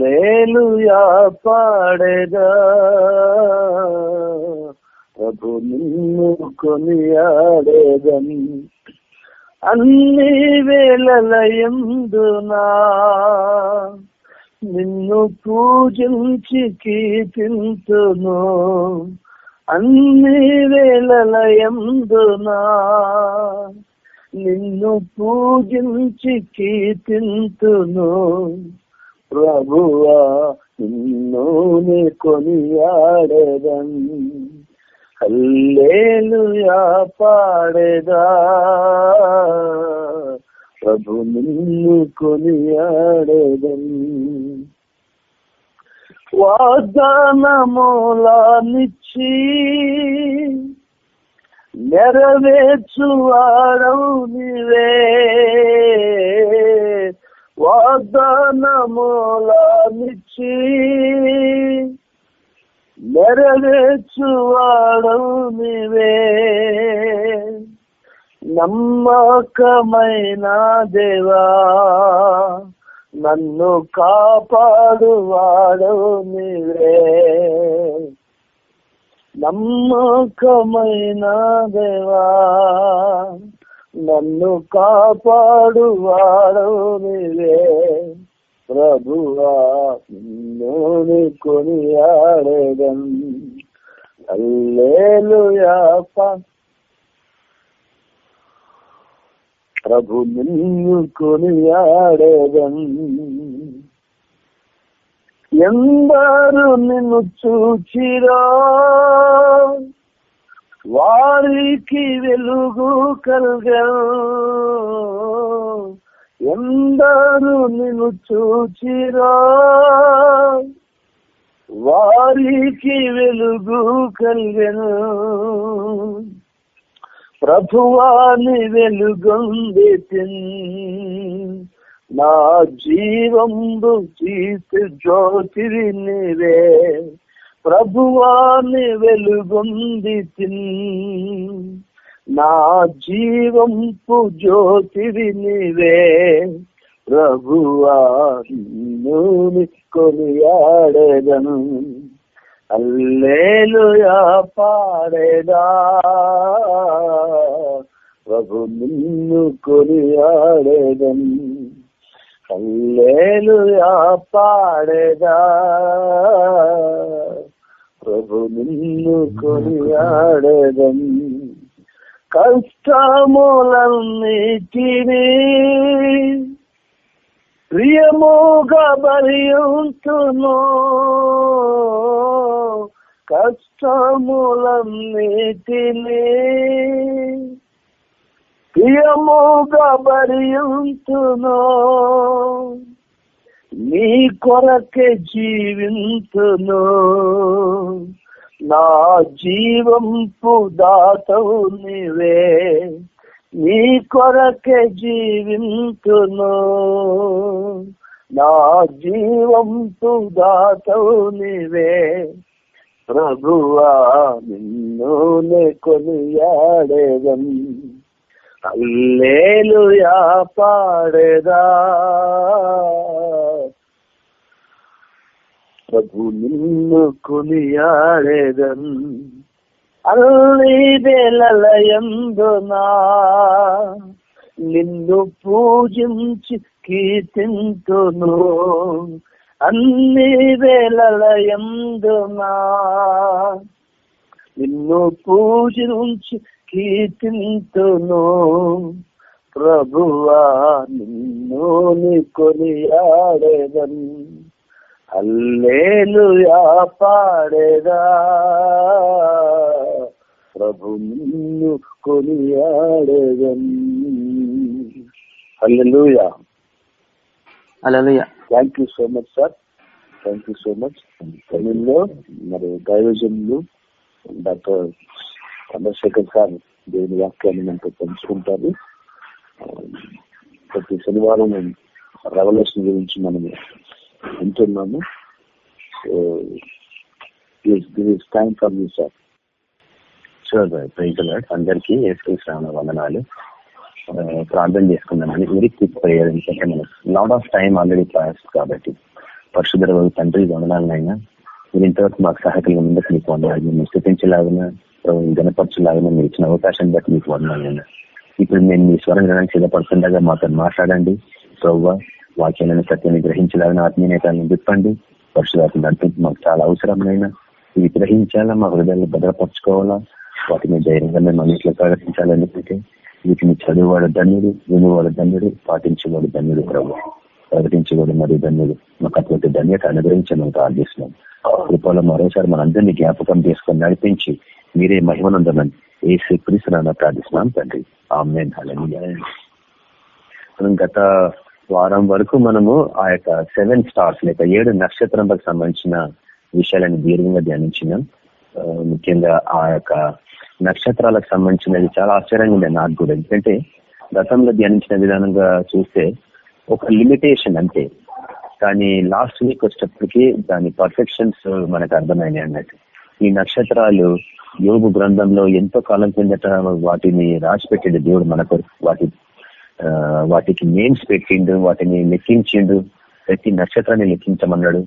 Hallelujah పాడేదా? ప్రభు నిన్ను కొనియాడేదని అన్ని వేలలయందునా నిన్ను పూజించి కీర్తింతును. అన్ని వేలలయందునా నిన్ను పూజించి కీర్తింతును. ప్రభువా నిన్ను నీ కొనియాడేదన్ హల్లేలుయా పాడేదా. ప్రభు నిన్ను కొనియాడేదన్ వాగ్దానమూలానిచ్చి నెరవేర్చువాడవు నీవే. వాగ్దానమూలానిచ్చి నెరవేర్చువాడవు నీవే. నమ్మకమైన దేవా నన్ను కాపాడువాడవు నీవే. నమ్మకమైన దేవా నన్ను కాపాడువాడు నీవే. ప్రభువా నిన్ను కొనియాడేదం. అల్లేలుయా ప్రభు నిన్ను కొనియాడేదం. ఎందరు నిన్ను చూచిరా? వారికి వెలుగు కలగ ఎందరు నిన్ను చూచిరా. వారికి వెలుగు కలిగను. ప్రభువాని వెలుగొంది నా జీవంబు తీసి జ్యోతిరి నీవే. ప్రభువాని వెలుగొంది నా జీవంపు జ్యోతివి నీవే. ప్రభువా నూని కొనియాడేదను. అల్లేలుయా పాడేదా. ప్రభు నిన్ను కొనియాడేదన్. అల్లేలుయా పాడేదా. ప్రభు నిన్ను కొనియాడేదన్ కష్టములన్నిటినీ ప్రియముగా బలియుంటును కష్టములన్నిటినీ ప్రియముగా బలియుంటును నీ కొరకే జీవింతును. నా జీవంపు దాతవు నీవే. నీ కొరకే జీవింతును. నా జీవంపు దాతవు నీవే. ప్రభువా నిన్ను నే కొనియాడేదం. అల్లేలుయా పాడేదా? ప్రభు నిన్ను కొనియాడేదన్ అల్లి వేలయందునా నిన్ను పూజించి కీర్తింతును అన్ని వేలయందునా నిన్ను పూజించి కీర్తింతును. ప్రభువా నిన్ను కొనియాడేదన్ అల్లేలుయా పాడేదా. ప్రభు నిన్ను కొనియాడేదన్ హల్లెలూయా. అలలుయ thank you so much sir thank you so much తమిళ్ళో మరి దైవజనులు డాక్టర్ చంద్రశేఖర్ సార్ దేవుని వాక్యాన్ని మనతో పంచుకుంటారు. ప్రతి శనివారం రెవల్యూషన్ గురించి మనం వింటున్నాము. So time for you sir sure praise అందరికీ ఏసుకు వందనాలు. ప్రార్థన చేసుకుందామని వెరీ క్విక్ ప్రేయర్ ఎందుకంటే మనకు lot of time already pass కాబట్టి పరిశుద్ధ తండ్రి వందనాలనైనా మీరు ఇంతవరకు మాకు సహాయకులుగా ముందుకు మీకు వందనాలు మేము స్థితించలాగిన గణపరచులాగా మీరు ఇచ్చిన అవకాశాన్ని బట్టి మీకు వందనాలైనా ఇప్పుడు మేము మీ స్వరం వినడానికి సిద్ధపడుతుండగా మాతో మాట్లాడండి. ప్రవ్వ వాక్యాలను సత్యాన్ని గ్రహించలాగిన ఆత్మీయతలను తిప్పండి పరిశుధాత్మ నడిపించి మాకు చాలా అవసరమైన ఇవి గ్రహించాలా? మా హృదయాన్ని భద్రపరచుకోవాలా? వాటిని ధైర్యంగా మేము అన్నింటిలో ప్రకటించాలి ఎందుకంటే వీటిని చదువువాడు ధన్యుడు వినువాడు ధన్యుడు పాటించేవాడు ధన్యుడు ప్రభు ప్రకటించేవాడు మరియు ధన్యుడు. మాకు అటువంటి ధన్యత అనుగ్రహించమని ప్రార్థిస్తున్నాం. కృపలో మరోసారి మనందరినీ జ్ఞాపకం చేసుకొని నడిపించి మీరే మహిమనందమని ఏ శ్రీకృష్ణ ప్రార్థిస్తున్నాం తండ్రి. ఆమె మనం గత వారం వరకు మనము ఆ యొక్క సెవెన్ స్టార్స్ లేక ఏడు నక్షత్రంలకు సంబంధించిన విషయాలను దీర్ఘంగా ధ్యానించినాం. ముఖ్యంగా ఆ యొక్క నక్షత్రాలకు సంబంధించినది చాలా ఆశ్చర్యంగా ఉంది నాకు కూడా. ఎందుకంటే గతంలో ధ్యానించిన విధానంగా చూస్తే ఒక లిమిటేషన్ అంతే. కానీ లాస్ట్ వీక్ వచ్చేటప్పటికి దాని పర్ఫెక్షన్స్ మనకు అర్థమైనాయి అన్నట్టు. ఈ నక్షత్రాలు యోగు గ్రంథంలో ఎంతో కాలం కిందట వాటిని రాసిపెట్టిండు దేవుడు మనకు వాటి వాటికి నేమ్స్ పెట్టిండు వాటిని లెక్కించిండు ప్రతి నక్షత్రాన్ని లెక్కించమన్నాడు.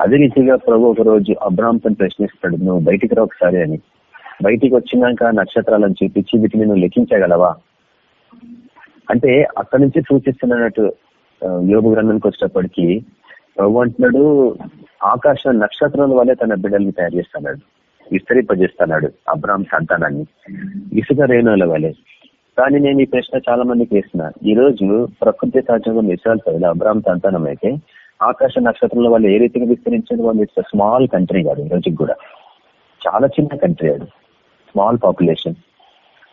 అదే రీతిగా ప్రభు ఒక రోజు అబ్రాహ్మతో ప్రశ్నిస్తాడు నువ్వు బయటికి రా ఒకసారి అని. బయటికి వచ్చినాక నక్షత్రాలను చూపించి వీటిని నువ్వు లెక్కించగలవా? అంటే అక్కడి నుంచి సూచిస్తున్నట్టు యోగ గ్రంథంకి వచ్చేటప్పటికి ప్రభు అంటున్నాడు ఆకాశ నక్షత్రాల వల్లే తన బిడ్డల్ని తయారు చేస్తున్నాడు విస్తరింపజేస్తున్నాడు అబ్రామ్ సంతానాన్ని ఇసుక రేణుల వలె. కానీ నేను ఈ ప్రశ్న చాలా మందికి వేసిన ఈ రోజు ప్రకృతి సహజంగా మిశ్రాలు పదిలో అబ్రామ్ సంతానం అయితే ఆకాశ నక్షత్రాల వల్ల ఏ రీతిగా విస్తరించారు వాళ్ళు ఇట్స్ స్మాల్ కంట్రీ కాదు ఈ రోజుకి కూడా. చాలా చిన్న కంట్రీ అది. స్మాల్ పాపులేషన్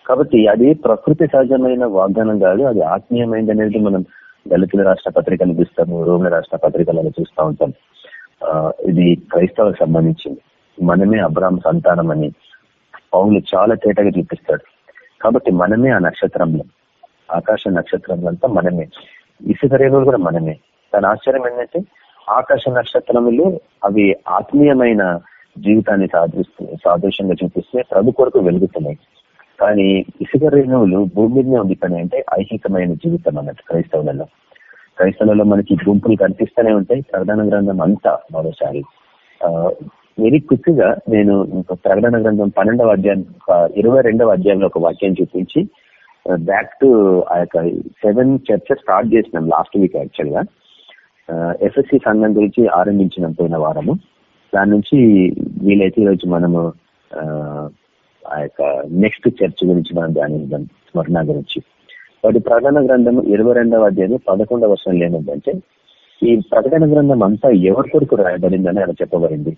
కాబట్టి అది ప్రకృతి సహజమైన వాగ్దానం కాదు అది ఆత్మీయమైంది అనేది మనం దళితుల రాష్ట్ర పత్రికలు చూస్తాము రోగుల రాష్ట్ర పత్రికలను చూస్తూ ఉంటాం. ఇది క్రైస్తవులకు సంబంధించింది. మనమే అబ్రాహ్మ సంతానం అని పౌలు చాలా తేటగా చూపిస్తాడు. కాబట్టి మనమే ఆ నక్షత్రంలో ఆకాశ నక్షత్రంలో అంతా మనమే. ఇసుక కూడా మనమే. దాని ఆశ్చర్యం ఏంటంటే ఆకాశ నక్షత్రములు అవి ఆత్మీయమైన జీవితాన్ని సాధిస్తూ సాదృశ్యంగా చూపిస్తే ప్రభు కొరకు వెలుగుతున్నాయి. కానీ ఇసుక రేణువులు భూమి మీదనే ఉండిపోయినాయి అంటే ఐహికమైన జీవితం అన్నట్టు క్రైస్తవులలో. క్రైస్తవులలో మనకి గుంపులు కనిపిస్తూనే ఉంటాయి. ప్రధాన గ్రంథం అంతా మరోసారి. వెరీ క్విక్గా నేను ప్రకటన గ్రంథం పన్నెండవ అధ్యాయం ఇరవై రెండవ అధ్యాయంలో ఒక వాక్యం చూపించి బ్యాక్ టు ఆ యొక్క సెవెన్ చర్చెస్ స్టార్ట్ చేసినాం లాస్ట్ వీక్ యాక్చువల్గా. ఎస్ఎస్సి సంఘం గురించి ఆరంభించిన పోయిన వారము. దాని నుంచి వీలైతే ఈరోజు మనము ఆ యొక్క నెక్స్ట్ చర్చ్ గురించి మనం ధ్యానిద్దాం స్మరణ గురించి. వాటి ప్రకటన గ్రంథం ఇరవై రెండవ అధ్యాయం పదకొండవ వర్షం లేనిదంటే ఈ ప్రకటన గ్రంథం అంతా ఎవరి కొరకు రాయబడిందని అలా చెప్పబడింది.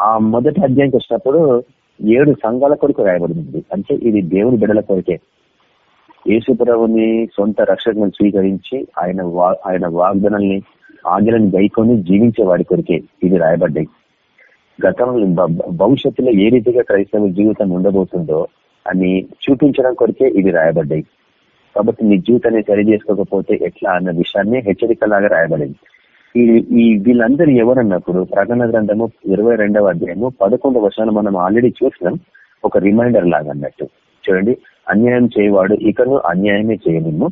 ఆ మొదటి అధ్యాయంకి వచ్చినప్పుడు ఏడు సంఘాల కొరకు రాయబడింది. అంటే ఇది దేవుని బిడల కొరకే. యేసుప్రభుని సొంత రక్షకులను స్వీకరించి ఆయన ఆయన వాగ్దానాల్ని ఆజ్ఞలను గైకొని జీవించే వాడి కొరికే ఇది రాయబడ్డాయి. గతంలో భవిష్యత్తులో ఏ రీతిగా క్రైస్తవ జీవితం ఉండబోతుందో అని చూపించడం కొరికే ఇది రాయబడ్డాయి. కాబట్టి నీ జీవితాన్ని సరి చేసుకోకపోతే ఎట్లా అన్న విషయాన్ని హెచ్చరికలాగా రాయబడింది. ఈ ఈ వీళ్ళందరూ ఎవరన్నప్పుడు ప్రకటన గ్రంథము ఇరవై రెండవ అధ్యాయము పదకొండు వర్షాలు మనం ఆల్రెడీ చూసినాం. ఒక రిమైండర్ లాగా అన్నట్టు. చూడండి. అన్యాయం చేయవాడు ఇకను అన్యాయమే చేయనిమ్ము.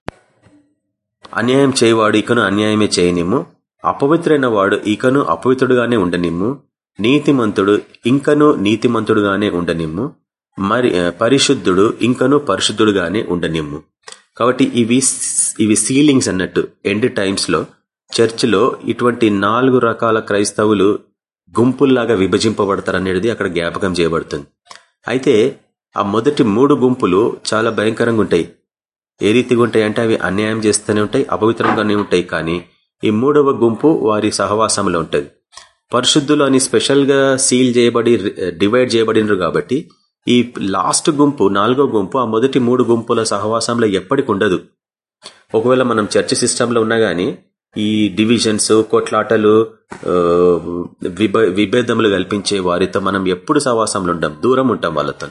అన్యాయం చేయవాడు ఇకను అన్యాయమే చేయనిమ్ము. అపవిత్రైన వాడు ఇకను అపవిత్రుడుగానే ఉండనిమ్ము. నీతిమంతుడు ఇంకను నీతిమంతుడుగానే ఉండనిమ్ము. మరి పరిశుద్ధుడు ఇంకను పరిశుద్ధుడుగానే ఉండనిమ్ము. కాబట్టి ఇవి ఇవి సీలింగ్స్ అన్నట్టు ఎండ్ టైమ్స్లో చర్చిలో ఇటువంటి నాలుగు రకాల క్రైస్తవులు గుంపుల్లాగా విభజింపబడతారనేది అక్కడ జ్ఞాపకం చేయబడుతుంది. అయితే ఆ మొదటి మూడు గుంపులు చాలా భయంకరంగా ఉంటాయి. ఏ రీతిగా ఉంటాయి అంటే అవి అన్యాయం చేస్తూనే ఉంటాయి అపవిత్రంగానే ఉంటాయి కానీ ఈ మూడవ గుంపు వారి సహవాసంలో ఉంటుంది. పరిశుద్ధులు అని స్పెషల్గా సీల్ చేయబడి డివైడ్ చేయబడినరు కాబట్టి ఈ లాస్ట్ గుంపు నాలుగో గుంపు ఆ మొదటి మూడు గుంపుల సహవాసంలో ఎప్పటికి ఉండదు. ఒకవేళ మనం చర్చ సిస్టంలో ఉన్నా గానీ ఈ డివిజన్స్ కొట్లాటలు విభేదములు కల్పించే వారితో మనం ఎప్పుడు సహవాసంలో ఉంటాం దూరం ఉంటాం వాళ్ళతో.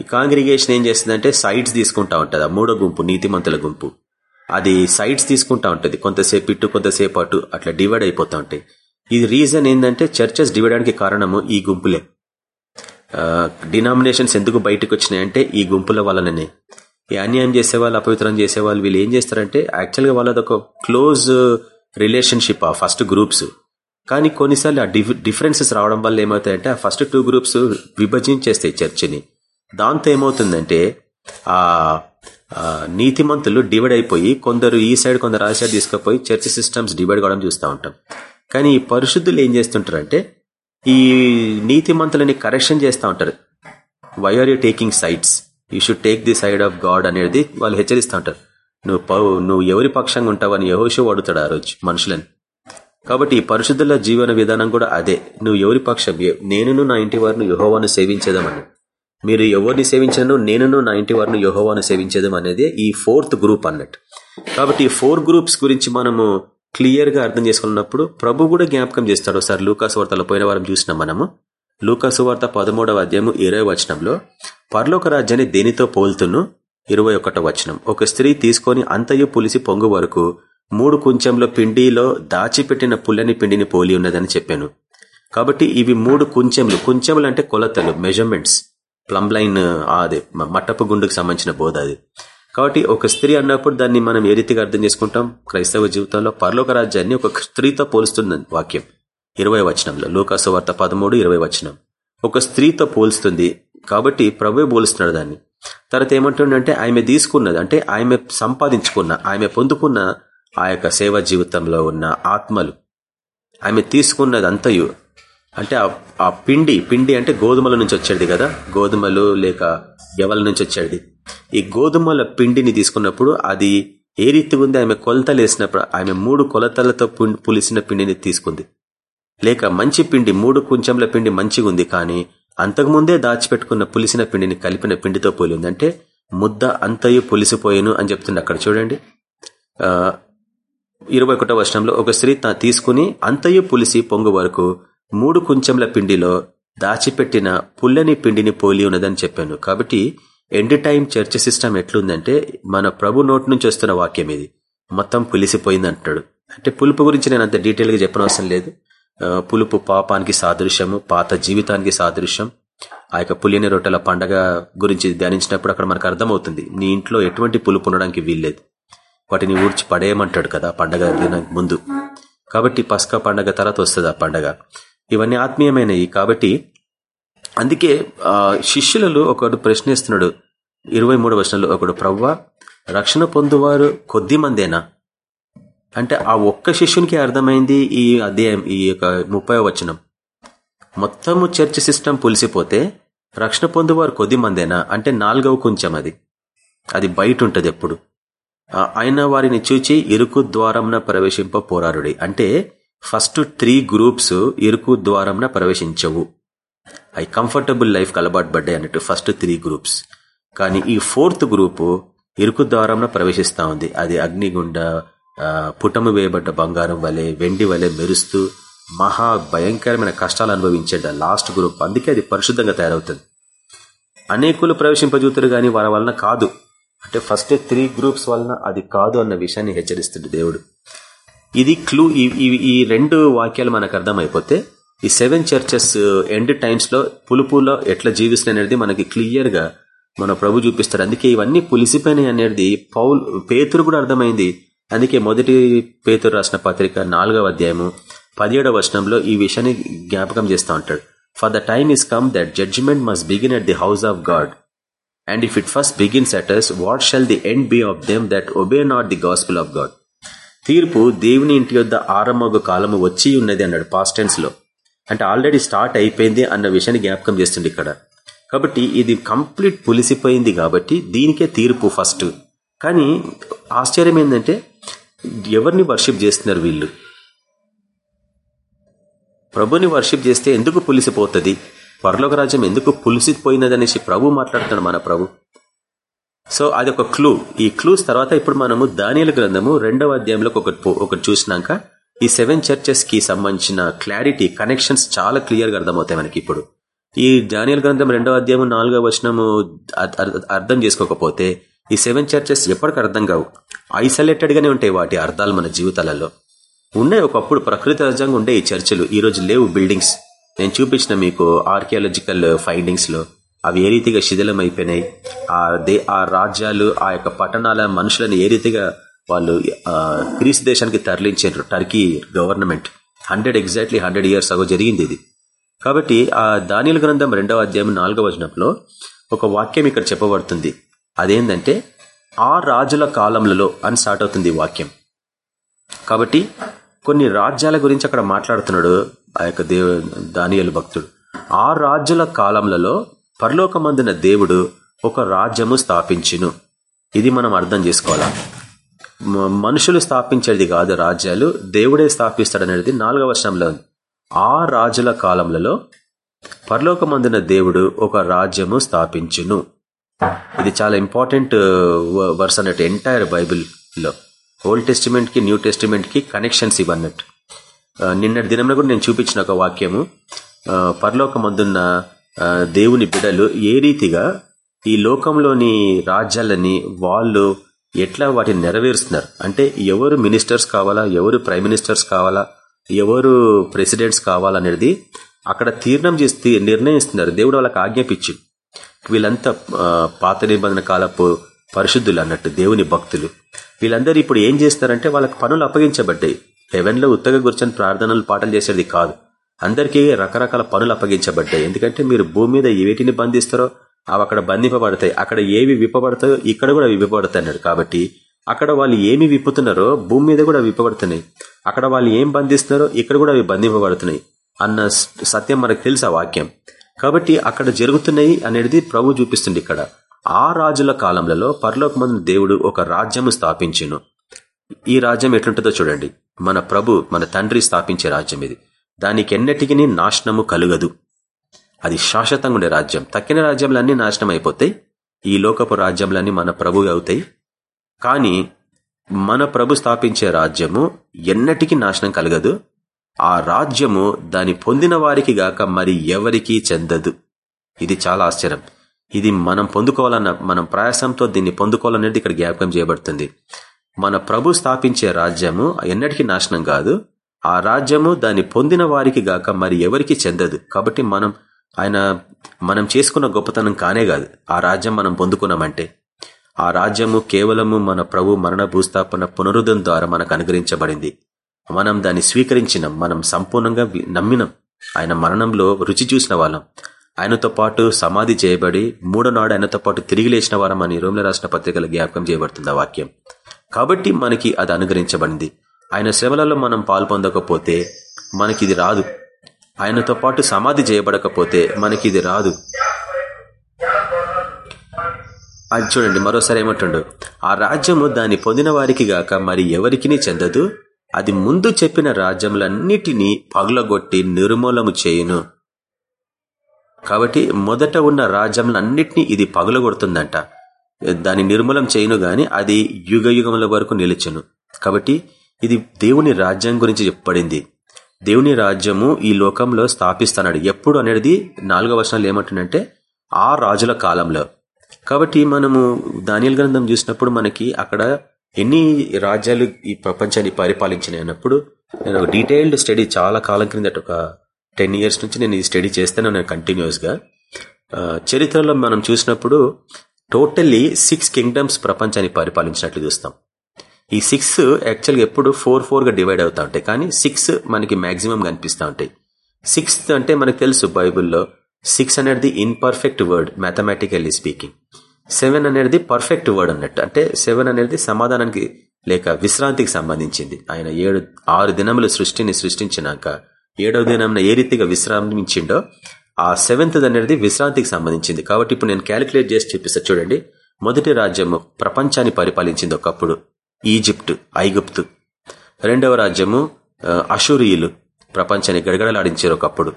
ఈ కాంగ్రిగేషన్ ఏం చేస్తుందంటే సైడ్స్ తీసుకుంటా ఉంటది ఆ మూడో గుంపు నీతిమంతుల గుంపు. అది సైడ్స్ తీసుకుంటా ఉంటుంది కొంతసేపు ఇటు కొంతసేపు అటు అట్లా డివైడ్ అయిపోతూ ఉంటాయి. ఇది రీజన్ ఏంటంటే చర్చెస్ డివైడ్ కారణము ఈ గుంపులే. డినామినేషన్స్ ఎందుకు బయటకు వచ్చినాయంటే ఈ గుంపుల వలననే. ఈ అన్యాయం చేసేవాళ్ళు అపవిత్రం చేసేవాళ్ళు వీళ్ళు ఏం చేస్తారంటే యాక్చువల్గా వాళ్ళది ఒక క్లోజ్ రిలేషన్షిప్ ఆ ఫస్ట్ గ్రూప్స్ కానీ కొన్నిసార్లు ఆ డిఫరెన్సెస్ రావడం వల్ల ఏమవుతాయంటే ఆ ఫస్ట్ టూ గ్రూప్స్ విభజించేస్తాయి చర్చిని. దాంతో ఏమవుతుందంటే ఆ నీతిమంతులు డివైడ్ అయిపోయి కొందరు ఈ సైడ్ కొందరు ఆ సైడ్ తీసుకుపోయి చర్చ్ సిస్టమ్స్ డివైడ్ కావడం చూస్తూ ఉంటాం. కానీ ఈ పరిశుద్ధులు ఏం చేస్తుంటారంటే ఈ నీతిమంతులని కరెక్షన్ చేస్తూ ఉంటారు. Why are you taking sides you should take the side of God అనేది వాళ్ళు హెచ్చరిస్తూ ఉంటారు. నువ్వు నువ్వు ఎవరి పక్షంగా ఉంటావని యహోషో అడుగుతాడు ఆ రోజు మనుషులని. కాబట్టి ఈ పరిశుద్ధుల జీవన విధానం కూడా అదే. నువ్వు ఎవరి పక్షం? నేనును నా ఇంటి వారిని యహోవాను సేవించేదామని. మీరు ఎవరిని సేవించను నేనును నా ఇంటి వారిని యహోవాను సేవించేదాం అనేది ఈ ఫోర్త్ గ్రూప్ అన్నట్టు. కాబట్టి ఈ ఫోర్ గ్రూప్స్ గురించి మనము క్లియర్గా అర్థం చేసుకున్నప్పుడు ప్రభు కూడా జ్ఞాపకం చేస్తాడు. ఒకసారి లూకాసు వార్తలో పోయిన వారం చూసినాం మనము. లూకాసు వార్త పదమూడవ అధ్యాయము ఇరవై వచనంలో పర్లోక రాజ్యాన్ని దేనితో పోల్తును? ఇరవై వచనం. ఒక స్త్రీ తీసుకొని అంతయు పులిసి పొంగు వరకు మూడు కుంచెంలో పిండిలో దాచిపెట్టిన పుల్లని పిండిని పోలి ఉన్నదని చెప్పాను. కాబట్టి ఇవి మూడు కుంచెంలు. కుంచెంలు అంటే కొలతలు మెజర్మెంట్స్ ప్లంబ్ లైన్ అది మట్టపు గుండుకు సంబంధించిన బోధ అది. కాబట్టి ఒక స్త్రీ అన్నప్పుడు దాన్ని మనం ఏ రీతిగా అర్థం చేసుకుంటాం? క్రైస్తవ జీవితంలో పరలోక రాజ్యాన్ని ఒక స్త్రీతో పోలుస్తుంది వాక్యం. ఇరవై వచనంలో లోకాసు వార్త పదమూడు ఇరవై వచనం. ఒక స్త్రీతో పోలుస్తుంది కాబట్టి ప్రభువే పోలుస్తున్నాడు దాన్ని. తర్వాత ఏమంటుండంటే ఆమె తీసుకున్నది అంటే ఆమె సంపాదించుకున్న ఆమె పొందుకున్న ఆ యొక్క సేవ జీవితంలో ఉన్న ఆత్మలు. ఆమె తీసుకున్నది అంతయు అంటే ఆ పిండి పిండి అంటే గోధుమల నుంచి వచ్చేది కదా? గోధుమలు లేక ఎవల నుంచి వచ్చేది? ఈ గోధుమల పిండిని తీసుకున్నప్పుడు అది ఏ రీతి ఉంది? ఆమె కొలతలు వేసినప్పుడు ఆమె మూడు కొలతలతో పులిసిన పిండిని తీసుకుంది. లేక మంచి పిండి మూడు కుంచెంల పిండి మంచిగా ఉంది కానీ అంతకుముందే దాచిపెట్టుకున్న పులిసిన పిండిని కలిపిన పిండితో పోలి ఉంది. అంటే ముద్ద అంతయు పులిసిపోయేను అని చెప్తుంది అక్కడ చూడండి. ఇరవై ఒకటో వర్షంలో ఒక స్త్రీ తీసుకుని అంతయు పులిసి పొంగు వరకు మూడు కుంచెంల పిండిలో దాచిపెట్టిన పుల్లని పిండిని పోలి ఉన్నదని చెప్పాను. కాబట్టి ఎండ్ టైం చర్చ సిస్టమ్ ఎట్లుందంటే మన ప్రభు నోటి నుంచి వస్తున్న వాక్యం ఇది. మొత్తం పులిసిపోయింది అంటాడు అంటే పులుపు గురించి నేను అంత డీటెయిల్గా చెప్పనవసరం లేదు. పులుపు పాపానికి సాదృశ్యము పాత జీవితానికి సాదృశ్యం. ఆ యొక్క పులిని రొట్టెల పండగ గురించి ధ్యానించినప్పుడు అక్కడ మనకు అర్థమవుతుంది. నీ ఇంట్లో ఎటువంటి పులుపు ఉండడానికి వీల్లేదు. వాటిని ఊడ్చి పడేయమంటాడు కదా పండగ ముందు. కాబట్టి పస్కా పండగ తర్వాత వస్తుంది ఆ పండగ. ఇవన్నీ ఆత్మీయమైనవి కాబట్టి అందుకే శిష్యులలో ఒకడు ప్రశ్నిస్తున్నాడు. ఇరవై మూడు వర్షంలో ఒకడు ప్రవ్వ రక్షణ పొందువారు కొద్ది మందేనా? అంటే ఆ ఒక్క శిష్యునికి అర్థమైంది ఈ అధ్యాయం ఈ యొక్క ముప్పై వచనం. మొత్తము చర్చ్ సిస్టమ్ పులిసిపోతే రక్షణ పొందువారు కొద్ది మందేనా? అంటే నాలుగవ కొంచెం అది. అది బయట ఉంటుంది ఎప్పుడు ఆయన వారిని చూచి ఇరుకు ద్వారంన ప్రవేశింప పోరారుడి అంటే ఫస్ట్ త్రీ గ్రూప్స్ ఇరుకు ద్వారంన ప్రవేశించవు. అవి కంఫర్టబుల్ లైఫ్ కలబాటుబడ్డాయి అన్నట్టు ఫస్ట్ త్రీ గ్రూప్స్. కానీ ఈ ఫోర్త్ గ్రూపు ఇరుకు ద్వారంన ప్రవేశిస్తా ఉంది. అది అగ్నిగుండ పుటము వేయబడ్డ బంగారం వలె వెండి వలె మెరుస్తూ మహా భయంకరమైన కష్టాలు అనుభవించేట లాస్ట్ గ్రూప్. అందుకే అది పరిశుద్ధంగా తయారవుతుంది. అనేకులు ప్రవేశింపజూతురు గాని వారి వలన కాదు. అంటే ఫస్ట్ త్రీ గ్రూప్స్ వలన అది కాదు అన్న విషయాన్ని హెచ్చరిస్తుంది దేవుడు. ఇది క్లూ ఈ రెండు వాక్యాలు మనకు అర్థమైపోతే ఈ సెవెన్ చర్చెస్ uh, ఎండ్ టైమ్స్లో పులుపులో ఎట్లా జీవిస్తున్నాయి అనేది మనకి క్లియర్గా మన ప్రభు చూపిస్తారు అందుకే ఇవన్నీ పులిసిపోయినాయి అనేది పౌల్ పేతురు కూడా అర్థమైంది. అందుకే మొదటి పేతురు రాసిన పత్రిక నాలుగవ అధ్యాయము పదిహేడవ వచనంలో ఈ విషయాన్ని జ్ఞాపకం చేస్తూ ఉంటాడు. For the time is come that judgement must begin at the house of God and if it first begins at us what shall the end be of them that obey not the gospel of God తీర్పు దేవుని ఇంటి యొద్ ఆరంభ కాలము వచ్చి ఉన్నది అన్నాడు past టెన్స్లో. అంటే already start అయిపోయింది అన్న విషయాన్ని జ్ఞాపకం చేస్తుంది ఇక్కడ. కాబట్టి ఇది కంప్లీట్ పులిసిపోయింది కాబట్టి దీనికే తీర్పు ఫస్ట్ కానీ ఆశ్చర్యం ఏంటంటే ఎవరిని వర్షిప్ చేస్తున్నారు వీళ్ళు? ప్రభుని వర్షిప్ చేస్తే ఎందుకు పులిసిపోతుంది? పరలోక రాజ్యం ఎందుకు పులిసిపోయినదనేసి ప్రభు మాట్లాడుతున్నాడు మన ప్రభు. సో అది ఒక క్లూ. ఈ క్లూస్ తర్వాత ఇప్పుడు మనము దానియల గ్రంథము రెండవ అధ్యాయంలో ఒకటి ఒకటి చూసినాక ఈ సెవెన్ చర్చెస్కి సంబంధించిన క్లారిటీ కనెక్షన్స్ చాలా క్లియర్గా అర్థమవుతాయి మనకి ఇప్పుడు. ఈ దానియల్ గ్రంథం రెండవ అధ్యాయం నాలుగవ వచనము అర్థం చేసుకోకపోతే ఈ సెవెన్ చర్చెస్ ఎప్పటికి అర్థం కావు. ఐసోలేటెడ్ గానే ఉంటాయి వాటి అర్థాలు మన జీవితాలలో. ఉన్నాయి ఒకప్పుడు ప్రకృతి రజంగా ఉండే ఈ చర్చలు ఈ రోజు లేవు బిల్డింగ్స్. నేను చూపించిన మీకు ఆర్కియాలజికల్ ఫైండింగ్స్లో అవి ఏ రీతిగా శిథిలం అయిపోయినాయి ఆ దే ఆ రాజ్యాలు ఆ యొక్క పట్టణాల మనుషులను ఏ రీతిగా వాళ్ళు గ్రీస్ దేశానికి తరలించారు? Turkey government. Hundred exactly hundred years ago జరిగింది ఇది. కాబట్టి ఆ దానిల గ్రంథం రెండవ అధ్యాయం నాలుగవ వచనంలో ఒక వాక్యం ఇక్కడ చెప్పబడుతుంది. అదేంటంటే ఆ రాజుల కాలంలో అని స్టార్ట్ అవుతుంది వాక్యం. కాబట్టి కొన్ని రాజ్యాల గురించి అక్కడ మాట్లాడుతున్నాడు ఆ యొక్క దేవ దానియలు భక్తుడు. ఆ రాజ్యుల కాలంలో పరలోకమందున దేవుడు ఒక రాజ్యము స్థాపించును. ఇది మనం అర్థం చేసుకోవాలా? మనుషులు స్థాపించేది కాదు రాజ్యాలు దేవుడే స్థాపిస్తాడనేది నాలుగవ వర్షంలో ఉంది. ఆ రాజుల కాలంలో పరలోకమందున దేవుడు ఒక రాజ్యము స్థాపించును. ఇది చాలా ఇంపార్టెంట్ వర్స్ అన్నట్టు ఎంటైర్ బైబిల్లో. ఓల్డ్ టెస్టిమెంట్కి న్యూ టెస్టిమెంట్కి కనెక్షన్స్ ఇవన్నట్టు. నిన్నటి దినంలో కూడా నేను చూపించిన ఒక వాక్యము. పరలోకమందున్న దేవుని బిడలు ఏ రీతిగా ఈ లోకంలోని రాజ్యాలని వాళ్ళు ఎట్లా వాటిని నెరవేరుస్తున్నారు? అంటే ఎవరు మినిస్టర్స్ కావాలా? ఎవరు ప్రైమ్ మినిస్టర్స్ కావాలా? ఎవరు ప్రెసిడెంట్స్ కావాలనేది అక్కడ తీర్ణం చేసి నిర్ణయిస్తున్నారు. దేవుడు వాళ్ళకి ఆజ్ఞాపించి వీళ్ళంతా పాత నిబంధన కాలపు పరిశుద్ధులు అన్నట్టు దేవుని భక్తులు. వీళ్ళందరూ ఇప్పుడు ఏం చేస్తారంటే వాళ్ళకి పనులు అప్పగించబడ్డాయి. హెవెన్లో ఉత్తగా కూర్చొని ప్రార్థనలు పాటలు చేసేది కాదు. అందరికీ రకరకాల పనులు అప్పగించబడ్డాయి. ఎందుకంటే మీరు భూమి మీద ఏటిని బంధిస్తారో అవి అక్కడ బంధింపబడతాయి. అక్కడ ఏవి విప్పబడతాయో ఇక్కడ కూడా విప్పబడతాయి అన్నాడు కాబట్టి అక్కడ వాళ్ళు ఏమి విప్పుతున్నారో భూమి మీద కూడా విప్పబడుతున్నాయి. అక్కడ వాళ్ళు ఏం బంధిస్తున్నారో ఇక్కడ కూడా అవి బంధింపబడుతున్నాయి అన్న సత్యం మనకు తెలుసు ఆ వాక్యం. కాబట్టి అక్కడ జరుగుతున్నాయి అనేది ప్రభు చూపిస్తుంది ఇక్కడ. ఆ రాజుల కాలంలో పరలోకమందు దేవుడు ఒక రాజ్యము స్థాపించును. ఈ రాజ్యం ఎట్లుంటుందో చూడండి. మన ప్రభు మన తండ్రి స్థాపించే రాజ్యం ఇది. దానికి నాశనము కలుగదు. అది శాశ్వతంగా ఉండే రాజ్యం. తక్కిన రాజ్యంలన్నీ నాశనం అయిపోతాయి ఈ లోకపు రాజ్యంలన్నీ మన ప్రభు అవుతాయి. కానీ మన ప్రభు స్థాపించే రాజ్యము ఎన్నటికీ నాశనం కలగదు. ఆ రాజ్యము దాని పొందిన వారికి గాక మరి ఎవరికీ చెందదు. ఇది చాలా ఆశ్చర్యం. ఇది మనం పొందుకోవాలన్న మనం ప్రయాసంతో దీన్ని పొందుకోవాలనేది ఇక్కడ జ్ఞాపకం చేయబడుతుంది. మన ప్రభు స్థాపించే రాజ్యము ఎన్నటికీ నాశనం కాదు. ఆ రాజ్యము దాన్ని పొందిన వారికి గాక మరి ఎవరికి చెందదు. కాబట్టి మనం ఆయన మనం చేసుకున్న గొప్పతనం కానే కాదు. ఆ రాజ్యం మనం పొందుకున్నామంటే. ఆ రాజ్యము కేవలము మన ప్రభు మరణ భూస్థాపన పునరుద్ధం ద్వారా మనకు అనుగ్రహించబడింది. మనం దాన్ని స్వీకరించినాం. మనం సంపూర్ణంగా నమ్మినం. ఆయన మరణంలో రుచి చూసిన వాళ్ళం. ఆయనతో పాటు సమాధి చేయబడి మూడో నాడు ఆయనతో పాటు తిరిగి లేచిన వారం అని రోమిల రాష్ట్ర పత్రికల జ్ఞాపకం చేయబడుతుంది వాక్యం. కాబట్టి మనకి అది అనుగ్రహించబడింది. ఆయన శ్రమలలో మనం పాల్పొందకపోతే మనకి ఇది రాదు. ఆయనతో పాటు సమాధి చేయబడకపోతే మనకి ఇది రాదు. అది చూడండి మరోసారి ఏమంటుండు? ఆ రాజ్యము దాన్ని పొందిన వారికి గాక మరి ఎవరికి చెందదు? అది ముందు చెప్పిన రాజ్యములన్నిటినీ పగులగొట్టి నిర్మూలము చేయును. కాబట్టి మొదట ఉన్న రాజ్యములన్నిటినీ ఇది పగులగొడుతుందంట. దాన్ని నిర్మూలం చేయను గాని అది యుగ యుగముల వరకు నిలిచను. కాబట్టి ఇది దేవుని రాజ్యం గురించి చెప్పబడింది. దేవుని రాజ్యము ఈ లోకంలో స్థాపిస్తాడు ఎప్పుడు అనేది నాలుగో వర్షాలు ఏమంటుందంటే ఆ రాజుల కాలంలో. కాబట్టి మనము దానియల్ గ్రంథం చూసినప్పుడు మనకి అక్కడ ఎన్ని రాజ్యాలు ఈ ప్రపంచాన్ని పరిపాలించినాయి అన్నప్పుడు నేను ఒక డీటెయిల్డ్ స్టడీ చాలా కాలం క్రిందట ఒక టెన్ ఇయర్స్ నుంచి నేను ఈ స్టడీ చేస్తాను నేను కంటిన్యూస్గా. చరిత్రలో మనం చూసినప్పుడు టోటల్లీ సిక్స్ కింగ్డమ్స్ ప్రపంచాన్ని పరిపాలించినట్లు చూస్తాం. ఈ సిక్స్ యాక్చువల్గా ఎప్పుడు ఫోర్ ఫోర్గా డివైడ్ అవుతూ ఉంటాయి. కానీ సిక్స్ మనకి మాక్సిమం కనిపిస్తూ ఉంటాయి. సిక్స్త్ అంటే మనకు తెలుసు బైబుల్లో సిక్స్ అనేది imperfect word mathematically speaking seven అనేది పర్ఫెక్ట్ వర్డ్ అన్నట్టు. అంటే సెవెన్ అనేది సమాధానానికి లేక విశ్రాంతికి సంబంధించింది. ఆయన ఏడు ఆరు దినములు సృష్టిని సృష్టించినాక ఏడవ దినం ఏ రీతిగా విశ్రామించిండో ఆ సెవెంత్ అనేది విశ్రాంతికి సంబంధించింది. కాబట్టి ఇప్పుడు నేను క్యాలిక్యులేట్ చేసి చూపిస్తా. చూడండి. మొదటి రాజ్యము ప్రపంచాన్ని పరిపాలించింది ఒకప్పుడు. ఈజిప్ట్ ఐగుప్తు. రెండవ రాజ్యము అషూరియులు. ప్రపంచాన్ని గడగడలాడించారు ఒకప్పుడు.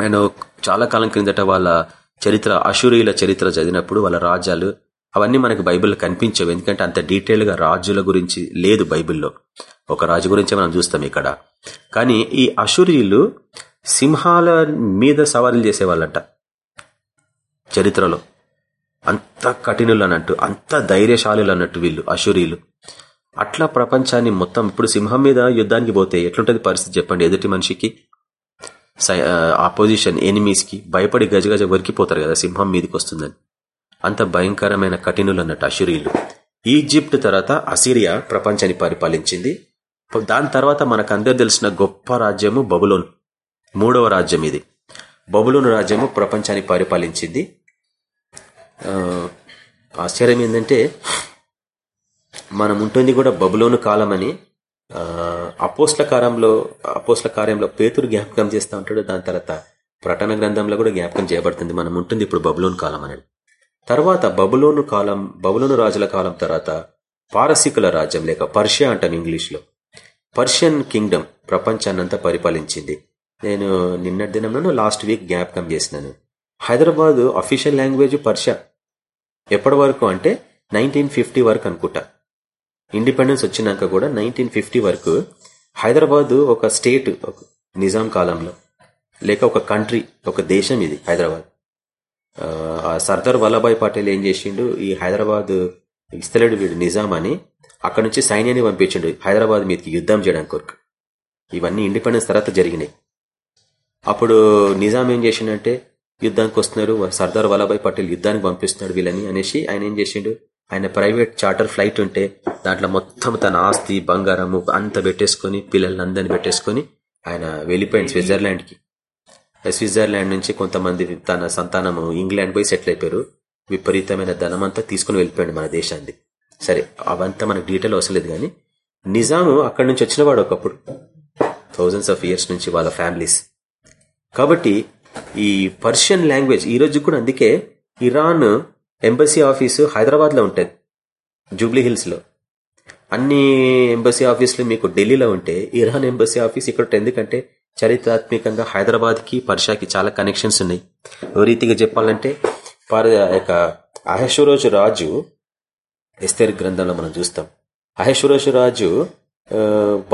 నేను చాలా కాలం క్రిందట వాళ్ళ చరిత్ర అషూరియుల చరిత్ర చదివినప్పుడు వాళ్ళ రాజ్యాలు అవన్నీ మనకు బైబిల్లో కనిపించవు. ఎందుకంటే అంత డీటెయిల్గా రాజుల గురించి లేదు బైబిల్లో. ఒక రాజు గురించే మనం చూస్తాం ఇక్కడ. కానీ ఈ అషురీయులు సింహాల మీద సవారీలు చేసేవాళ్ళంట చరిత్రలో. అంత కఠినులు అన్నట్టు అంత ధైర్యశాలులు అన్నట్టు వీళ్ళు అషురీలు అట్లా ప్రపంచాన్ని మొత్తం ఇప్పుడు సింహం మీద యుద్ధానికి పోతే ఎట్లుంటది పరిస్థితి చెప్పండి ఎదుటి మనిషికి? ఆపోజిషన్ ఎనిమీస్కి భయపడి గజగజ వరికిపోతారు కదా సింహం మీదకి వస్తుందని అంత భయంకరమైన కఠినులు అన్నట్టు అషురీలు ఈజిప్ట్ తర్వాత అసిరియా ప్రపంచాన్ని పరిపాలించింది. దాని తర్వాత మనకు తెలిసిన గొప్ప రాజ్యము బబులోన్ మూడవ రాజ్యం ఇది. బబులోను రాజ్యము ప్రపంచాన్ని పరిపాలించింది. ఆశ్చర్యం ఏంటంటే మనం ఉంటుంది కూడా బబులోను కాలం అని అపోస్ల కాలంలో అపోస్ల కార్యంలో పేతురు జ్ఞాపకం చేస్తూ ఉంటాడు. దాని తర్వాత ప్రటన గ్రంథంలో కూడా జ్ఞాపకం చేయబడుతుంది. మనం ఉంటుంది ఇప్పుడు బబులోను కాలం అనేది. తర్వాత బబులోను కాలం బబులోను రాజుల కాలం తర్వాత పారసీకుల రాజ్యం లేక పర్షియా అంటాం ఇంగ్లీష్లో. పర్షియన్ కింగ్డమ్ ప్రపంచాన్నంతా పరిపాలించింది. నేను నిన్నటి దినంలో లాస్ట్ వీక్ జ్ఞాపకం చేసినాను. Hyderabad official language Persia. ఎప్పటి వరకు అంటే నైన్టీన్ ఫిఫ్టీ వరకు అనుకుంటా. ఇండిపెండెన్స్ వచ్చినాక కూడా నైన్టీన్ ఫిఫ్టీ వరకు హైదరాబాద్ ఒక స్టేట్ నిజాం కాలంలో లేక ఒక కంట్రీ ఒక దేశం ఇది హైదరాబాద్. సర్దార్ వల్లభాయ్ పటేల్ ఏం చేసిండు? ఈ హైదరాబాద్ ఇస్తలేడు వీడు నిజాం అని అక్కడ నుంచి సైన్యాన్ని పంపించిండు హైదరాబాద్ మీదకి యుద్ధం చేయడానికి కొరకు. ఇవన్నీ ఇండిపెండెన్స్ తర్వాత జరిగినాయి. అప్పుడు నిజాం ఏం చేసిండంటే యుద్ధానికి వస్తున్నారు. సర్దార్ వల్లభాయ్ పటేల్ యుద్ధానికి పంపిస్తున్నాడు వీళ్ళని అనేసి ఆయన ఏం చేసిండు? ఆయన ప్రైవేట్ చార్టర్ ఫ్లైట్ ఉంటే దాంట్లో మొత్తం తన ఆస్తి బంగారము అంత పెట్టేసుకుని పిల్లల్ని అందరిని పెట్టేసుకుని ఆయన వెళ్ళిపోయింది స్విట్జర్లాండ్కి. స్విట్జర్లాండ్ నుంచి కొంతమంది తన సంతానము ఇంగ్లాండ్ పోయి సెటిల్ అయిపోయారు. విపరీతమైన ధనం అంతా తీసుకుని వెళ్ళిపోయాడు మన దేశాన్ని. సరే అవంతా మనకు డీటెయిల్ అవసరం లేదు కానీ నిజాము అక్కడి నుంచి వచ్చినవాడు ఒకప్పుడు. థౌజండ్స్ ఆఫ్ ఇయర్స్ నుంచి వాళ్ళ ఫ్యామిలీస్. కాబట్టి ఈ పర్షియన్ లాంగ్వేజ్ ఈ రోజు కూడా అందుకే ఇరాన్ ఎంబసీ ఆఫీసు హైదరాబాద్లో ఉంటుంది జూబ్లీ హిల్స్లో అన్ని ఎంబసీ ఆఫీసులు మీకు ఢిల్లీలో ఉంటే ఇరాన్ ఎంబసీ ఆఫీస్ ఇక్కడ ఎందుకంటే చరిత్రాత్మకంగా హైదరాబాద్కి పర్షాకి చాలా కనెక్షన్స్ ఉన్నాయి. ఓ రీతిగా చెప్పాలంటే యొక్క అహేశ్వరోజు రాజు ఎస్తేర్ గ్రంథంలో మనం చూస్తాం. అహేశ్వరోజు రాజు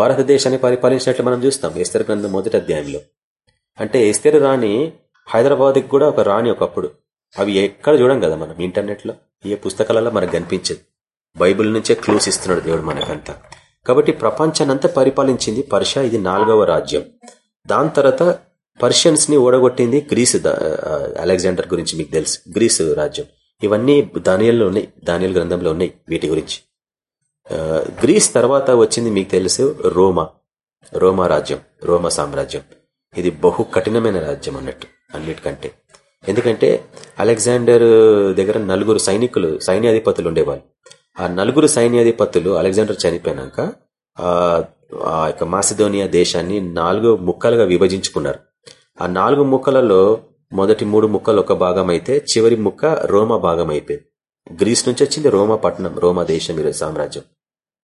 భారతదేశాన్ని పరిపాలించినట్లు మనం చూస్తాం ఎస్తేర్ గ్రంథం మొదటి అధ్యాయంలో. అంటే ఎస్తేరు రాణి హైదరాబాద్కి కూడా ఒక రాణి ఒకప్పుడు. అవి ఎక్కడ చూడం కదా మనం ఇంటర్నెట్లో? ఏ పుస్తకాలలో మనకు కనిపించదు? బైబిల్ నుంచే క్లూస్ ఇస్తున్నాడు దేవుడు మనకంతా. కాబట్టి ప్రపంచానంతా పరిపాలించింది పర్షియా ఇది నాలుగవ రాజ్యం. దాని తర్వాత పర్షియన్స్ని ఓడగొట్టింది గ్రీసు అలెగ్జాండర్ గురించి మీకు తెలుసు. గ్రీసు రాజ్యం. ఇవన్నీ దానియల్లో ఉన్నాయి దానియల్ గ్రంథంలో ఉన్నాయి వీటి గురించి. గ్రీస్ తర్వాత వచ్చింది మీకు తెలుసు రోమా. రోమా రాజ్యం రోమా సామ్రాజ్యం. ఇది బహు కఠినమైన రాజ్యం అన్నట్టు అన్నిటికంటే. ఎందుకంటే అలెగ్జాండర్ దగ్గర నలుగురు సైనికులు సైన్యాధిపతులు ఉండేవాళ్ళు. ఆ నలుగురు సైన్యాధిపతులు అలెగ్జాండర్ చనిపోయినాక ఆ యొక్క మాసిదోనియా దేశాన్ని నాలుగు ముక్కలుగా విభజించుకున్నారు. ఆ నాలుగు ముక్కలలో మొదటి మూడు ముక్కలు ఒక భాగం అయితే చివరి ముక్క రోమా భాగం అయిపోయింది. గ్రీస్ నుంచి వచ్చింది రోమా పట్టణం రోమా దేశం ఈరోజు సామ్రాజ్యం.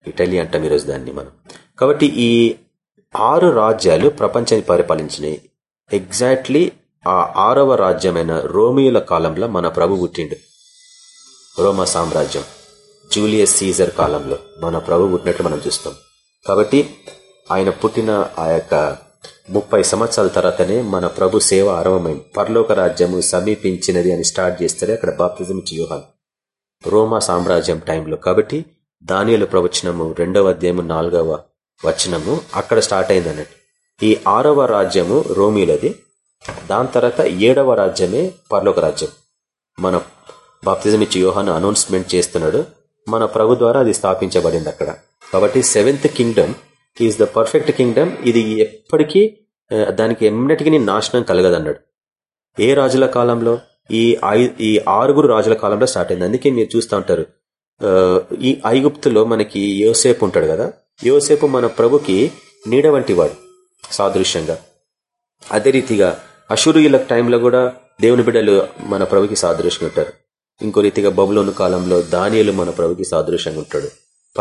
ఇటలీ అంటాం ఈరోజు దాన్ని మనం. కాబట్టి ఈ ఆరు రాజ్యాలు ప్రపంచాన్ని పరిపాలించినాయి. ఎగ్జాక్ట్లీ ఆ ఆరవ రాజ్యమైన రోమియోల కాలంలో మన ప్రభు పుట్టిండు. రోమా సామ్రాజ్యం జూలియస్ సీజర్ కాలంలో మన ప్రభు పుట్టినట్లు మనం చూస్తాం. కాబట్టి ఆయన పుట్టిన ఆ యొక్క ముప్పై సంవత్సరాల తర్వాతనే మన ప్రభు సేవ ఆరంభమైంది. పరలోక రాజ్యము సమీపించినది అని స్టార్ట్ చేస్తారే అక్కడ బాప్తిజం ఇచ్చి రోమా సామ్రాజ్యం టైంలో. కాబట్టి దానియలు ప్రవచనము రెండవ అధ్యాయము నాలుగవ వచనము అక్కడ స్టార్ట్ అయింది అన్నట్టు ఈ ఆరవ రాజ్యము రోమిలది దాని తర్వాత ఏడవ రాజ్యమే పర్లోక రాజ్యం. మన బాప్తిజం ఇచ్చి యోహాను అనౌన్స్మెంట్ చేస్తున్నాడు మన ప్రభు ద్వారా అది స్థాపించబడింది అక్కడ. కాబట్టి seventh kingdom is the perfect kingdom ఇది ఎప్పటికీ దానికి ఎన్నటికీ నాశనం కలగదన్నాడు. ఏ రాజుల కాలంలో? ఈ ఈ ఆరుగురు రాజుల కాలంలో స్టార్ట్ అయింది. అందుకే మీరు చూస్తూ ఉంటారు. ఈ ఐగుప్తులో మనకి యోసేపు ఉంటాడు కదా? యోసేపు మన ప్రభుకి నీడ వంటివాడు సాదృశ్యంగా. అదే రీతిగా అశురుయుల టైంలో కూడా దేవుని బిడ్డలు మన ప్రభుకి సాదృశ్యంగా ఉంటారు. ఇంకో రీతిగా బబులోను కాలంలో దానియలు మన ప్రభుకి సాదృశ్యంగా ఉంటాడు.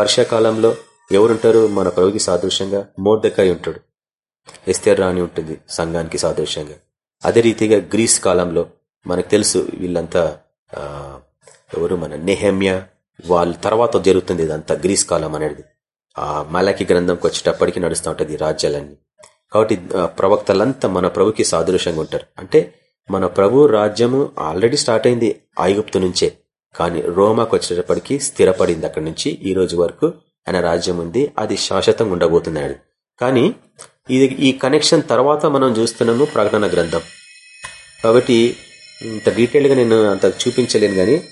వర్షాకాలంలో ఎవరుంటారు? మన ప్రభుకి సాదృశ్యంగా మోర్దకాయ ఉంటాడు. ఎస్తేర్ రాణి ఉంటుంది సంఘానికి సాదృశ్యంగా. అదే రీతిగా గ్రీస్ కాలంలో మనకు తెలుసు వీళ్ళంతా ఎవరు మన నెహమ్య వాళ్ళ తర్వాత జరుగుతుంది ఇదంతా గ్రీస్ కాలం అనేది. ఆ మలకి గ్రంథంకి వచ్చేటప్పటికి నడుస్తూ ఉంటుంది రాజ్యాలన్నీ. కాబట్టి ప్రవక్తలంతా మన ప్రభుకి సాదృశ్యంగా ఉంటారు. అంటే మన ప్రభు రాజ్యము ఆల్రెడీ స్టార్ట్ అయింది ఆయుగుప్తు నుంచే. కానీ రోమాకు వచ్చేటప్పటికి స్థిరపడింది అక్కడి నుంచి. ఈ రోజు వరకు ఆయన రాజ్యం ఉంది. అది శాశ్వతంగా ఉండబోతున్నాడు. కానీ ఇది ఈ కనెక్షన్ తర్వాత మనం చూస్తున్నాము ప్రకటన గ్రంథం. కాబట్టి ఇంత డీటెయిల్గా నేను అంత చూపించలేను గాని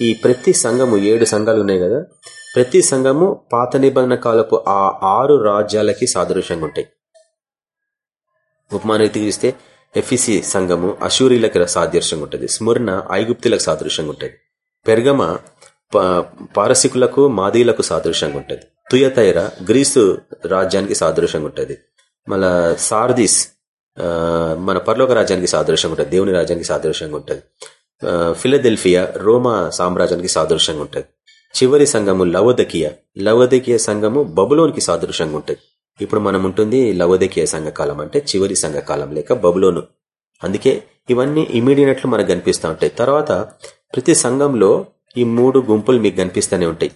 ఈ ప్రతి సంఘము ఏడు సంఘాలు ఉన్నాయి కదా. ప్రతి సంఘము పాత నిబంధన కాలపు ఆ ఆరు రాజ్యాలకి సాదృశ్యంగా ఉంటాయి ఉపమానరీతికి చూస్తే ఎఫిసి సంఘము అశూరీలకు సాదృశ్యంగా ఉంటుంది స్మరణ ఐగుప్తులకు సాదృశ్యంగా ఉంటుంది పెర్గమ పారసికులకు మాదీలకు సాదృశ్యంగా ఉంటుంది తుయతైర గ్రీసు రాజ్యానికి సాదృశ్యంగా ఉంటుంది మళ్ళా సార్దిస్ మన పర్లోక రాజ్యానికి సాదృశ్యంగా ఉంటుంది దేవుని రాజ్యానికి సాదృశ్యంగా ఉంటుంది ఫిలదెల్ఫియా రోమా సామ్రాజ్యానికి సాదృశ్యంగా ఉంటుంది చివరి సంఘము లవదకియ. లవదకియ సంఘము బబులోనికి సాదృశ్యంగా ఉంటుంది. ఇప్పుడు మనం ఉంటుంది లవదకియ సంఘకాలం అంటే చివరి సంఘకాలం లేక బబులోను. అందుకే ఇవన్నీ ఇమీడియట్లు మనకు కనిపిస్తూ ఉంటాయి. తర్వాత ప్రతి సంఘంలో ఈ మూడు గుంపులు మీకు కనిపిస్తూనే ఉంటాయి.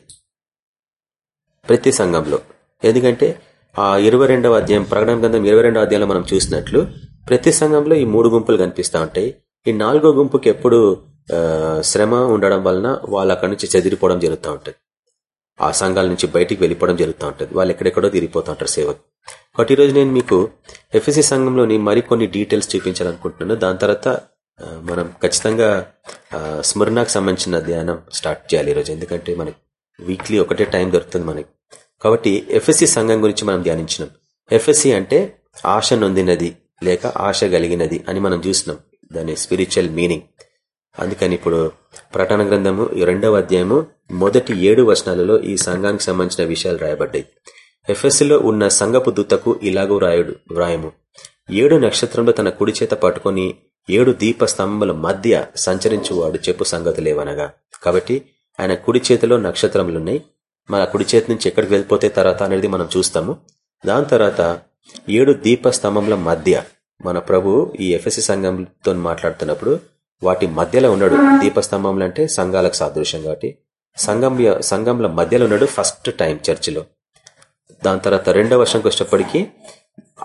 ప్రతి సంఘంలో. ఎందుకంటే ఆ ఇరవై రెండవ అధ్యాయం ప్రకటన గ్రంథం ఇరవై రెండవ అధ్యాయంలో మనం చూసినట్లు ప్రతి సంఘంలో ఈ మూడు గుంపులు కనిపిస్తూ ఉంటాయి. ఈ నాలుగో గుంపుకి ఎప్పుడు శ్రమ ఉండడం వలన వాళ్ళు అక్కడి నుంచి చెదిరిపోవడం జరుగుతూ ఉంటుంది. ఆ సంఘాల నుంచి బయటికి వెళ్ళిపోవడం జరుగుతూ ఉంటుంది. వాళ్ళు ఎక్కడెక్కడో తిరిగిపోతూ ఉంటారు సేవకు. కాబట్టి ఈరోజు నేను మీకు ఎఫ్ఎస్సి సంఘంలోని మరికొన్ని డీటెయిల్స్ చూపించాలనుకుంటున్నాను. దాని తర్వాత మనం ఖచ్చితంగా స్మరణకు సంబంధించిన ధ్యానం స్టార్ట్ చేయాలి ఈరోజు. ఎందుకంటే మనకి వీక్లీ ఒకటే టైం దొరుకుతుంది మనకి. కాబట్టి ఎఫ్ఎస్సి సంఘం గురించి మనం ధ్యానించినాం. ఎఫ్ఎస్సి అంటే ఆశ నొందినది లేక ఆశ కలిగినది అని మనం చూసినాం. దాని స్పిరిచువల్ మీనింగ్ అందుకని ఇప్పుడు ప్రకటన గ్రంథము రెండవ అధ్యాయము మొదటి ఏడు వచనాలలో ఈ సంఘానికి సంబంధించిన విషయాలు రాయబడ్డాయి. ఎఫ్ఎస్సీలో ఉన్న సంగపు దూతకు ఇలాగూ రాయుడు వ్రాయము ఏడు నక్షత్రంలో తన కుడి చేత పట్టుకుని ఏడు దీప స్తంభముల మధ్య సంచరించువాడు చెప్పు సంగతులేవనగా కాబట్టి ఆయన కుడి చేతిలో నక్షత్రములున్నాయి. మన కుడి చేతి నుంచి ఎక్కడికి వెళ్ళిపోతే తర్వాత అనేది మనం చూస్తాము. దాని తర్వాత ఏడు దీప స్తంభముల మధ్య మన ప్రభు ఈ ఎఫ్ఎస్సి సంఘంతో మాట్లాడుతున్నప్పుడు వాటి మధ్యలో ఉన్నాడు. దీపస్తంభంలో అంటే సంఘాలకు సాదృశ్యం కాబట్టి. సంఘం సంఘంలో మధ్యలో ఉన్నాడు ఫస్ట్ టైం చర్చిలో. దాని తర్వాత రెండవ వర్షంకి వచ్చేటప్పటికి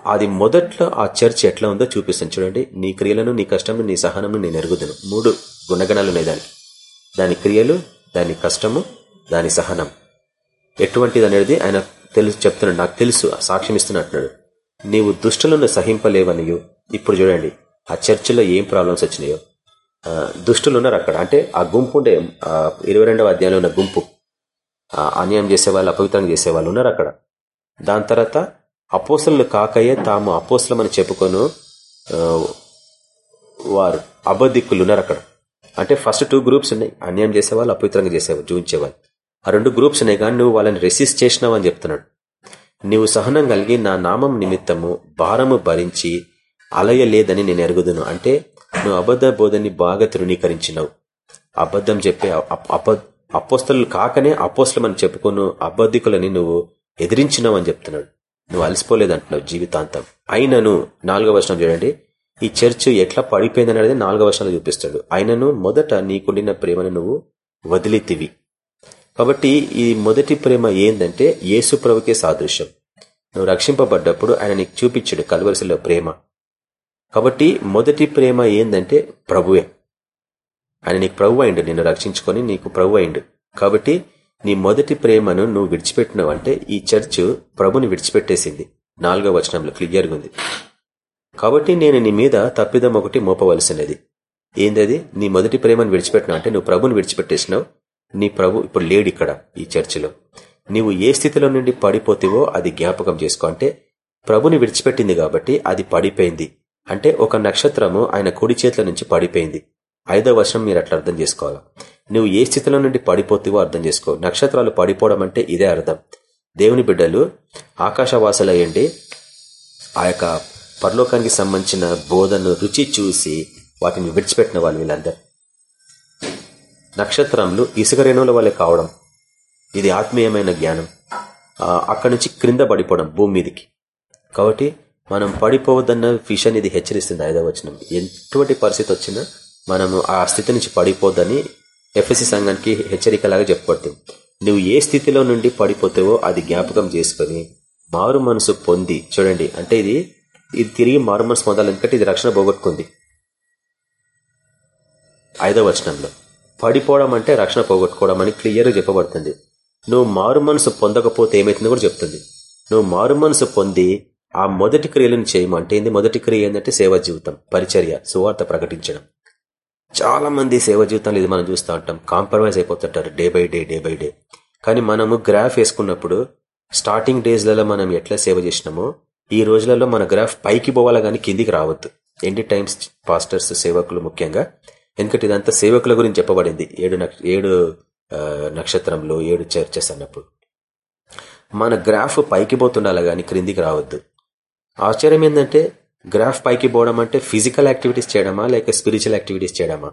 అది మొదట్లో ఆ చర్చ్ ఎట్లా ఉందో చూపిస్తాను. చూడండి నీ క్రియలను నీ కష్టము నీ సహనము నేను ఎరుగుదను. మూడు గుణగణాలు ఉన్నాయి దానికి. దాని క్రియలు దాని కష్టము దాని సహనం. ఎటువంటిది అనేది ఆయన తెలుసు చెప్తున్నాడు నాకు తెలుసు సాక్ష్యం ఇస్తున్నట్టున్నాడు నీవు దుష్టులను సహింపలేవనియు. ఇప్పుడు చూడండి ఆ చర్చిలో ఏం ప్రాబ్లమ్స్ వచ్చినాయో. దుష్టులు ఉన్నారు అక్కడ. అంటే ఆ గుంపు ఉండే ఇరవై రెండవ అధ్యాయంలో ఉన్న గుంపు అన్యాయం చేసేవాళ్ళు అపవిత్రం చేసేవాళ్ళు ఉన్నారు అక్కడ. దాని తర్వాత అపోసలు కాకయే తాము అపోసలమని చెప్పుకొను వారు అబద్ధిక్కులు ఉన్నారు అక్కడ. అంటే ఫస్ట్ టూ గ్రూప్స్ ఉన్నాయి. అన్యాయం చేసేవాళ్ళు అపవిత్రంగా చేసేవాళ్ళు చూపించేవాళ్ళు ఆ రెండు గ్రూప్స్ ఉన్నాయి కానీ నువ్వు వాళ్ళని రెసిస్ట్ చేసినావు అని చెప్తున్నాడు. నీవు సహనం కలిగి నా నామం నిమిత్తము భారము భరించి అలయలేదని నేను ఎరుగుదును. అంటే నువ్వు అబద్ధ బోధని బాగా తృణీకరించినావు. అబద్ధం చెప్పే అపోస్తలు కాకనే అపోస్తలమని చెప్పుకును అబద్ధికులని నువ్వు ఎదిరించినావు అని చెప్తున్నాడు. నువ్వు అలసిపోలేదంటున్నావు జీవితాంతం. అయినను నాలుగో వర్షం చూడండి. ఈ చర్చ్ ఎట్లా పడిపోయింది అనేది నాలుగో వర్షాలు చూపిస్తాడు. అయినను మొదట నీకుండిన ప్రేమను నువ్వు వదిలితివి. కాబట్టి ఈ మొదటి ప్రేమ ఏందంటే యేసు ప్రభుకే సాదృశ్యం. నువ్వు రక్షింపబడ్డప్పుడు ఆయన నీకు చూపించాడు కలవరిసలో ప్రేమ. కాబట్టి మొదటి ప్రేమ ఏందంటే ప్రభువే. ఆయన నీకు ప్రభు అయిండు నిన్ను రక్షించుకొని నీకు ప్రభు అయిండు. కాబట్టి నీ మొదటి ప్రేమను నువ్వు విడిచిపెట్టినావు అంటే ఈ చర్చ్ ప్రభుని విడిచిపెట్టేసింది. నాలుగో వచనంలో క్లియర్గా ఉంది. కాబట్టి నేను నీ మీద తప్పిదం ఒకటి మోపవలసినది. ఏందది? నీ మొదటి ప్రేమను విడిచిపెట్టినావు అంటే నువ్వు ప్రభుని విడిచిపెట్టేసినావు. నీ ప్రభు ఇప్పుడు లేడు ఇక్కడ ఈ చర్చిలో. నీవు ఏ స్థితిలో నుండి పడిపోతేవో అది జ్ఞాపకం చేసుకో అంటే ప్రభుని విడిచిపెట్టింది కాబట్టి అది పడిపోయింది. అంటే ఒక నక్షత్రము ఆయన కుడి చేతుల నుంచి పడిపోయింది. ఐదో వర్షం మీరు అట్లా అర్థం చేసుకోవాలి. నువ్వు ఏ స్థితిలో నుండి పడిపోతేవో అర్థం చేసుకో. నక్షత్రాలు పడిపోవడం అంటే ఇదే అర్థం. దేవుని బిడ్డలు ఆకాశవాసులయ్యండి. ఆ యొక్క పరలోకానికి సంబంధించిన బోధను రుచి చూసి వాటిని విడిచిపెట్టిన వాళ్ళు వీళ్ళందరూ. నక్షత్రములు ఇసుక రేణువుల వల్లే కావడం. ఇది ఆత్మీయమైన జ్ఞానం. అక్కడి నుంచి క్రింద పడిపోవడం భూమి మీదకి. కాబట్టి మనం పడిపోవద్దన్న విషయాన్ని ఇది హెచ్చరిస్తుంది ఐదవ వచనం ఎటువంటి పరిస్థితి వచ్చినా మనము ఆ స్థితి నుంచి పడిపోద్దని ఎఫ్ఎస్సి సంఘానికి హెచ్చరికలాగా చెప్పబడుతుంది. నువ్వు ఏ స్థితిలో నుండి పడిపోతావో అది జ్ఞాపకం చేసుకుని మారు మనసు పొంది చూడండి అంటే ఇది ఇది తిరిగి మారు మనసు పొందాలి ఎందుకంటే ఇది రక్షణ పోగొట్టుకుంది. ఐదవ వచనంలో పడిపోవడం అంటే రక్షణ పోగొట్టుకోవడం అని క్లియర్గా చెప్పబడుతుంది. నువ్వు మారు మనసు పొందకపోతే ఏమైతుందో కూడా చెప్తుంది. నువ్వు మారు మనసు పొంది ఆ మొదటి క్రియలను చేయమంటే ఏంది? మొదటి క్రియ ఏంటంటే సేవా జీవితం పరిచర్య సువార్త ప్రకటించడం. చాలా మంది సేవ జీవితంలో ఇది మనం చూస్తూ ఉంటాం. Compromise అయిపోతుంటారు day by day day by day. కానీ మనము గ్రాఫ్ వేసుకున్నప్పుడు స్టార్టింగ్ డేస్లలో మనం ఎట్లా సేవ చేసినామో ఈ రోజులలో మన గ్రాఫ్ పైకి పోవాలా కానీ కిందికి రావద్దు. ఎండి టైమ్స్ పాస్టర్స్ సేవకులు ముఖ్యంగా. ఎందుకంటే ఇదంతా సేవకుల గురించి చెప్పబడింది. ఏడు ఏడు నక్షత్రంలో ఏడు చర్చెస్ అన్నప్పుడు. మన గ్రాఫ్ పైకి పోతుండాలి కానీ క్రిందికి రావద్దు. ఆశ్చర్యం ఏంటంటే గ్రాఫ్ పైకి పోవడం అంటే ఫిజికల్ యాక్టివిటీస్ చేయడమా లేక స్పిరిచువల్ యాక్టివిటీస్ చేయడమా?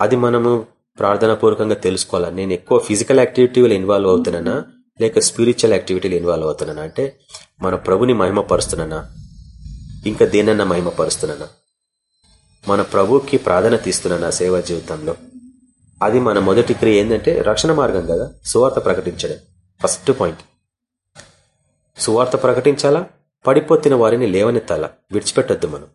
అది మనము ప్రార్థనా పూర్వకంగా తెలుసుకోవాలా? నేను ఎక్కువ ఫిజికల్ యాక్టివిటీలో ఇన్వాల్వ్ అవుతున్నానా లేక స్పిరిచువల్ యాక్టివిటీలు ఇన్వాల్వ్ అవుతున్నానా? అంటే మన ప్రభుని మహిమపరుస్తున్నానా? ఇంకా దేనన్నా మహిమపరుస్తున్నానా? మన ప్రభుకి ప్రాధాన్యత ఇస్తున్నానా సేవా జీవితంలో? అది మన మొదటి క్రియ ఏంటంటే రక్షణ మార్గం కదా సువార్త ప్రకటించడం. First point. సువార్త ప్రకటించాలా? పడిపోతున్న వారిని లేవనెత్తాల. విడిచిపెట్టద్దు మనం.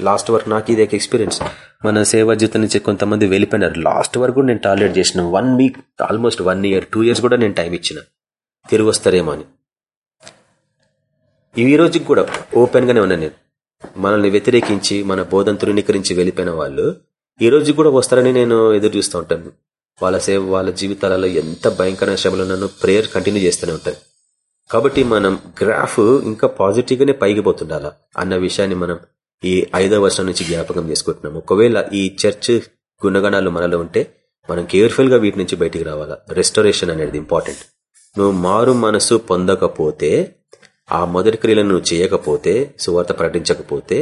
లాస్ట్ వరకు నాకు ఇదే ఎక్స్పీరియన్స్. మన సేవా జీవితం నుంచి కొంతమంది వెళ్ళిపోయినారు. లాస్ట్ వరకు కూడా నేను టార్గెట్ చేసిన one week almost one year two years కూడా నేను టైం ఇచ్చిన. తిరిగి వస్తారేమో అని. ఈ రోజుకి కూడా ఓపెన్ గానే నేను. మనల్ని వ్యతిరేకించి మన బోధన తృణీకరించి వెళ్ళిపోయిన వాళ్ళు ఈ రోజు కూడా వస్తారని నేను ఎదురు చూస్తూ ఉంటాను. వాళ్ళ సేవ వాళ్ళ జీవితాలలో ఎంత భయంకర శ్రమలు ఉన్నానో ప్రేయర్ కంటిన్యూ చేస్తూనే ఉంటాను కాబట్టి మనం గ్రాఫ్ ఇంకా పాజిటివ్ గానే పైకి పోతుండాలా? అన్న విషయాన్ని మనం ఈ ఐదవ వర్షం నుంచి జ్ఞాపకం చేసుకుంటున్నాం ఒకవేళ ఈ చర్చ్ గుణగణాలు మనలో ఉంటే మనం కేర్ఫుల్గా వీటి నుంచి బయటికి రావాలా? రెస్టరేషన్ అనేది ఇంపార్టెంట్ నువ్వు మారు మనసు పొందకపోతే ఆ మొదటి క్రియలను నువ్వు చేయకపోతే సువార్త ప్రకటించకపోతే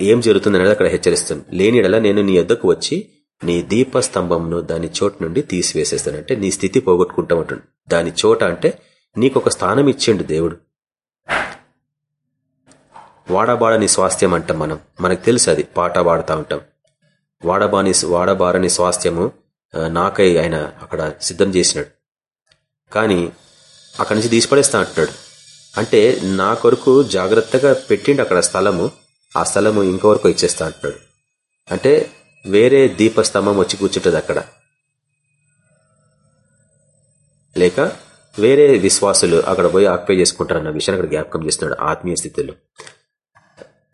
ఏం జరుగుతుంది అనేది అక్కడ హెచ్చరిస్తుంది లేనిడలా నేను నీ ఎద్దకు వచ్చి నీ దీపస్తంభంను దాని చోటు నుండి తీసివేసేస్తానంటే నీ స్థితి పోగొట్టుకుంటా ఉంటుంది దాని చోట అంటే నీకు ఒక స్థానం ఇచ్చిండు దేవుడు. వాడబాడని స్వాస్థ్యం అంటాం మనం. మనకు తెలుసు అది పాట పాడుతూ ఉంటాం. వాడబాని వాడబారని స్వాస్థ్యము నాకై ఆయన అక్కడ సిద్ధం చేసినాడు. కానీ అక్కడి నుంచి తీసిపడేస్తా అంటున్నాడు. అంటే నా కొరకు జాగ్రత్తగా పెట్టిండు అక్కడ స్థలము ఆ స్థలము ఇంకొరకు ఇచ్చేస్తా అంటున్నాడు. అంటే వేరే దీపస్తంభం వచ్చి కూర్చుంటుంది అక్కడ. లేక వేరే విశ్వాసులు అక్కడ పోయి ఆక్యుపై చేసుకుంటారన్న విషయాన్ని అక్కడ జ్ఞాపకం చేస్తున్నాడు ఆత్మీయ స్థితిలో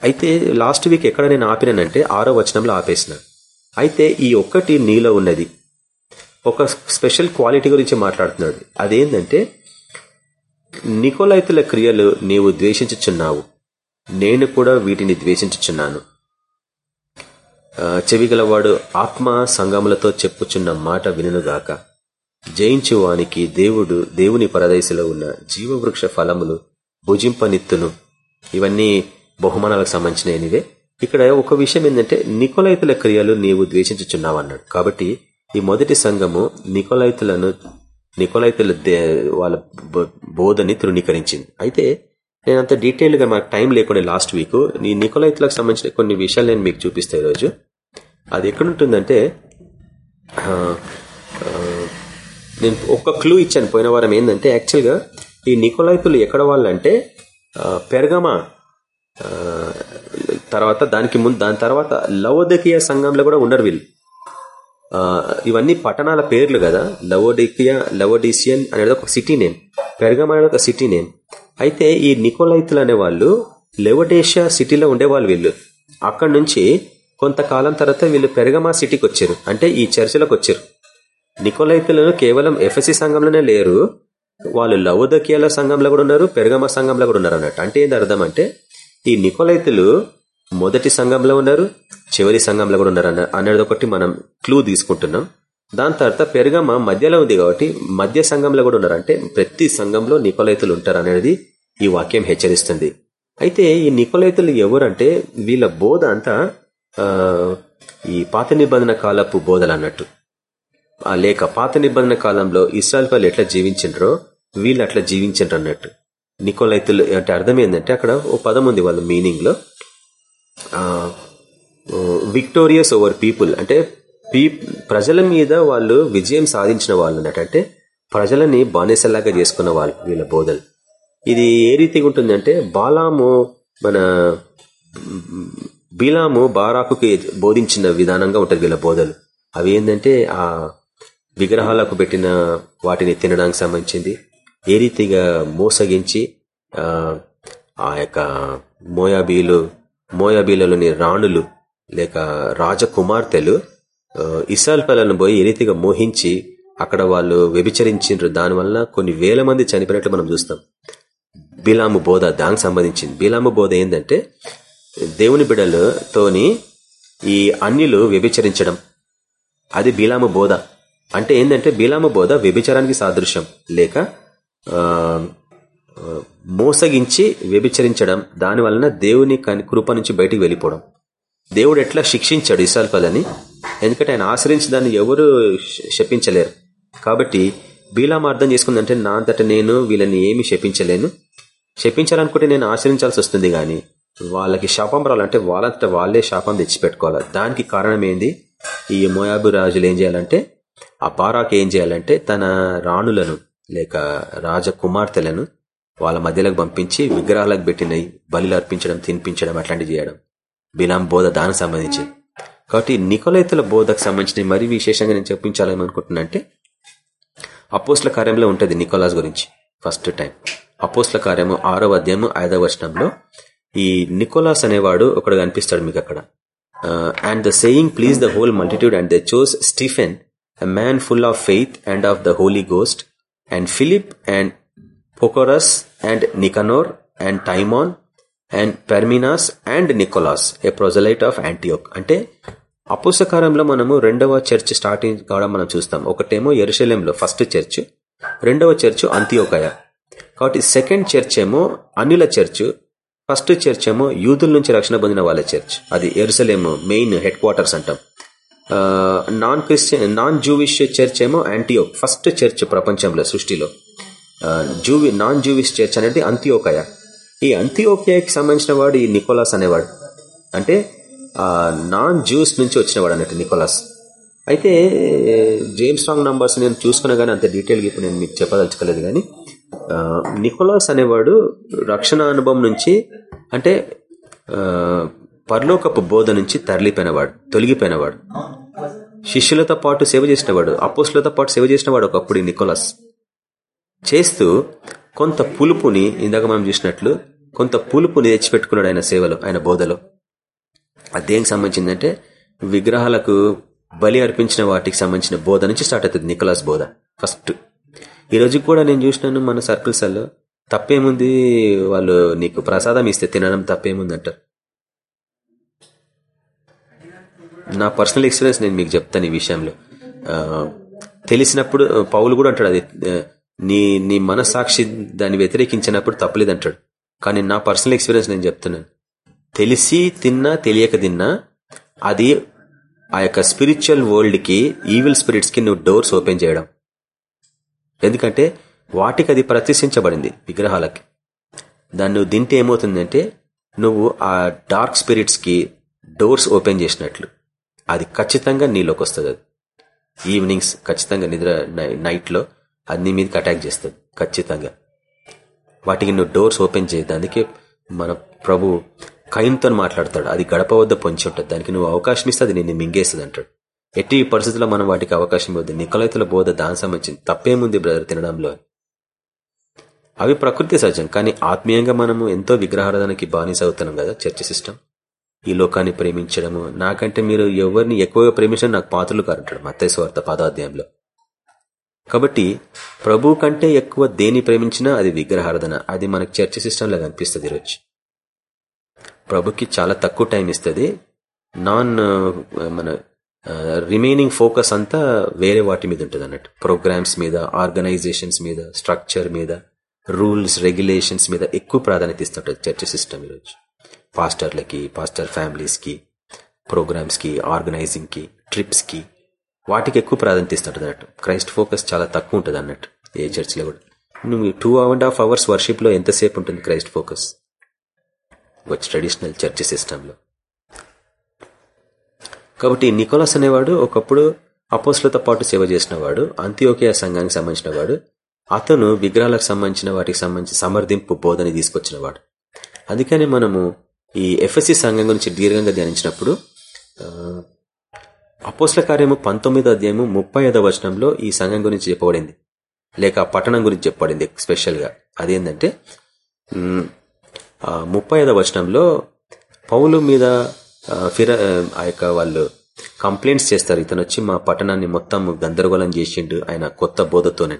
అయితే లాస్ట్ వీక్ ఎక్కడ నేను ఆపినానంటే ఆరో వచనంలో ఆపేసిన. అయితే ఈ ఒక్కటి నీలో ఉన్నది. ఒక స్పెషల్ క్వాలిటీ గురించి మాట్లాడుతున్నాడు. అదేంటంటే నికోలైతుల క్రియలు నీవు ద్వేషించుచున్నావు. నేను కూడా వీటిని ద్వేషించుచున్నాను. చెవిగలవాడు ఆత్మ సంగములతో చెప్పుచున్న మాట వినుగాక జయించువానికి దేవుడు దేవుని పరదేశంలో ఉన్న జీవవృక్ష ఫలములు భుజింపనిత్తును ఇవన్నీ బహుమానాలకు సంబంధించినవే ఇక్కడ ఒక విషయం ఏంటంటే నికోలైతుల క్రియలు నీవు ద్వేషించుచున్నావు అన్నాడు. కాబట్టి ఈ మొదటి సంఘము నికోలైతులను నికోలైతుల వాళ్ళ బోధని తృణీకరించింది. అయితే నేను అంత డీటెయిల్గా మాకు టైం లేకుండా లాస్ట్ వీక్ ఈ నికోలైతులకు సంబంధించిన కొన్ని విషయాలు నేను మీకు చూపిస్తాను ఈరోజు. అది ఎక్కడుంటుందంటే నేను ఒక్క క్లూ ఇచ్చాను. పోయిన వారం ఏంటంటే యాక్చువల్గా ఈ నికోలైతులు ఎక్కడ వాళ్ళంటే పెరగమా తర్వాత దానికి ముందు దాని తర్వాత లవోదకీయ సంఘంలో కూడా ఉండరు వీళ్ళు. ఇవన్నీ పట్టణాల పేర్లు కదా. లవోడికియా లవోడిసియన్ అనేది ఒక సిటీ నేమ్ పెరగమ అనేది ఒక సిటీ నేమ్ అయితే ఈ నికోలైతులు అనే వాళ్ళు లెవడేషియా సిటీలో ఉండేవాళ్ళు వీళ్ళు. అక్కడ నుంచి కొంతకాలం తర్వాత వీళ్ళు పెరగమా సిటీకి వచ్చారు. అంటే ఈ చర్చిలోకి వచ్చారు. నికోలైతులను కేవలం ఎఫ్ఎస్సి సంఘంలోనే లేరు. వాళ్ళు లవోదకియాల సంఘంలో కూడా ఉన్నారు పెరగమ సంఘంలో కూడా ఉన్నారు అన్నట్టు. అంటే ఏంది అర్థం అంటే ఈ నికోలైతులు మొదటి సంఘంలో ఉన్నారు చివరి సంఘంలో కూడా ఉన్నారు అనేది ఒకటి మనం క్లూ తీసుకుంటున్నాం. దాని తర్వాత పెరగమ మధ్యలో ఉంది కాబట్టి మధ్య సంఘంలో కూడా ఉన్నారు. అంటే ప్రతి సంఘంలో నికోలైతులు ఉంటారు అనేది ఈ వాక్యం హెచ్చరిస్తుంది. అయితే ఈ నికోలైతులు ఎవరంటే వీళ్ళ బోధ అంతా ఈ పాత నిబంధన కాలపు బోధలు అన్నట్టు. లేక పాత నిబంధన కాలంలో ఇస్రాయల్ వాళ్ళు ఎట్లా జీవించారో వీళ్ళు అట్లా జీవించారు అన్నట్టు. నికోలైతులు అంటే అర్థం ఏంటంటే అక్కడ ఓ పదం ఉంది వాళ్ళ మీనింగ్లో. విక్టోరియస్ ఓవర్ పీపుల్ అంటే ప్రజల మీద వాళ్ళు విజయం సాధించిన వాళ్ళు అన్నట్టు. అంటే ప్రజలని బానిసలాగా చేసుకున్న వాళ్ళు వీళ్ళ బోధలు. ఇది ఏ రీతిగా ఉంటుందంటే బాలాము మన బీలాము బారాకుకి బోధించిన విధానంగా ఉంటుంది వీళ్ళ బోధలు. అవి ఏంటంటే ఆ విగ్రహాలకు పెట్టిన వాటిని తినడానికి సంబంధించింది. ఏ రీతిగా మోసగించి ఆ యొక్క మోయాబీలు మోయాబీలలోని రాణులు లేక రాజకుమార్తెలు ఇసాల్ పిల్లలను పోయి ఏ రీతిగా మోహించి అక్కడ వాళ్ళు వ్యభిచరించారు దానివల్ల కొన్ని వేల మంది చనిపోయినట్లు మనం చూస్తాం. బీలాము బోధ దానికి సంబంధించింది. బిలాము బోధ ఏంటంటే దేవుని బిడలతోని ఈ అన్యులు వ్యభిచరించడం. అది బిలాము బోధ. అంటే ఏంటంటే బీలామ బోధ వ్యభిచారానికి సాదృశ్యం. లేక మోసగించి వ్యభిచరించడం దాని వలన దేవుని కృప నుంచి బయటికి వెళ్ళిపోవడం. దేవుడు ఎట్లా శిక్షించాడు ఇసాల్ పదని ఎందుకంటే ఆయన ఆశ్రయించి దాన్ని ఎవరు శపించలేరు. కాబట్టి బీలాం అర్థం చేసుకుందంటే నా అంతట నేను వీళ్ళని ఏమి శపించలేను. శపించాలనుకుంటే నేను ఆశ్రయించాల్సి వస్తుంది కానీ వాళ్ళకి శాపం రావాలంటే వాళ్ళంతట వాళ్ళే శాపం తెచ్చిపెట్టుకోవాలి. దానికి కారణం ఏంది? ఈ మోయాబు రాజులు ఏం చేయాలంటే ఆ బారాక్ ఏం చేయాలంటే తన రాణులను లేక రాజకుమార్తెలను వాళ్ళ మధ్యలోకి పంపించి విగ్రహాలకు పెట్టినవి బలి అర్పించడం తినిపించడం అట్లాంటివి చేయడం. బిలాం బోధ దానికి సంబంధించి. కాబట్టి నికోలైతుల బోధకు సంబంధించిన మరీ విశేషంగా నేను చెప్పించాలని అనుకుంటున్నా అంటే అపోస్ల కార్యంలో ఉంటుంది నికోలాస్ గురించి ఫస్ట్ టైం. అపోస్ల కార్యము ఆరో అధ్యాయము ఐదవ వచనంలో ఈ నికోలాస్ అనేవాడు ఒకడు కనిపిస్తాడు మీకు అక్కడ and the saying please the whole multitude and the chose Stephen a man full of faith and of the Holy Ghost, and Philip and Prochorus and Nicanor and Timon and Perminas and Nicholas, a proselyte of Antioch. అంటే అపుసకారంలో మనము రెండవ church starting కావడం మనం చూస్తాం. ఒకటేమో ఎరుశలేంలో first church రెండవ చర్చ్ అంత్యోకయ. కాబట్టి సెకండ్ చర్చ్ ఏమో అనిల చర్చ్. ఫస్ట్ చర్చ్ ఏమో యూదుల నుంచి రక్షణ పొందిన వాళ్ళ చర్చ్. అది ఎరుసలేము మెయిన్ హెడ్ క్వార్టర్స్ అంటాం. Non Christian non Jewish church ఏమో యాంటీయో ఫస్ట్ చర్చ్ ప్రపంచంలో సృష్టిలో. జూవి నాన్ జూవిష్ చర్చ్ అనేది అంత్యోకయ ఈ అంత్యోకయకి సంబంధించిన వాడు ఈ నికోలాస్ అనేవాడు. అంటే నాన్ జ్యూస్ నుంచి వచ్చినవాడు అన్నట్టు నికోలాస్ అయితే జేమ్స్ సాంగ్ నంబర్స్ నేను చూసుకున్నా కానీ అంత డీటెయిల్గా ఇప్పుడు నేను మీకు చెప్పదలుచుకోలేదు కానీ నికోలాస్ అనేవాడు రక్షణ అనుభవం నుంచి అంటే పరలోకపు బోధ నుంచి తరలిపోయినవాడు తొలగిపోయినవాడు. శిష్యులతో పాటు సేవ చేసినవాడు అపోస్టులతో పాటు సేవ చేసినవాడు ఒకప్పుడు నికోలస్. చేస్తూ కొంత పులుపుని ఇందాక మనం చూసినట్లు కొంత పులుపుని తెచ్చిపెట్టుకున్నాడు ఆయన సేవలో ఆయన బోధలో. అది దేనికి సంబంధించిందంటే విగ్రహాలకు బలి అర్పించిన వాటికి సంబంధించిన బోధ నుంచి స్టార్ట్ అవుతుంది నికోలాస్ బోధ ఫస్ట్. ఈ రోజు కూడా నేను చూసినాను మన సర్కిల్స్లో తప్పేముంది వాళ్ళు నీకు ప్రసాదం ఇస్తే తినడం తప్పేముంది అంటారు నా పర్సనల్ ఎక్స్పీరియన్స్ నేను మీకు చెప్తాను ఈ విషయంలో. తెలిసినప్పుడు పౌలు కూడా అంటాడు అది నీ నీ మనసాక్షి దాన్ని వ్యతిరేకించినప్పుడు తప్పలేదు అంటాడు కానీ నా పర్సనల్ ఎక్స్పీరియన్స్ నేను చెప్తున్నాను. తెలిసి తిన్నా తెలియక తిన్నా అది ఆ యొక్క స్పిరిచువల్ వరల్డ్కి ఈవిల్ స్పిరిట్స్కి నువ్వు డోర్స్ ఓపెన్ చేయడం. ఎందుకంటే వాటికి అది ప్రతిష్ఠించబడింది విగ్రహాలకి. దాన్ని నువ్వు తింటే ఏమవుతుందంటే నువ్వు ఆ డార్క్ స్పిరిట్స్కి డోర్స్ ఓపెన్ చేసినట్లు. అది ఖచ్చితంగా నీలోకి వస్తుంది. అది ఈవినింగ్స్ ఖచ్చితంగా నిద్ర నైట్లో అది నీ మీదకి అటాక్ చేస్తుంది. ఖచ్చితంగా. వాటికి నువ్వు డోర్స్ ఓపెన్ చేయడానికి మన ప్రభు కయంతో మాట్లాడతాడు. అది గడప వద్ద పొంచి ఉంటుంది. దానికి నువ్వు అవకాశం ఇస్తే అది నిన్ను మింగేస్తుంది అంటాడు. ఎట్టి పరిస్థితుల్లో మనం వాటికి అవకాశం ఇవ్వద్దు. నికలైతుల బోధ దాని సంబంధించింది. తప్పేముంది బ్రదర్ తినడంలో? అవి ప్రకృతి సహజం. కానీ ఆత్మీయంగా మనము ఎంతో విగ్రహారాధనకి బానిస అవుతున్నాం కదా చర్చ సిస్టమ్ ఈ లోకాన్ని ప్రేమించడము. నాకంటే మీరు ఎవరిని ఎక్కువగా ప్రేమించడం నాకు పాత్రలు కారంటాడు మత్తేశ్వార్త పాదాధ్యాయంలో. కాబట్టి ప్రభు కంటే ఎక్కువ దేని ప్రేమించినా అది విగ్రహారాధన. అది మనకు చర్చ సిస్టంలో కనిపిస్తుంది ఈరోజు. ప్రభుకి చాలా తక్కువ టైం ఇస్తుంది. నాన్ మన రిమైనింగ్ ఫోకస్ అంతా వేరే వాటి మీద ఉంటుంది అన్నట్టు. ప్రోగ్రామ్స్ మీద ఆర్గనైజేషన్స్ మీద స్ట్రక్చర్ మీద రూల్స్ రెగ్యులేషన్స్ మీద ఎక్కువ ప్రాధాన్యత ఇస్తుంటుంది చర్చ సిస్టమ్ ఈరోజు. పాస్టర్లకి పాస్టర్ ఫ్యామిలీస్కి ప్రోగ్రామ్స్కి ఆర్గనైజింగ్కి ట్రిప్స్కి వాటికి ఎక్కువ ప్రాధాన్యత ఇస్తుంటుంది అన్నట్టు. క్రైస్ట్ ఫోకస్ చాలా తక్కువ ఉంటుంది అన్నట్టు ఏ చర్చ్లో కూడా. నువ్వు టూ అండ్ హాఫ్ అవర్స్ వర్షిప్లో ఎంతసేపు ఉంటుంది క్రైస్ట్ ఫోకస్? వచ్చి ట్రెడిషనల్ చర్చ్ సిస్టంలో. కాబట్టి నికోలస్ అనేవాడు ఒకప్పుడు అపోస్లతో పాటు సేవ చేసినవాడు అంత్యోకియా సంఘానికి సంబంధించిన వాడు అతను విగ్రహాలకు సంబంధించిన వాటికి సంబంధించి సమర్థింపు బోధన తీసుకొచ్చిన వాడు అందుకని మనము ఈ ఎఫ్ఎస్సి సంఘం గురించి దీర్ఘంగా ధ్యానించినప్పుడు అపోస్ల కార్యము పంతొమ్మిదో అధ్యాయము ముప్పై ఐదో వచనంలో ఈ సంఘం గురించి చెప్పబడింది. లేక పట్టణం గురించి చెప్పబడింది స్పెషల్గా అదేంటంటే ముప్పై ఐదో వచనంలో పౌలు మీద ఫిర ఆ యొక్క వాళ్ళు కంప్లైంట్స్ చేస్తారు. ఇతను వచ్చి మా పట్టణాన్ని మొత్తం గందరగోళం చేసిండు. ఆయన కొత్త బోధతోనే.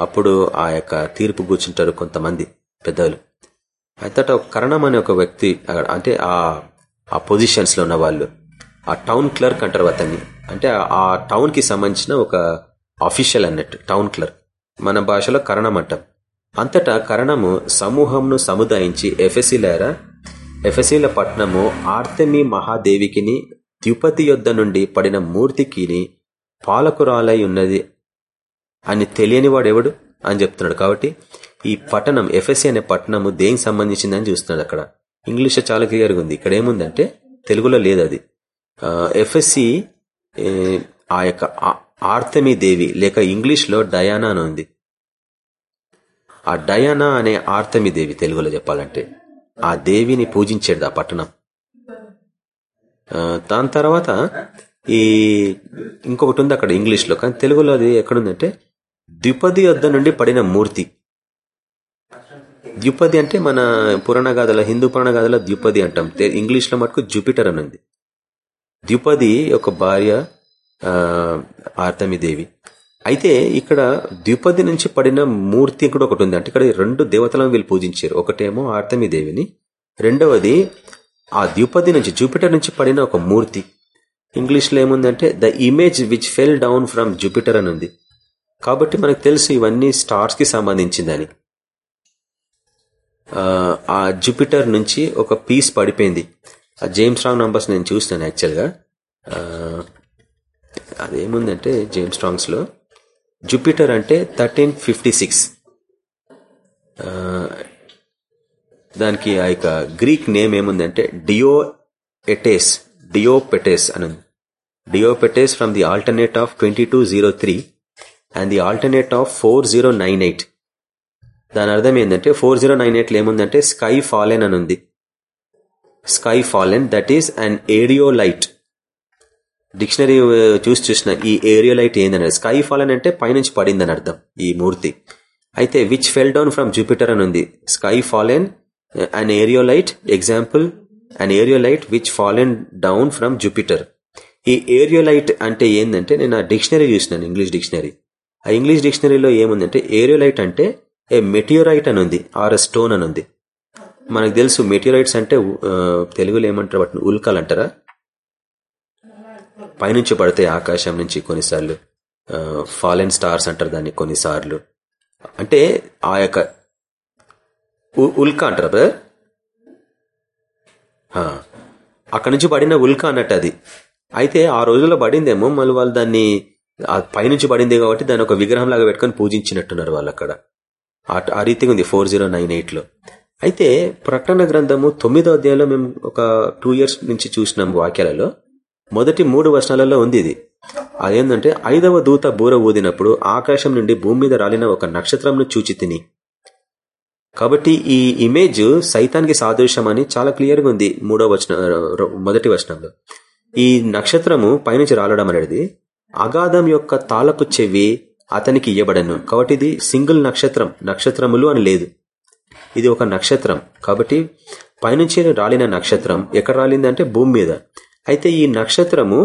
అప్పుడు ఆ యొక్క తీర్పు కూర్చుంటారు కొంతమంది పెద్దలు. అంతటా కరణం అనే ఒక వ్యక్తి అంటే ఆ ఆ పొజిషన్స్లో ఉన్న వాళ్ళు. ఆ టౌన్ క్లర్క్ అంటారు అతన్ని. అంటే ఆ టౌన్కి సంబంధించిన ఒక అఫీషియల్ అన్నట్టు టౌన్ క్లర్క్ మన భాషలో కరణం అంటాం. అంతటా కరణము సమూహంను సముదాయించి ఎఫెసిలారా ఎఫెసీల పట్నము ఆర్తమి మహాదేవికిని ద్యుపతి యొద్ద నుండి పడిన మూర్తికిని పాలకురాలై ఉన్నది అని తెలియని వాడెవడు అని చెప్తున్నాడు. కాబట్టి ఈ పట్టణం ఎఫ్ఎస్సి అనే పట్టణము దేనికి సంబంధించిందని చూస్తున్నాడు అక్కడ. ఇంగ్లీష్ చాలా క్లియర్గా ఉంది. ఇక్కడ ఏముందంటే తెలుగులో లేదు అది. ఎఫ్ఎస్సి ఆ యొక్క ఆర్తమి దేవి లేక ఇంగ్లీష్లో డయానా అని ఉంది. ఆ డయానా అనే ఆర్తమి దేవి తెలుగులో చెప్పాలంటే ఆ దేవిని పూజించేది ఆ పట్టణం. దాని తర్వాత ఈ ఇంకొకటి ఉంది అక్కడ ఇంగ్లీష్లో కానీ తెలుగులో అది ఎక్కడుందంటే ద్విపది వద్ద నుండి పడిన మూర్తి. ద్యుపది అంటే మన పురాణ గాథల హిందూ పురాణ గాథల అంటాం. ఇంగ్లీష్లో మటుకు జూపిటర్ అని ఉంది ద్విపది ఒక భార్య ఆర్తమిదేవి. అయితే ఇక్కడ ద్విపది నుంచి పడిన మూర్తి కూడా ఒకటి ఉంది. అంటే ఇక్కడ రెండు దేవతలను వీళ్ళు పూజించారు. ఒకటేమో ఆర్తమిదేవిని రెండవది ఆ ద్విపది నుంచి జూపిటర్ నుంచి పడిన ఒక మూర్తి. ఇంగ్లీష్లో ఏముందంటే the image which fell down from Jupiter అని ఉంది. కాబట్టి మనకు తెలుసు ఇవన్నీ స్టార్స్కి సంబంధించిందని. ఆ జూపిటర్ నుంచి ఒక పీస్ పడిపోయింది. ఆ జేమ్స్ రాంగ్ నంబర్స్ నేను చూస్తాను యాక్చువల్గా అదేముందంటే జేమ్స్ స్ట్రాంగ్స్లో జూపిటర్ అంటే థర్టీన్ ఫిఫ్టీ సిక్స్ దానికి ఆ యొక్క గ్రీక్ నేమ్ ఏముందంటే డియో ఎటేస్ డియోపెటేస్ అని డియోపెటేస్ from the alternate of twenty two zero three and the alternate of four zero nine eight దాని అర్థం ఏంటంటే ఫోర్ జీరో నైన్ ఎయిట్ ఏముందంటే స్కై ఫాలెన్ అని ఉంది. Sky fallen that is an aerolite dictionary చూసి చూసిన ఈ ఏరియోలైట్ ఏందని స్కై ఫాలెన్ అంటే పైనుంచి పడిందని అర్థం ఈ మూర్తి. అయితే which fell down from Jupiter అని ఉంది. Sky fallen an aerolite example an aerolite which fallen down from Jupiter ఈ ఏరియోలైట్ అంటే ఏంటంటే నేను ఆ డిక్షనరీ చూసినాను ఇంగ్లీష్ డిక్షనరీ ఆ ఇంగ్లీష్ డిక్షనరీలో ఏముందంటే ఏరియోలైట్ అంటే ఏ మెటియోరైట్ అని ఉంది ఆర్ స్టోన్ అని ఉంది మనకు తెలుసు మెటియోరైట్స్ అంటే తెలుగులో ఏమంటారు వాటిని? ఉల్కలు అంటారా? పైనుంచి పడితే ఆకాశం నుంచి కొన్నిసార్లు. ఫాలెన్ స్టార్స్ అంటారు దాన్ని కొన్నిసార్లు. అంటే ఆ యొక్క ఉల్క అంటారా బ్రదర్? అక్కడి నుంచి పడిన ఉల్క అన్నట్టు అది. అయితే ఆ రోజుల్లో పడిందేమో మళ్ళీ వాళ్ళు దాన్ని పైనుంచి పడింది కాబట్టి దాన్ని ఒక విగ్రహం లాగా పెట్టుకుని పూజించినట్టున్నారు వాళ్ళు అక్కడ. ఆ రీతిగా ఉంది ఫోర్ జీరో నైన్ ఎయిట్లో అయితే ప్రకటన గ్రంథము తొమ్మిదో అధ్యాయంలో మేము ఒక టూ ఇయర్స్ నుంచి చూసినాం వాక్యాలలో. మొదటి మూడు వర్షాలలో ఉంది ఇది. అదేంటంటే ఐదవ దూత బూర ఊదినప్పుడు ఆకాశం నుండి భూమి మీద రాలిన ఒక నక్షత్రంను చూచి తిని. కాబట్టి ఈ ఇమేజ్ సైతానికి సాదృశ్యం అని చాలా క్లియర్గా ఉంది మూడో వచన మొదటి వచనంలో. ఈ నక్షత్రము పైనుంచి రాలడం అనేది అగాధం యొక్క తాళపు చెవి అతనికి ఇయ్యబడను. కాబట్టి ఇది సింగిల్ నక్షత్రం నక్షత్రములు అని లేదు. ఇది ఒక నక్షత్రం. కాబట్టి పైనుంచి రాలిన నక్షత్రం ఎక్కడ రాలిందంటే భూమి మీద. అయితే ఈ నక్షత్రము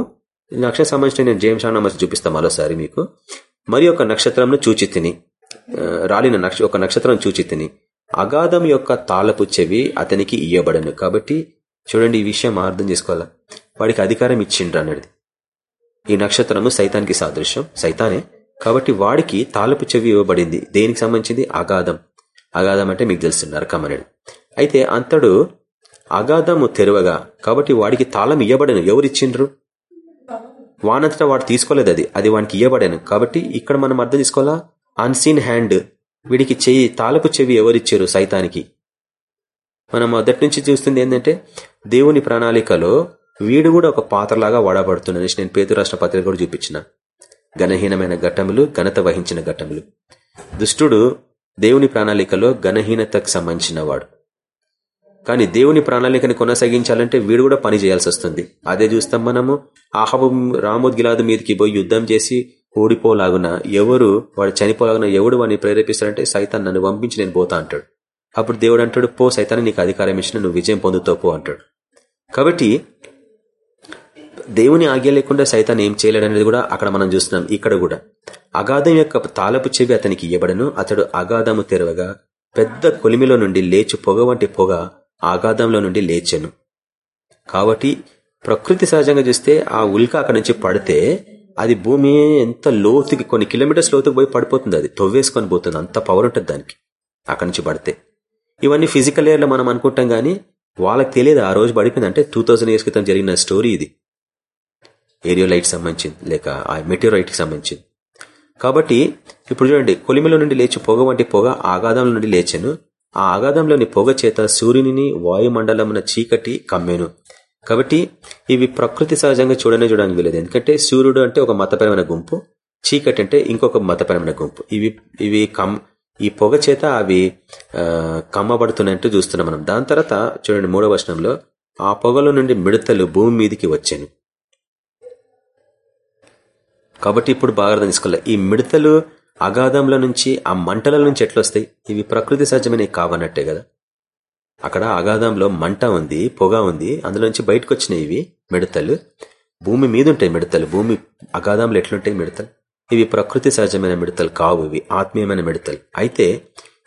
నక్షత్ర సంబంధించిన నేను జేమ్స్ నమస్ చూపిస్తాం మరోసారి మీకు. మరి ఒక నక్షత్రంను చూచి తిని రాలిన నక్ష ఒక నక్షత్రం చూచి తిని అగాధం యొక్క తాళపు చెవి అతనికి ఇయ్యబడను. కాబట్టి చూడండి ఈ విషయం అర్థం చేసుకోవాలా? వాడికి అధికారం ఇచ్చిండ్రు అన్నది. ఈ నక్షత్రము సైతానికి సాదృశ్యం. సైతానే కాబట్టి వాడికి తాళపు చెవి ఇవ్వబడింది. దేనికి సంబంధించింది? అగాధం. అగాధం అంటే మీకు తెలుసు నరకం అనేది అయితే అంతడు అగాధము తెరవగా కాబట్టి వాడికి తాళం ఇయ్యబడను. ఎవరిచ్చిండ్రు వానంతటా వాడు తీసుకోలేదు అది. అది వానికి ఇవ్వబడాను కాబట్టి ఇక్కడ మనం అర్థం తీసుకోవాలా అన్సీన్ హ్యాండ్ వీడికి చెయ్యి తాళపు చెవి ఎవరిచ్చారు సైతానికి. మనం మొదటి నుంచి చూస్తుంది ఏంటంటే దేవుని ప్రణాళికలో వీడు కూడా ఒక పాత్రలాగా వాడబడుతున్నాడు. నేను పేద రాష్ట్ర పత్రిక కూడా చూపించిన. ఘనహీనమైన ఘట్టములు ఘనత వహించిన ఘట్టములు. దుష్టుడు దేవుని ప్రణాళికలో ఘనహీనతకు సంబంధించిన వాడు కానీ దేవుని ప్రణాళికని కొనసాగించాలంటే వీడు కూడా పని చేయాల్సి వస్తుంది. అదే చూస్తాం మనము ఆహబు రామోద్గిలాదు మీదకి పోయి యుద్ధం చేసి ఓడిపోలాగున ఎవరు వాడు చనిపోలాగున ఎవడు వాడిని ప్రేరేపిస్తాడంటే సైతాన్ నన్ను పంపించి నేను పోతా అంటాడు. అప్పుడు దేవుడు అంటాడు పో సైతాన్ని నీకు అధికారం ఇచ్చిన నువ్వు విజయం పొందుతావు పో అంటాడు. కాబట్టి దేవుని ఆజ్ఞ లేకుండా సైతాన్ని ఏం చేయలేడు అనేది కూడా అక్కడ మనం చూస్తున్నాం ఇక్కడ కూడా. అగాధం యొక్క తాలపు చెవి అతనికి ఇవ్వబడను అతడు అగాధము తెరవగా పెద్ద కొలిమిలో నుండి లేచు పొగ వంటి పొగ ఆగాధంలో నుండి లేచెను. కాబట్టి ప్రకృతి సహజంగా చూస్తే ఆ ఉల్క అక్కడ నుంచి పడితే అది భూమి ఎంత లోతుకి కొన్ని కిలోమీటర్స్ లోతుకి పోయి పడిపోతుంది అది తొవ్వేసుకొని పోతుంది అంత పవర్ ఉంటుంది దానికి అక్కడి నుంచి పడితే. ఇవన్నీ ఫిజికల్ ఇయర్లో మనం అనుకుంటాం కానీ వాళ్ళకి తెలియదు ఆ రోజు పడిపోయింది అంటే టూ ఇయర్స్ క్రితం జరిగిన స్టోరీ ఇది. ఏరియోలైట్ సంబంధించింది లేక ఆ మెటీరియలైట్కి సంబంధించింది. కాబట్టి ఇప్పుడు చూడండి కొలిమిలో నుండి లేచి పొగ వంటి పొగ ఆగాధంలో నుండి లేచెను. ఆ ఆగాధంలోని పొగ చేత సూర్యుని వాయుమండలమున చీకటి కమ్మెను. కాబట్టి ఇవి ప్రకృతి సహజంగా చూడనే చూడడానికి వీలేదు ఎందుకంటే సూర్యుడు అంటే ఒక మతపరమైన గుంపు చీకటి అంటే ఇంకొక మతపరమైన గుంపు. ఇవి ఇవి కమ్ ఈ పొగ చేత అవి కమ్మబడుతున్నట్టు చూస్తున్నాం మనం. దాని తర్వాత చూడండి మూడవ వచనంలో ఆ పొగలో నుండి మిడతలు భూమి మీదకి వచ్చాను. కాబట్టి ఇప్పుడు బాగా అర్థం తీసుకోవాలి ఈ మిడతలు అగాధంలో నుంచి ఆ మంటల నుంచి ఎట్లొస్తాయి? ఇవి ప్రకృతి సహజమైన కావన్నట్టే కదా. అక్కడ అగాధంలో మంట ఉంది పొగ ఉంది అందులో నుంచి బయటకు వచ్చినాయి ఇవి మిడతలు. భూమి మీద ఉంటాయి మిడతలు. భూమి అగాధంలో ఎట్లుంటాయి మిడతలు? ఇవి ప్రకృతి సహజమైన మిడతలు కావు ఇవి ఆత్మీయమైన మిడతలు. అయితే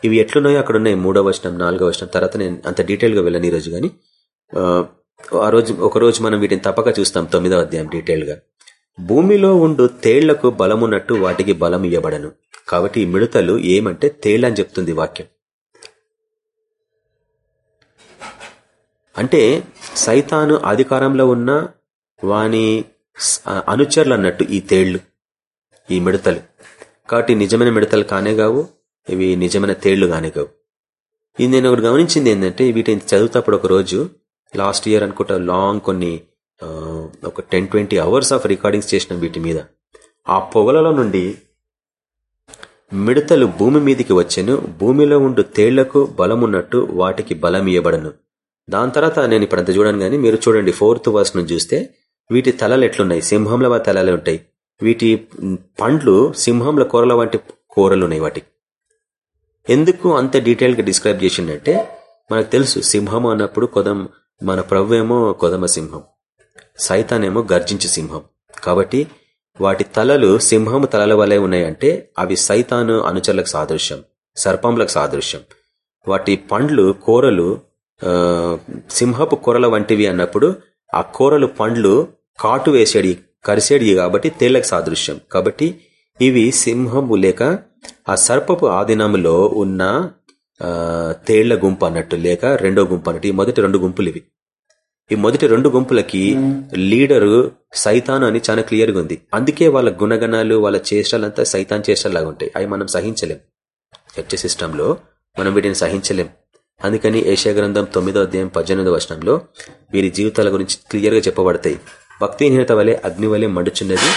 ఇవి ఎట్లున్నాయో అక్కడ ఉన్నాయి మూడో వచనం నాలుగో వచనం. తర్వాత నేను అంత డీటెయిల్గా వెళ్ళను ఈ రోజు కానీ. ఆ రోజు ఒక రోజు మనం వీటిని తప్పక చూస్తాం తొమ్మిదో అధ్యాయం డీటెయిల్గా భూమిలో ఉండు తేళ్ళకు బలమున్నట్టు వాటికి బలం ఇవ్వబడను కాబట్టి ఈ మిడతలు ఏమంటే తేళ్ళని చెప్తుంది వాక్యం. అంటే సైతాను అధికారంలో ఉన్న వాని అనుచరులు అన్నట్టు ఈ తేళ్ళు ఈ మిడతలు. కాబట్టి నిజమైన మిడతలు కానే కావు ఇవి నిజమైన తేళ్ళు కానే కావు. ఇది నేను ఒకటి గమనించింది ఏంటంటే వీటిని చదువుతప్పుడు ఒక రోజు లాస్ట్ ఇయర్ అనుకుంటా లాంగ్ కొన్ని ఒక ten twenty hours of recordings చేసిన వీటి మీద. ఆ పొగలలో నుండి మిడతలు భూమి మీదికి వచ్చాను. భూమిలో ఉండు తేళ్ళకు బలమున్నట్టు వాటికి బలం ఇవ్వబడను దాని తర్వాత నేను ఇప్పుడు చూడను కానీ మీరు చూడండి ఫోర్త్ వర్స్ నుంచి చూస్తే వీటి తలలు ఎట్లున్నాయి? సింహంల తలలు ఉంటాయి. వీటి పండ్లు సింహంల కూరల వంటి కూరలు ఉన్నాయి వాటికి ఎందుకు అంత డీటెయిల్గా డిస్క్రైబ్ చేసిందంటే మనకు తెలుసు సింహం అన్నప్పుడు కొదం మన ప్రవ్వేమో కొదమ సింహం. సైతానేమో గర్జించి సింహం. కాబట్టి వాటి తలలు సింహం తలల వలె ఉన్నాయంటే అవి సైతాను అనుచరులకు సాదృశ్యం సర్పంలకు సాదృశ్యం. వాటి పండ్లు కూరలు సింహపు కూరల వంటివి అన్నప్పుడు ఆ కూరలు పండ్లు కాటు వేసేడి కరిసేడి కాబట్టి తేళ్ళకు సాదృశ్యం. కాబట్టి ఇవి సింహము లేక ఆ సర్పపు ఆధీనంలో ఉన్న తేళ్ళ గుంపు అన్నట్టు లేక రెండో గుంపు అన్నట్టు ఈ మొదటి రెండు గుంపులు ఇవి. ఈ మొదటి రెండు గుంపులకి లీడరు సైతాన్ అని చాలా క్లియర్గా ఉంది. అందుకే వాళ్ళ గుణగణాలు వాళ్ళ చేష్టాలంతా సైతాన్ చేష్టలాగా ఉంటాయి. అవి మనం సహించలేం. చర్చ సిస్టంలో మనం వీటిని సహించలేం. అందుకని ఏషియా గ్రంథం తొమ్మిదో అధ్యాయం పద్దెనిమిదో వర్షంలో వీరి జీవితాల గురించి క్లియర్గా చెప్పబడతాయి. భక్తిహీనత వలె అగ్ని వలె మండుచున్నది.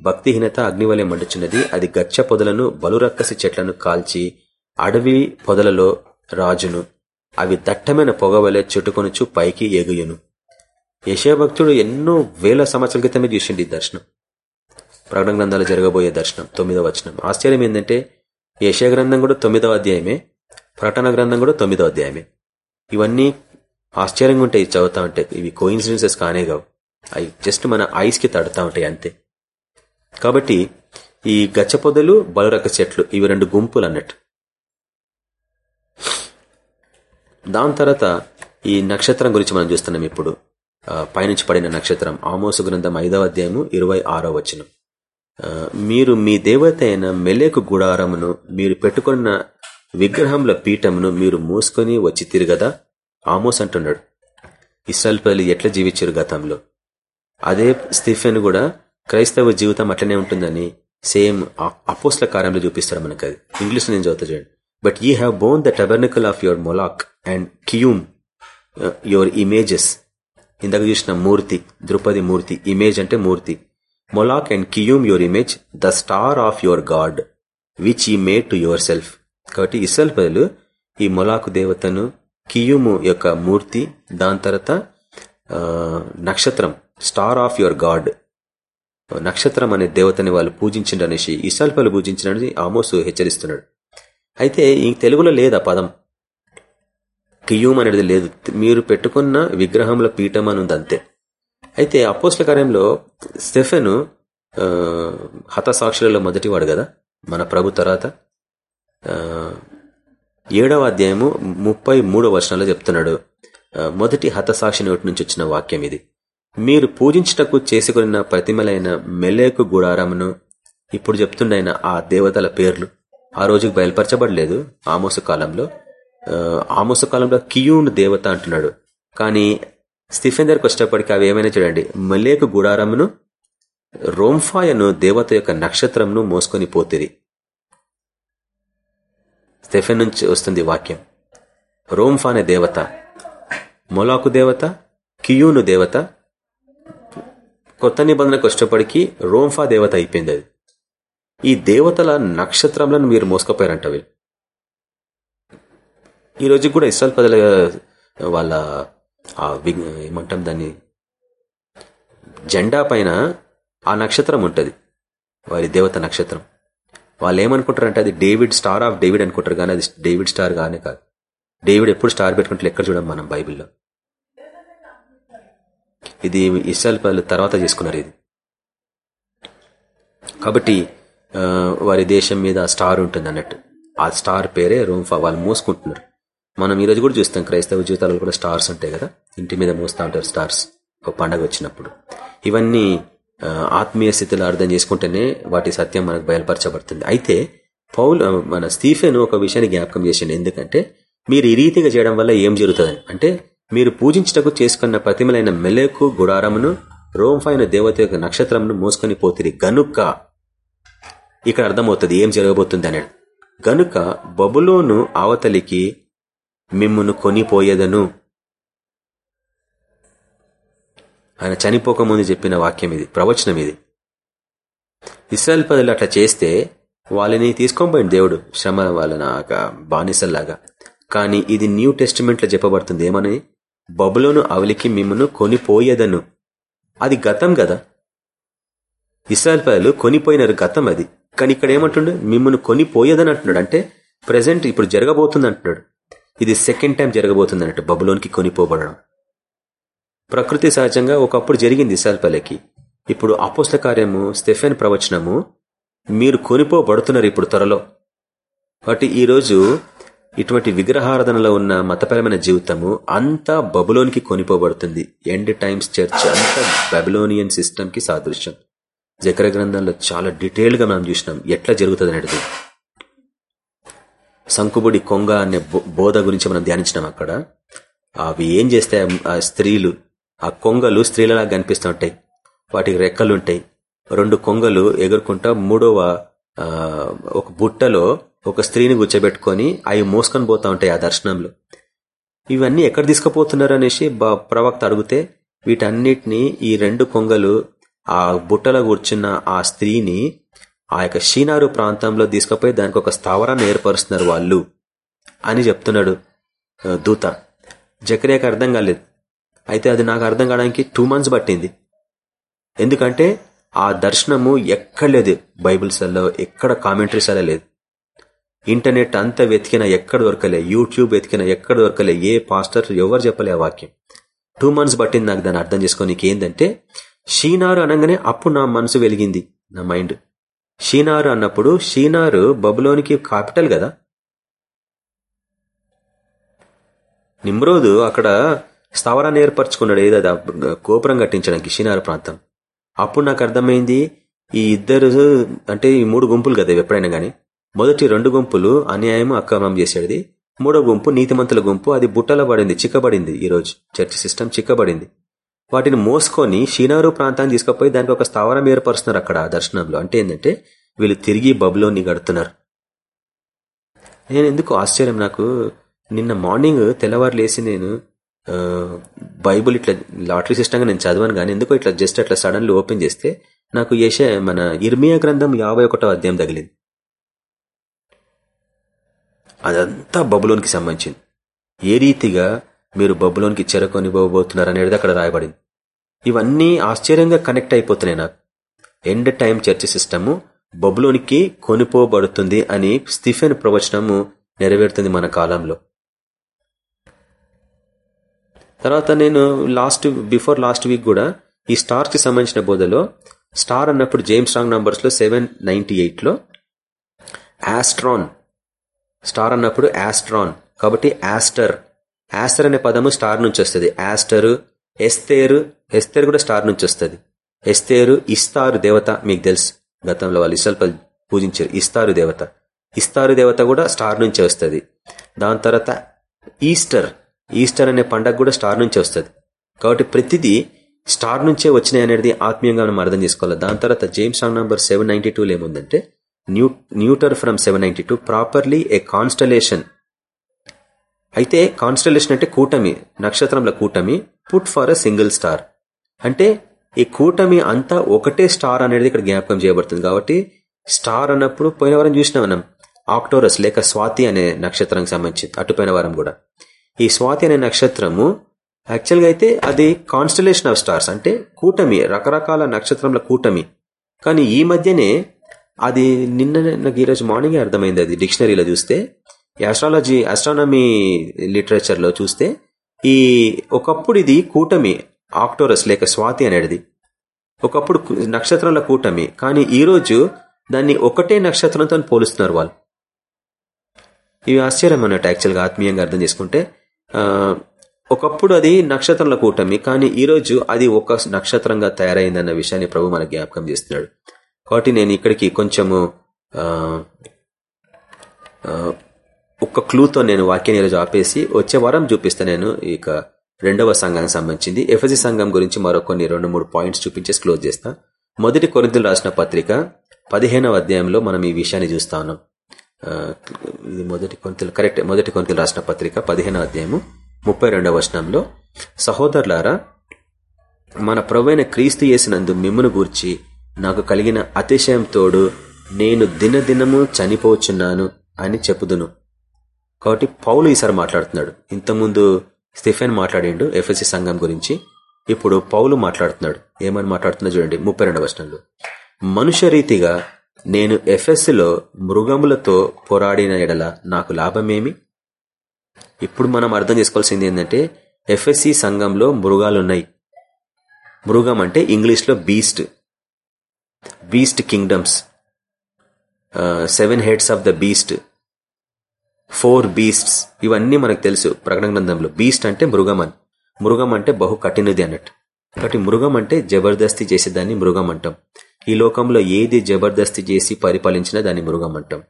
భక్తిహీనత అగ్ని వలె మండుచున్నది. అది గచ్చ పొదలను బలురక్కసి చెట్లను కాల్చి అడవి పొదలలో రాజును అవి దట్టమైన పొగ వలె పైకి ఎగుయును. భక్తుడు ఎన్నో వేల సంవత్సరాల క్రితమే చూసిండి దర్శనం. ప్రకటన గ్రంథాలు జరగబోయే దర్శనం తొమ్మిదవ వచనం. ఆశ్చర్యం ఏంటంటే యశయ గ్రంథం కూడా తొమ్మిదవ అధ్యాయమే ప్రకటన గ్రంథం కూడా తొమ్మిదో అధ్యాయమే. ఇవన్నీ ఆశ్చర్యంగా ఉంటాయి చదువుతా ఉంటాయి ఇవి కోయిన్సిడెన్సెస్ కానే కావు. అవి జస్ట్ మన ఐస్కి తడుతూ ఉంటాయి అంతే. కాబట్టి ఈ గచ్చ పొదలు బలురక చెట్లు ఇవి రెండు గుంపులు అన్నట్టు. దాని తర్వాత ఈ నక్షత్రం గురించి మనం చూస్తున్నాం ఇప్పుడు. పైనుంచి పడిన నక్షత్రం. ఆమోసు గ్రంథం ఐదవ అధ్యాయము ఇరవై ఆరో వచనం. మీరు మీ దేవత అయిన మెలేకు గుడారమును మీరు పెట్టుకున్న విగ్రహంల పీఠమును మీరు మూసుకొని వచ్చి తిరగదా ఆమోస్ అంటున్నాడు. ఇస్రాయల్ ఎట్లా జీవించారు గతంలో? అదే స్టిఫెన్ కూడా క్రైస్తవ జీవితం అట్లనే ఉంటుందని సేమ్ అపోస్ల కార్యంలో చూపిస్తారు మనకు. అది ఇంగ్లీష్ నేను చదువుతా చూడండి. But you have borne the tabernacle of your Moloch and Chiun your images ఇందాక చూసిన మూర్తి ద్రుపది మూర్తి ఇమేజ్ అంటే మూర్తి Moloch and Chiun your image the star of your god which ye made to yourself కాబట్టి ఇసల్ బదులు ఈ మొలాకు దేవతను కియుము యొక్క మూర్తి దాని తర్వాత నక్షత్రం స్టార్ ఆఫ్ యువర్ గాడ్ నక్షత్రం అనే దేవతని వాళ్ళు పూజించండి అనేసి ఇస్రాయల్ ప్రజలు పూజించడానికి ఆమోసు హెచ్చరిస్తున్నాడు అయితే ఈ తెలుగులో లేదా పదం? కియూమ్ అనేది లేదు. మీరు పెట్టుకున్న విగ్రహంలో పీఠం అని ఉంది అంతే. అయితే అపోస్ల కార్యంలో స్టెఫెను హతసాక్షులలో మొదటివాడు కదా మన ప్రభు తర్వాత. ఏడవ అధ్యాయము ముప్పై మూడవ వర్షంలో చెప్తున్నాడు. మొదటి హతసాక్షి నోటి నుంచి వచ్చిన వాక్యం ఇది. మీరు పూజించటకు చేసుకున్న ప్రతిమలైన మెలేకు గుడారమును ఇప్పుడు చెప్తుండైన ఆ దేవతల పేర్లు. ఆ రోజుకు బయలుపరచబడలేదు. ఆమోస కాలంలో. ఆమోస కాలంలో కియూన్ దేవత అంటున్నాడు. కానీ స్టిఫెన్ దగ్గరకు వచ్చేటప్పటికి అవి ఏమైనా చూడండి. మలేకు గుడారమును రోంఫాయను దేవత యొక్క నక్షత్రంను మోసుకొని పోతిరి. స్టెఫెన్ నుంచి వస్తుంది వాక్యం. రోంఫా అనే దేవత మొలాకు దేవత కియూను దేవత కొత్త నిబంధనకు వచ్చేటప్పటికి రోంఫా దేవత అయిపోయింది అది. ఈ దేవతల నక్షత్రంలను మీరు మోసుకపోయారంట వీళ్ళు. ఈ రోజు కూడా ఇస్రాల్ ప్రజల వాళ్ళ ఏమంటాం దాన్ని? జెండా పైన ఆ నక్షత్రం ఉంటుంది. వారి దేవత నక్షత్రం. వాళ్ళు ఏమనుకుంటారంటే అది డేవిడ్ స్టార్ ఆఫ్ డేవిడ్ అనుకుంటారు కానీ అది డేవిడ్ స్టార్ గానే కాదు. డేవిడ్ ఎప్పుడు స్టార్ పెట్టుకుంటే ఎక్కడ చూడం మనం బైబిల్లో. ఇది ఇస్రాయల్ ప్రజలు తర్వాత చేసుకున్నారు ఇది. కాబట్టి వారి దేశం మీద స్టార్ ఉంటుంది అన్నట్టు. ఆ స్టార్ పేరే రూమ్ఫా వాళ్ళు మోసుకుంటున్నారు. మనం ఈరోజు కూడా చూస్తాం క్రైస్తవ జీవితాలలో కూడా స్టార్స్ ఉంటాయి కదా. ఇంటి మీద మోస్తూ ఉంటారు స్టార్స్. ఒక పండగ వచ్చినప్పుడు. ఇవన్నీ ఆత్మీయ స్థితిలో అర్థం చేసుకుంటేనే వాటి సత్యం మనకు బయలుపరచబడుతుంది. అయితే పౌల్ మన స్టీఫెన్ ఒక విషయాన్ని జ్ఞాపకం చేసిండు. ఎందుకంటే మీరు ఈ రీతిగా చేయడం వల్ల ఏం జరుగుతుంది అంటే మీరు పూజించటకు చేసుకున్న ప్రతిమలైన మెలకు గుడారమును రోంఫైన దేవత యొక్క నక్షత్రమును మోసుకొని పోతిరి. గనుక్క ఇక్కడ అర్థమవుతుంది ఏం జరగబోతుంది అనే గనుక బబులోను అవతలికి మిమ్మును కొనిపోయేదను. ఆయన చనిపోకముందు చెప్పిన వాక్యం ఇది ప్రవచనం ఇది. ఇస్రాయల్ పదులు అట్లా చేస్తే వాళ్ళని తీసుకోబోయింది దేవుడు శ్రమ వాళ్ళని బానిసల్లాగా. కానీ ఇది న్యూ టెస్టిమెంట్లో చెప్పబడుతుంది ఏమని? బబులోను అవలికి మిమ్మను కొనిపోయేదను. అది గతం కదా. ఇస్రాయల్ పదలు కొనిపోయినారు గతం అది. కానీ ఇక్కడ ఏమంటుండే? మిమ్మల్ని కొనిపోయేదని అంటున్నాడు. అంటే ప్రజెంట్ ఇప్పుడు జరగబోతుంది అంటున్నాడు ఇది సెకండ్ టైం జరగబోతుంది అన్నట్టు బబులోనికి కొనిపోబడడం ప్రకృతి సహజంగా ఒకప్పుడు జరిగింది ఇసాల్పల్లెకి ఇప్పుడు అపోస్ల కార్యము స్టెఫెన్ ప్రవచనము మీరు కొనిపోబడుతున్నారు ఇప్పుడు త్వరలో. కాబట్టి ఈరోజు ఇటువంటి విగ్రహారాధనలో ఉన్న మతపరమైన జీవితము అంతా బబులోనికి కొనిపోబడుతుంది ఎండ్ టైమ్స్ చర్చ్ అంతా బబులోనియన్ సిస్టమ్కి సాదృశ్యం. జకర గ్రంథంలో చాలా డీటెయిల్గా మనం చూసినాం. ఎట్లా జరుగుతుంది అనేది సంకుబుడి కొంగ అనే బోధ గురించి మనం ధ్యానించినాం అక్కడ. అవి ఏం చేస్తాయి? ఆ స్త్రీలు ఆ కొంగలు స్త్రీలలా కనిపిస్తుంటాయి వాటికి రెక్కలుంటాయి రెండు కొంగలు ఎగురుకుంటా మూడవ ఒక బుట్టలో ఒక స్త్రీని కూర్చోబెట్టుకొని అవి మోసుకొని పోతా ఉంటాయి ఆ దర్శనంలో. ఇవన్నీ ఎక్కడ తీసుకుపోతున్నారు అనేసి ప్రవక్త అడిగితే వీటన్నిటిని ఈ రెండు కొంగలు ఆ బుట్టలో కూర్చున్న ఆ స్త్రీని ఆ యొక్క షీనారు ప్రాంతంలో తీసుకుపోయి దానికి ఒక స్థావరాన్ని ఏర్పరుస్తున్నారు వాళ్ళు అని చెప్తున్నాడు దూత. జక్రియాకి అర్థం కాలేదు. అయితే అది నాకు అర్థం కావడానికి టూ మంత్స్ పట్టింది. ఎందుకంటే ఆ దర్శనము ఎక్కడ లేదు. బైబిల్స్లో ఎక్కడ కామెంటరీస్ అలా లేదు. ఇంటర్నెట్ అంతా వెతికినా ఎక్కడ దొరకలే. యూట్యూబ్ వెతికినా ఎక్కడ దొరకలే. ఏ పాస్టర్ ఎవరు చెప్పలే ఆ వాక్యం. టూ మంత్స్ పట్టింది నాకు దాన్ని అర్థం చేసుకోనికి ఏంటంటే షీనారు అనగానే అప్పుడు నా మనసు వెలిగింది నా మైండ్. షీనారు అన్నప్పుడు షీనారు బబులోనికి కాపిటల్ కదా? నిమ్రోదు అక్కడ స్థావరాన్ని ఏర్పరచుకున్నాడు ఏదో గోపురం కట్టించడానికి షీనారు ప్రాంతం. అప్పుడు నాకు అర్థమైంది ఈ ఇద్దరు అంటే ఈ మూడు గుంపులు కదా ఎప్పుడైనా గానీ. మొదటి రెండు గుంపులు అన్యాయం అక్రమం చేసేది. మూడో గుంపు నీతిమంతుల గుంపు అది బుట్టలో పడింది చిక్కబడింది ఈ రోజు చర్చ్ సిస్టమ్ చిక్కబడింది. వాటిని మోసుకొని షీనారు ప్రాంతాన్ని తీసుకుపోయి దానికి ఒక స్థావరం ఏర్పరుస్తున్నారు అక్కడ దర్శనంలో. అంటే ఏంటంటే వీళ్ళు తిరిగి బబులోని గడుతున్నారు నేను ఎందుకు ఆశ్చర్యం? నాకు నిన్న మార్నింగ్ తెల్లవారు లేసి నేను బైబుల్ ఇట్లా లాటరీ సిస్టంగా నేను చదవను కానీ ఎందుకో ఇట్లా జస్ట్ అట్లా సడన్లీ ఓపెన్ చేస్తే నాకు యశ మన ఇర్మియా గ్రంథం యాభై ఒకటో అధ్యాయం తగిలింది. అదంతా బబులోనికి సంబంధించింది. ఏ రీతిగా మీరు బబులోనికి చెరకొని పోబోతున్నారు అనేది అక్కడ రాయబడింది. ఇవన్నీ ఆశ్చర్యంగా కనెక్ట్ అయిపోతున్నాయి నాకు. ఎండ్ టైం చర్చ్ సిస్టము బబులోనికి కొనిపోబడుతుంది అని స్టిఫెన్ ప్రవచనము నెరవేరుతుంది మన కాలంలో. తర్వాత నేను లాస్ట్ బిఫోర్ లాస్ట్ వీక్ కూడా ఈ స్టార్కి సంబంధించిన బోధలో స్టార్ అన్నప్పుడు జేమ్స్ రాంగ్ నంబర్స్లో సెవెన్ నైంటీ ఎయిట్లో ఆస్ట్రాన్ స్టార్ అన్నప్పుడు ఆస్ట్రాన్ కాబట్టి ఆస్టర్ ఆస్టర్ అనే పదము స్టార్ నుంచి వస్తుంది. ఆస్టర్ ఎస్తేరు ఎస్తేరు కూడా స్టార్ నుంచి వస్తుంది. ఎస్తేరు ఇస్తారు దేవత మీకు తెలుసు. గతంలో వాళ్ళు ఇసల్ పూజించారు. ఇస్తారు దేవత. ఇస్తారు దేవత కూడా స్టార్ నుంచి వస్తుంది. దాని తర్వాత ఈస్టర్ ఈస్టర్ అనే పండగ కూడా స్టార్ నుంచి వస్తుంది. కాబట్టి ప్రతిదీ స్టార్ నుంచే వచ్చినాయి అనేది ఆత్మీయంగా మనం అర్థం చేసుకోవాలి. దాని తర్వాత James Strong number seven ninety టూలో ఏముందంటే new neuter from seven ninety two properly a constellation అయితే కాన్స్టలేషన్ అంటే కూటమి నక్షత్రంలో కూటమి put for a single star అంటే ఈ కూటమి అంతా ఒకటే స్టార్ అనేది ఇక్కడ జ్ఞాపకం చేయబడుతుంది కాబట్టి స్టార్ అన్నప్పుడు పోయిన వారం చూసిన మనం ఆక్టోరస్ లేక స్వాతి అనే నక్షత్రానికి సంబంధించి అటుపోయిన వారం కూడా. ఈ స్వాతి అనే నక్షత్రము యాక్చువల్గా అయితే అది కాన్స్టలేషన్ ఆఫ్ స్టార్స్ అంటే కూటమి రకరకాల నక్షత్రంల కూటమి. కానీ ఈ మధ్యనే అది నిన్న నాకు ఈరోజు మార్నింగ్ అర్థమైంది అది? డిక్షనరీలో చూస్తే ఆస్ట్రాలజీ ఆస్ట్రానమీ లిటరేచర్లో చూస్తే ఈ ఒకప్పుడు ఇది కూటమి ఆక్టోరస్ లేక స్వాతి అనేది ఒకప్పుడు నక్షత్రాల కూటమి. కానీ ఈరోజు దాన్ని ఒకటే నక్షత్రంతో పోలుస్తున్నారు వాళ్ళు. ఇవి ఆశ్చర్యం అన్నట్టు యాక్చువల్గా ఆత్మీయంగా అర్థం చేసుకుంటే ఒకప్పుడు అది నక్షత్రంల కూటమి. కానీ ఈరోజు అది ఒక నక్షత్రంగా తయారైందన్న విషయాన్ని ప్రభు మన జ్ఞాపకం చేస్తున్నాడు. కాబట్టి నేను ఇక్కడికి కొంచెము ఒక్క క్లూతో నేను వాక్యాన్ని ఈరోజు ఆపేసి వచ్చే వారం చూపిస్తా నేను ఇక రెండవ సంఘానికి సంబంధించింది. ఎఫ్ఎసి సంఘం గురించి మరో కొన్ని రెండు మూడు పాయింట్స్ చూపించేసి క్లోజ్ చేస్తా. మొదటి కొరింతలు రాసిన పత్రిక పదిహేనవ అధ్యాయంలో మనం ఈ విషయాన్ని చూస్తా ఉన్నాం. ఇది మొదటి కొంతలు కరెక్ట్ మొదటి కొంతలు రాసిన పత్రిక పదిహేనవ అధ్యాయము ముప్పై రెండవ వచనంలో. సహోదరులారా మన ప్రవైన క్రీస్తు చేసినందు మిమ్మను గూర్చి నాకు కలిగిన అతిశయం తోడు నేను దినదినము చనిపోచున్నాను అని చెప్పుదును. కాబట్టి పౌలు ఈసారి మాట్లాడుతున్నాడు. ఇంతకుముందు స్టిఫెన్ మాట్లాడిండు ఎఫ్ఎస్సి సంఘం గురించి. ఇప్పుడు పౌలు మాట్లాడుతున్నాడు. ఏమని మాట్లాడుతున్నా చూడండి ముప్పై రెండవ వర్షంలో మనుష్య రీతిగా నేను ఎఫ్ఎస్సిలో మృగములతో పోరాడిన ఎడల నాకు లాభమేమి? ఇప్పుడు మనం అర్థం చేసుకోవాల్సింది ఏంటంటే ఎఫ్ఎస్సి సంఘంలో మృగాలున్నాయి. మృగం అంటే ఇంగ్లీష్లో beast. Beast kingdoms. Seven heads of the beast. Four beasts. ఇవన్నీ మనకు తెలుసు ప్రకటన గ్రంథంలో. బీస్ట్ అంటే మృగం అని మృగం అంటే బహు కఠినది అన్నట్టు. కాబట్టి మృగం అంటే జబర్దస్తి చేసేదాన్ని మృగం అంటాం. ఈ లోకంలో ఏది జబర్దస్తి చేసి పరిపాలించినా దాన్ని మృగం అంటాం.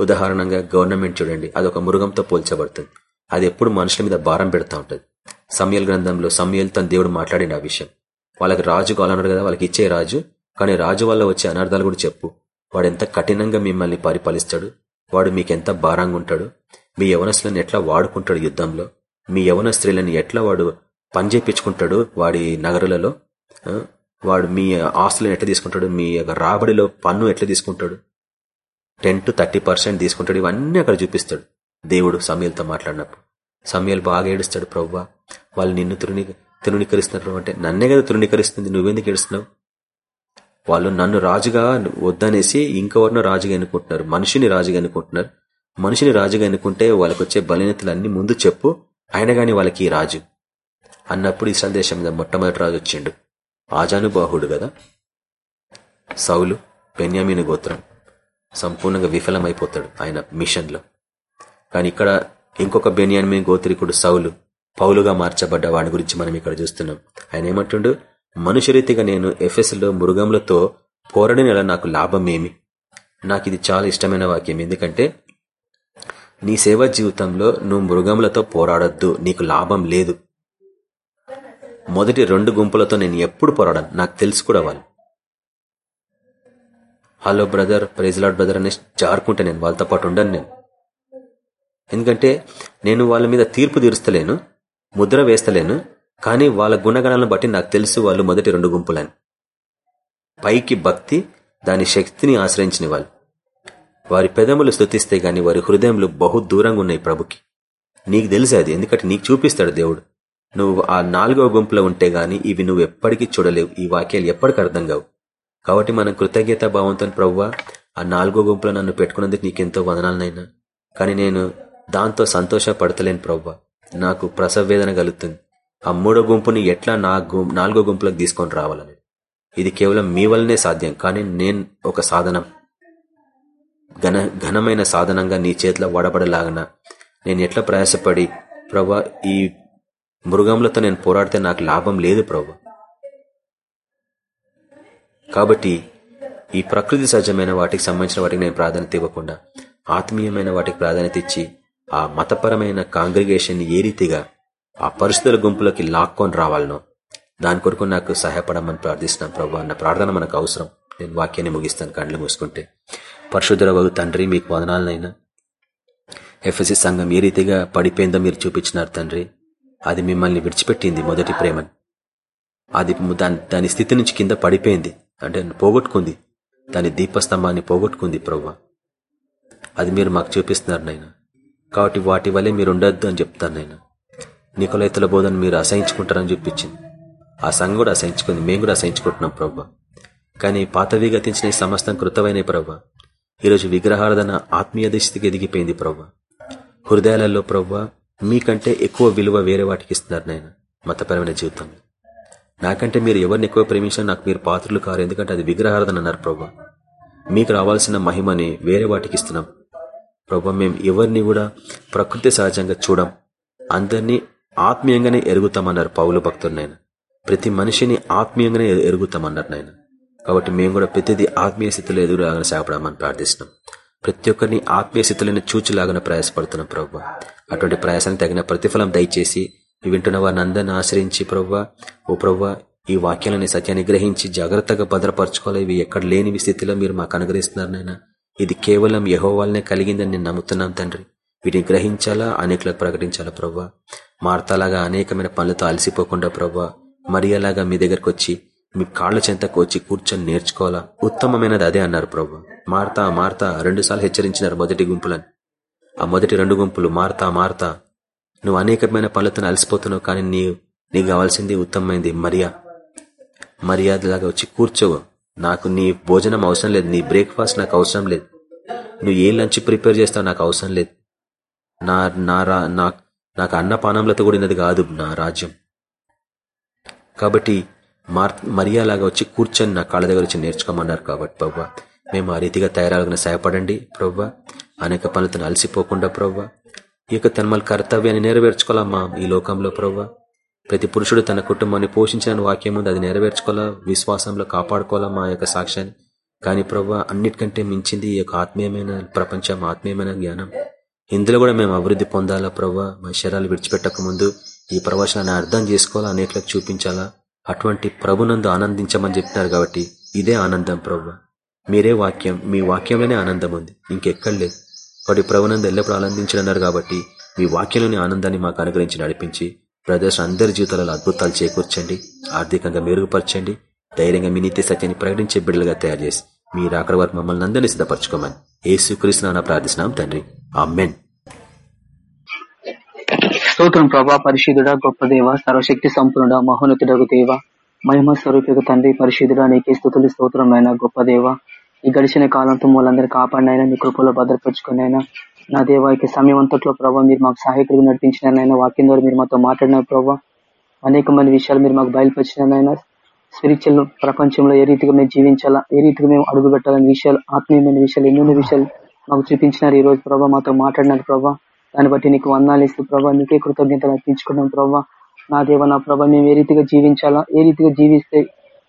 ఉదాహరణంగా గవర్నమెంట్ చూడండి. అదొక మృగంతో పోల్చబడుతుంది. అది ఎప్పుడు మనుషుల మీద భారం పెడతా ఉంటుంది. సమయల్ గ్రంథంలో సమయల్తో దేవుడు మాట్లాడిన ఆ విషయం. వాళ్ళకి రాజు కావాలన్నారు కదా వాళ్ళకి ఇచ్చే రాజు. కానీ రాజు వల్ల వచ్చే అనర్థాలు కూడా చెప్పు. వాడు ఎంత కఠినంగా మిమ్మల్ని పరిపాలిస్తాడు? వాడు మీకెంత భారంగా ఉంటాడు? మీ యవనస్తులను ఎట్లా వాడుకుంటాడు యుద్ధంలో? మీ యవన స్త్రీలను ఎట్లా వాడు పనిచేపించుకుంటాడు వాడి నగరులలో? వాడు మీ ఆస్తులను ఎట్లా తీసుకుంటాడు? మీ రాబడిలో పన్ను ఎట్లా తీసుకుంటాడు? టెన్ టు థర్టీ పర్సెంట్ తీసుకుంటాడు. ఇవన్నీ అక్కడ చూపిస్తాడు దేవుడు సమయలతో మాట్లాడినప్పుడు. సమయాలు బాగా ఏడుస్తాడు ప్రవ్వా. వాళ్ళు నిన్ను తృణీ తృణీకరిస్తున్నారు అంటే నన్నే కదా తృణీకరిస్తుంది నువ్వెందుకు ఏడుస్తున్నావు? వాళ్ళు నన్ను రాజుగా వద్దనేసి ఇంకెవరినో రాజుగా ఎన్నుకుంటున్నారు. మనిషిని రాజుగా ఎన్నుకుంటున్నారు. మనిషిని రాజుగా ఎన్నుకుంటే వాళ్ళకొచ్చే బలీనతలన్నీ ముందు చెప్పు ఆయన గాని వాళ్ళకి రాజు. అన్నప్పుడు ఈ సందేశం మీద మొట్టమొదటి రాజు వచ్చిండు. ఆజానుబాహుడు కదా? సౌలు బెన్యామీని గోత్రం సంపూర్ణంగా విఫలమైపోతాడు ఆయన మిషన్లో. కానీ ఇక్కడ ఇంకొక బెన్యామీ గోత్రికుడు సౌలు పౌలుగా మార్చబడ్డ వాడి గురించి మనం ఇక్కడ చూస్తున్నాం. ఆయన ఏమంటుండు? మనుషరీతిగా నేను ఎఫ్ఎస్లో మృగములతో పోరడిన నాకు లాభం ఏమి నాకు ఇది చాలా ఇష్టమైన వాక్యం. ఎందుకంటే నీ సేవ జీవితంలో నువ్వు మృగములతో పోరాడొద్దు నీకు లాభం లేదు. మొదటి రెండు గుంపులతో నేను ఎప్పుడు పోరాడాను నాకు తెలుసు కూడా వాళ్ళు. హలో బ్రదర్ ప్రైజ్లాడ్ బ్రదర్ అనే జారుకుంటే నేను వాళ్ళతో పాటు ఉండను నేను. ఎందుకంటే నేను వాళ్ళ మీద తీర్పు తీరుస్తలేను ముద్ర వేస్తలేను కానీ వాళ్ళ గుణగణాలను బట్టి నాకు తెలుసు వాళ్ళు మొదటి రెండు గుంపులని. పైకి భక్తి దాని శక్తిని ఆశ్రయించిన వాళ్ళు. వారి పెదములు స్థుతిస్తే గాని వారి హృదయంలో బహు దూరంగా ఉన్నాయి ప్రభుకి. నీకు తెలుసు అది? ఎందుకంటే నీకు చూపిస్తాడు దేవుడు. నువ్వు ఆ నాలుగవ గుంపులో ఉంటే గాని ఇవి నువ్వు ఎప్పటికీ చూడలేవు. ఈ వాక్యాలు ఎప్పటికి అర్థం కావు. కాబట్టి మనం కృతజ్ఞత భావంతో ప్రవ్వా ఆ నాలుగో గుంపులో నన్ను పెట్టుకున్నందుకు నీకెంతో వదనాలనైనా. కానీ నేను దాంతో సంతోషపడతలేను ప్రవ్వా. నాకు ప్రసవేదన కలుగుతుంది. ఆ మూడో గుంపుని ఎట్లా నా నాలుగో గుంపులకు తీసుకొని రావాలని ఇది కేవలం మీ వల్లనే సాధ్యం. కానీ నేను ఒక సాధనం. ఘన ఘనమైన సాధనంగా నీ చేతిలో వడబడలాగన. నేను ఎట్లా ప్రయాసపడి ప్రభా ఈ మృగంలతో నేను పోరాడితే నాకు లాభం లేదు ప్రభు. కాబట్టి ఈ ప్రకృతి సహజమైన వాటికి సంబంధించిన వాటికి నేను ప్రాధాన్యత ఇవ్వకుండా ఆత్మీయమైన వాటికి ప్రాధాన్యత ఇచ్చి ఆ మతపరమైన కాంగ్రిగేషన్ ఏ రీతిగా ఆ పరిస్థితుల గుంపులోకి లాక్కొని రావాలనో దాని కొరకు నాకు సహాయపడమని ప్రార్థిస్తున్నాను ప్రభు అన్న ప్రార్థన మనకు అవసరం. నేను వాక్యాన్ని ముగిస్తాను కళ్ళు మూసుకుంటే. పరశుధర వగు తండ్రి మీకు వదనాలనైనా. ఎఫ్ఎస్సి సంఘం ఏ రీతిగా పడిపోయిందో మీరు చూపించినారు తండ్రి. అది మిమ్మల్ని విడిచిపెట్టింది మొదటి ప్రేమని అది దాని దాని స్థితి నుంచి కింద పడిపోయింది. అంటే పోగొట్టుకుంది. దాని దీపస్తంభాన్ని పోగొట్టుకుంది ప్రవ్వ. అది మీరు మాకు చూపిస్తున్నారు నాయన. కాబట్టి వాటి వల్లే మీరు ఉండొద్దు అని చెప్తాను నేను నికులైతుల బోధన మీరు అసహించుకుంటారని చూపించింది. ఆ సంఘం కూడా అసహించుకుంది. మేము కూడా అసహించుకుంటున్నాం ప్రవ్వ. కానీ పాతవి గతించిన సమస్తం కృతమైన ప్రవ్వ. ఈరోజు విగ్రహారాధన ఆత్మీయ దిశకి ఎదిగిపోయింది ప్రవ్వ. హృదయాలలో ప్రవ్వ మీకంటే ఎక్కువ విలువ వేరే వాటికి ఇస్తున్నారు నాయన మతపరమైన జీవితం నాకంటే మీరు ఎవరిని ఎక్కువ ప్రేమించినా నాకు మీరు పాత్రలు కారు ఎందుకంటే అది విగ్రహారాధన అన్నారు ప్రవ్వ. మీకు రావాల్సిన మహిమని వేరే వాటికి ఇస్తున్నాం. ప్రభా మేము ఎవరిని కూడా ప్రకృతి సహజంగా చూడం అందరినీ ఆత్మీయంగానే ఎరుగుతామన్నారు పౌలు నాయన. ప్రతి మనిషిని ఆత్మీయంగానే ఎరుగుతామన్నారు నాయన. కాబట్టి మేము కూడా ప్రతిదీ ఆత్మీయ స్థితిలో ఎదురులాగా సేపడమని ప్రార్థిస్తున్నాం. ప్రతి ఒక్కరిని ఆత్మీయ స్థితిలోని చూచులాగా ప్రయాసపడుతున్నాం ప్రభు. అటువంటి ప్రయాసానికి తగిన ప్రతిఫలం దయచేసి వింటున్న వారిని అందరిని ఆశ్రయించి ప్రవ్వా ఓ ప్రవ్వా ఈ వాక్యాలని సత్యాన్ని గ్రహించి జాగ్రత్తగా భద్రపరచుకోవాలి. ఇవి ఎక్కడ లేని స్థితిలో మీరు మాకు అనుగ్రహిస్తున్నారు నాయన. ఇది కేవలం యహోవాలనే కలిగిందని నేను నమ్ముతున్నాను తండ్రి. వీటిని గ్రహించాలా? అనేకులకు ప్రకటించాలా ప్రవ్వా మార్తలాగా అనేకమైన పనులతో అలసిపోకుండా ప్రవ్వా మరియలాగా మీ దగ్గరకు వచ్చి మీ కాళ్ళ చెంతకు వచ్చి కూర్చొని నేర్చుకోవాలా? ఉత్తమమైనది అదే అన్నారు ప్రభు. మార్తా మార్తా రెండు సార్లు హెచ్చరించినారు మొదటి గుంపులని. ఆ మొదటి రెండు గుంపులు మార్తా మార్తా నువ్వు అనేకమైన పనులతో అలసిపోతున్నావు కానీ నీ నీకు కావాల్సింది ఉత్తమమైంది మర్యా. మర్యాదలాగా వచ్చి కూర్చోవు. నాకు నీ భోజనం అవసరం లేదు నీ బ్రేక్ఫాస్ట్ నాకు అవసరం లేదు. నువ్వు ఏ లంచ్ ప్రిపేర్ చేస్తావు నాకు అవసరం లేదు. నా నా నాకు అన్నపానంలతో కూడినది కాదు నా రాజ్యం. కాబట్టి మరియాలాగా వచ్చి కూర్చొని నా కాళ్ళ దగ్గర వచ్చి నేర్చుకోమన్నారు కాబట్టి ప్రవ్వ మేము ఆ రీతిగా తయారాలని సహాయపడండి ప్రవ్వ. అనేక పనులతో అలసిపోకుండా ప్రవ్వ. ఈ యొక్క తన్మల కర్తవ్యాన్ని నెరవేర్చుకోవాలమ్మా ఈ లోకంలో ప్రవ్వ. ప్రతి పురుషుడు తన కుటుంబాన్ని పోషించిన వాక్యం ఉంది అది నెరవేర్చుకోవాలా? విశ్వాసంలో కాపాడుకోవాలా మా యొక్క సాక్ష్యాన్ని. కానీ ప్రవ్వ అన్నిటికంటే మించింది ఈ యొక్క ఆత్మీయమైన ప్రపంచం ఆత్మీయమైన జ్ఞానం. ఇందులో కూడా మేము అభివృద్ధి పొందాలా ప్రవ్వ? మా శరీరాలు విడిచిపెట్టక ముందు ఈ ప్రవచనాన్ని అర్థం చేసుకోవాలా? అనేట్లకు చూపించాలా? అటువంటి ప్రభునందు ఆనందించమని చెప్తున్నారు కాబట్టి ఇదే ఆనందం ప్రభు మీరే వాక్యం మీ వాక్యంలోనే ఆనందం ఉంది. ఇంకెక్కడ లేదు. వాటి ప్రభునందు ఎల్లప్పుడు ఆనందించడన్నారు కాబట్టి మీ వాక్యంలోని ఆనందాన్ని మాకు అనుగ్రహించి నడిపించి బ్రదర్స్ అందరి జీవితాలలో అద్భుతాలు చేకూర్చండి ఆర్థికంగా మెరుగుపరచండి ధైర్యంగా మీ నీతి సత్యాన్ని ప్రకటించే బిడ్డలుగా తయారు చేసి మీరు అక్కడ వరకు మమ్మల్ని అందరినీ సిద్ధపరచుకోమని ఏ స్వీకరిస్తున్నా ప్రార్థిస్తున్నాం తండ్రి. ఆ మెన్ స్తోత్రం ప్రభా పరిశుద్ధుడ గొప్ప దేవ సర్వశక్తి సంపూర్ణ మహోన్నతుడకు దేవ మహిమ స్వరూపిక తండ్రి పరిశుద్ధుడ నీకే స్థుతులు స్తోత్రం అయినా గొప్ప దేవ. ఈ గడిచిన కాలంతో మూలందరూ కాపాడినైనా మీ కృపలో భద్రపరుచుకునైనా నా దేవ ఇక సమయం అంతట్లో ప్రభావ మీరు మాకు సహాయకులు నడిపించినైనా వాక్యం ద్వారా మీరు మాతో మాట్లాడిన ప్రభావ అనేక మంది విషయాలు మీరు మాకు బయలుపరిచినైనా స్పిరిచువల్ ప్రపంచంలో ఏ రీతిగా మేము జీవించాలా ఏ రీతిగా మేము అడుగు పెట్టాలని విషయాలు ఆత్మీయమైన విషయాలు ఎన్నెన్నో విషయాలు మాకు చూపించినారు ఈ రోజు ప్రభావ మాతో మాట్లాడినారు ప్రభావ దాన్ని బట్టి నీకు వందాలు ఇస్తూ ప్రభా నీకే కృతజ్ఞతలు అర్పించుకున్నాం ప్రభా. నా దేవ నా ప్రభా మేము ఏ రీతిగా జీవించాలా ఏ రీతిగా జీవిస్తే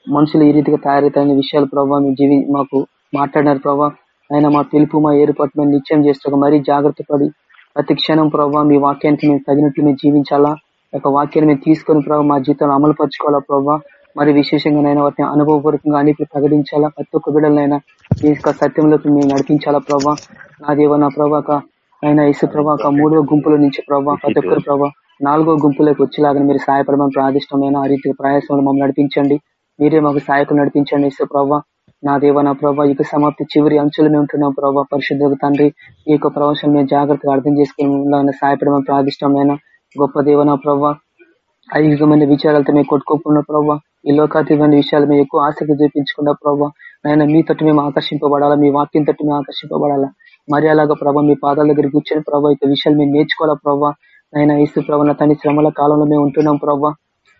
మనుషులు ఏ రీతిగా తయారవుతాయనే విషయాలు ప్రభావ జీవి మాకు మాట్లాడినారు ప్రభావ ఆయన మా పిలుపు మా ఏర్పాటు మేము నిత్యం చేస్తూ. మరీ జాగ్రత్త పడి ప్రతి క్షణం ప్రభావ మీ వాక్యానికి మేము తగినట్లు మేము జీవించాలా ఒక వాక్యాన్ని మేము తీసుకొని ప్రభావ మా జీవితంలో అమలు పరచుకోవాలా ప్రభావ మరి విశేషంగా నైనా వాటిని అనుభవపూర్వకంగా అనేక ప్రకటించాలా ప్రతి ఒక్క బిడ్డలైనా ఈ సత్యంలోకి మేము నడిపించాలా ప్రభావ నా దేవ నా ప్రభాక ఆయన ఇసు ప్రభాక మూడో గుంపుల నుంచి ప్రభావ ప్రతి ఒక్కరు ప్రభావ నాలుగో గుంపులోకి వచ్చేలాగా మీరు సహాయపడమని ప్రాదిష్టమైన ఆ రీతి ప్రయాసంలో మమ్మల్ని నడిపించండి. మీరే మాకు సహాయకులు నడిపించండి ఇసు ప్రభావ నా దేవ నా ప్రభావ యుగ సమాప్తి చివరి అంచులు మేము ఉంటున్నాం ప్రభావ పరిశుద్ధ తండ్రి. ఈ యొక్క ప్రవచనం మేము జాగ్రత్తగా అర్థం చేసుకుని సహాయపడమని ప్రాదిష్టమైన గొప్ప దేవ నా ప్రభావ ఐహికమైన విచారాలతో మేము కొట్టుకోకుండా ప్రభావ ఈ లోకాతీతమైన విషయాలు మేము ఎక్కువ ఆసక్తి చూపించకుండా ప్రభావ నాయన మీ తట్టు మేము ఆకర్షింపబడాలా మీ వాక్యం తట్టు మేము ఆకర్షింపబడాలా. మరి అలాగా ప్రభా మీ పాదాల దగ్గర కూర్చొని ప్రభావ ఇక విషయాలు మేము నేర్చుకోవాలా ప్రభా? నైనా ఇసు ప్రభా నా శ్రమల కాలంలో మేము ఉంటున్నాం ప్రభా.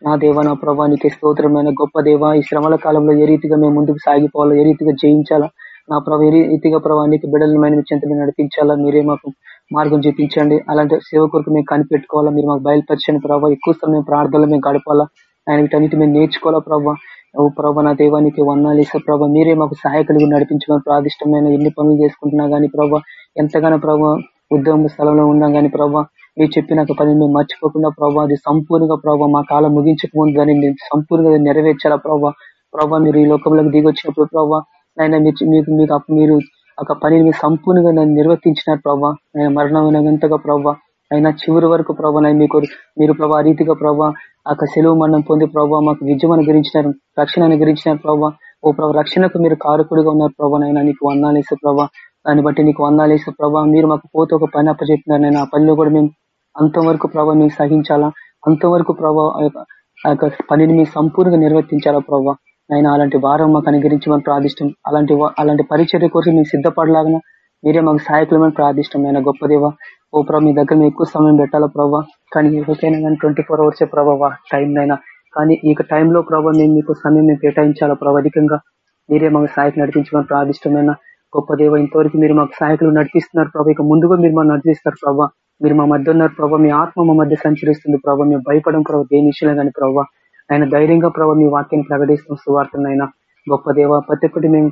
నా దేవ నా ప్రభా నీకే స్తోత్రమైన గొప్ప దేవ. ఈ శ్రమల కాలంలో ఏ రీతిగా మేము ముందుకు సాగిపోవాలో? ఏ రీతిగా జయించాలా? నా ప్రభా ఏ రీతిగా ప్రభా నీకు బిడ్డలమైన చెంతని నడిపించాలా? మీరే మాకు మార్గం చూపించండి. అలాంటి సేవ కొరకు మేము కనిపెట్టుకోవాలా? మీరు మాకు బయలుపరచండి ప్రభావ ఎక్కువ సమయం ప్రార్థనలు మేము గడపాలా? ఆయన వీటన్నిటి మేము నేర్చుకోవాలా ప్రభావ ఓ ప్రభా నా దేవానికి వన్నాలు ఇస్తే ప్రభా. మీరే మాకు సహాయకులుగా నడిపించుకొని ప్రాదిష్టమైన ఎన్ని పనులు చేసుకుంటున్నా గానీ ప్రభా ఎంతగానో ప్రభా ఉద్యోగ స్థలంలో ఉన్నా గానీ ప్రభా మీరు చెప్పిన పని మేము మర్చిపోకుండా ప్రభా అది సంపూర్ణంగా ప్రభావ మా కాలం ముగించకముందు దాన్ని సంపూర్ణంగా నెరవేర్చాలా ప్రభావ ప్రభా మీరు ఈ లోకంలోకి దిగొచ్చినప్పుడు ప్రభా ఆయన మీకు మీకు మీరు ఒక పనిని మీరు సంపూర్ణంగా నన్ను నిర్వర్తించినారు ప్రభావ ఆయన మరణమైనంతగా ప్రభా అయినా చివరి వరకు ప్రభావ మీకు మీరు ప్రభా రీతిగా ప్రభా ఆ సెలవు మరణం పొంది ప్రభావ మాకు విజయం అనుగ్రహించినారు రక్షణ అనుగ్రహించినారు ప్రభావ ఓ ప్రభావ రక్షణకు మీరు కారకుడిగా ఉన్నారు ప్రభా నైనా నీకు వందాలేసే ప్రభా. దాన్ని బట్టి నీకు వందాలేసే ప్రభా. మీరు మాకు పోతే ఒక పని అప్పచెప్పినారు నేను ఆ పనిలో కూడా మేము అంతవరకు ప్రభావ మేము సహించాలా? అంతవరకు ప్రభావ ఆ యొక్క పనిని మేము సంపూర్ణంగా నిర్వర్తించాలా ప్రభావ అయినా అలాంటి వారం మాకు అనుగ్రహించమని ప్రార్థిష్టం. అలాంటి అలాంటి పరిచర్య కోసం మేము సిద్ధపడలాగా మీరే మాకు సహాయకులమని ప్రార్థిష్టం అయినా గొప్ప దేవ ఓ ప్రభా మీ దగ్గర ఎక్కువ సమయం పెట్టాలా ప్రభావ కానీ ఎవరికైనా కానీ ట్వంటీ ఫోర్ అవర్సే ప్రభావ టైం అయినా. కానీ ఈ టైంలో ప్రభావ మేము మీకు సమయం మేము కేటాయించాలా ప్రభావ అధికంగా మీరే మాకు సహాయకు నడిపించమని ప్రార్థిష్టమైన గొప్ప దేవ ఇంతవరకు మీరు మాకు సహాయకులు నడిపిస్తున్నారు ప్రభావ ఇక ముందుగా మీరు మాకు నడిపిస్తారు ప్రభావ మీరు మా మధ్య ఉన్నారు ప్రభావ మీ ఆత్మ మా మధ్య సంచరిస్తుంది ప్రభావ మేము భయపడం ప్రభావ దేని విషయంలో కానీ ప్రభావ ఆయన ధైర్యంగా ప్రభావ మీ వాక్యాన్ని ప్రకటిస్తాం సువార్తనైనా. గొప్ప దేవ ప్రతి ఒక్కటి మేము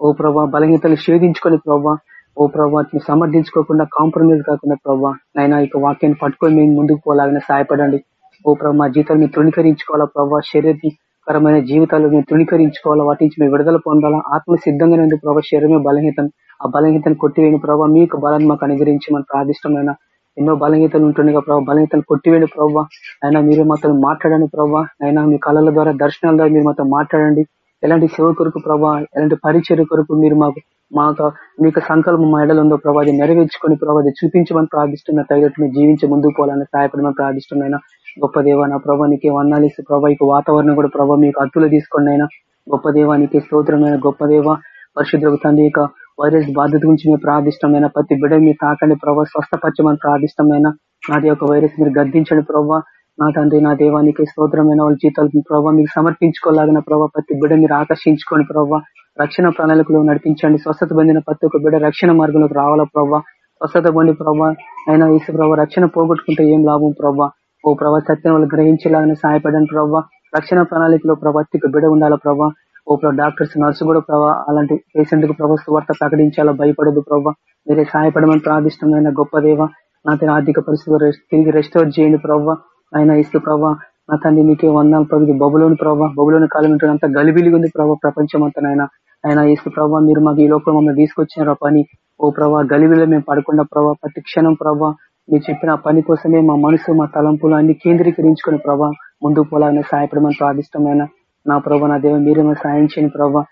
ఓ ప్రభావ బలహీనతలు షేధించుకొని ప్రభావ ఓ ప్రభావ సమర్థించుకోకుండా కాంప్రమైజ్ కాకుండా ప్రభావ నైనా ఇక వాక్యాన్ని పట్టుకొని మేము ముందుకు పోలాగానే సహాయపడండి. ఓ ప్రభావ మా జీతాలు తృణీకరించుకోవాలా ప్రభావ శరీరకరమైన జీవితాలు మేము తృణీకరించుకోవాలా వాటి నుంచి మేము విడుదల పొందాలా ఆత్మ సిద్ధంగానే ఉంది ప్రభావ శరీరమే బలహీతం ఆ బలహీతను కొట్టివేయని ప్రభావ మీకు బలాన్ని మాకు అనుగ్రహించి మన ప్రాదిష్టమైన ఎన్నో బలహీతలు ఉంటుండగా ప్రభావ బలహీతలు కొట్టివేయండి ప్రభావ అయినా మీరు మాతో మాట్లాడండి ప్రభావ అయినా మీ కళల ద్వారా దర్శనాల ద్వారా మీరు మాతో మాట్లాడండి. ఎలాంటి సేవ కొరకు ప్రభావ ఎలాంటి పరిచయ కొరకు మీరు మాకు మాకు మీకు సంకల్పం మా ఎడలు ఉందో ప్రభావ నెరవేర్చుకొని ప్రభావ చూపించమని ప్రార్థిస్తున్న తగినట్టు మీరు జీవించి ముందుకు పోవాలని సహాయపడమని ప్రార్థిస్తున్న గొప్ప దేవాన ప్రభానికి వందాలిస్తే ప్రభావ ఇక వాతావరణం కూడా ప్రభావ మీకు అత్తులు తీసుకోండి అయినా గొప్ప దేవానికి స్తోత్రమైన గొప్ప దేవ పరిశుద్ధ తండ్రి ఇక వైరస్ బాధ్యత గురించి మేము ప్రార్థిష్టమైన ప్రతి బిడ్డ మీరు తాకండి ప్రభావ స్వస్థపరచమని ప్రార్థిష్టమైన నాది యొక్క వైరస్ మీరు గద్దించండి ప్రభావ నా తండ్రి నా దేవానికి స్తోత్రమైన వాళ్ళ జీతాలు ప్రభావ మీకు సమర్పించుకోలాగిన ప్రభావ ప్రతి బిడ్డ మీరు ఆకర్షించుకోండి ప్రభావ రక్షణ ప్రణాళికలో నడిపించండి. స్వస్థత పొందిన ప్రతి ఒక్క బిడ్డ రక్షణ మార్గంలోకి రావాలా ప్రభావ స్వస్థత పొంది ప్రభావ అయినా ఈసు ప్రభావ రక్షణ పోగొట్టుకుంటే ఏం లాభం ప్రభావ ఓ ప్రభా సత్యం వాళ్ళు గ్రహించేలాగానే సహాయపడండి ప్రభావ రక్షణ ప్రణాళికలో ప్రభావ బిడ ఉండాలా ప్రభావ ఓ డాక్టర్స్ నర్సు కూడా ప్రభా అలాంటి పేషెంట్కు ప్రభుత్వ వార్త ప్రకటించాలా భయపడదు ప్రభావ మీరే సహాయపడమని ప్రార్థిష్టమైన గొప్ప దేవ నా తన ఆర్థిక పరిస్థితి తిరిగి రెస్టోర్ చేయండి ప్రవ్వా. ఆయన ఇస్తూ ప్రభా నా తండ్రి మీకే వందాలు ప్రభు బబులోని ప్రభావ బబులోని కాలం అంత గలిబిలిగి ఉంది ప్రభావ ప్రపంచం అంతా నాయన. ఆయన ఏసు ప్రభావ మీరు మాకు ఈ లోపల మమ్మల్ని తీసుకొచ్చిన పని. ఓ ప్రభా గలిబిలో మేము పడకుండా ప్రభావ ప్రతి క్షణం ప్రభా మీరు చెప్పిన పని కోసమే మా మనసు మా తలంపులు అన్ని కేంద్రీకరించుకుని ప్రభావ ముందుకు పోలాలని సహాయపడమని ప్రార్థిష్టమైన నా ప్రభా నా దేవ మీరేమో సాయం చేయని ప్రభావ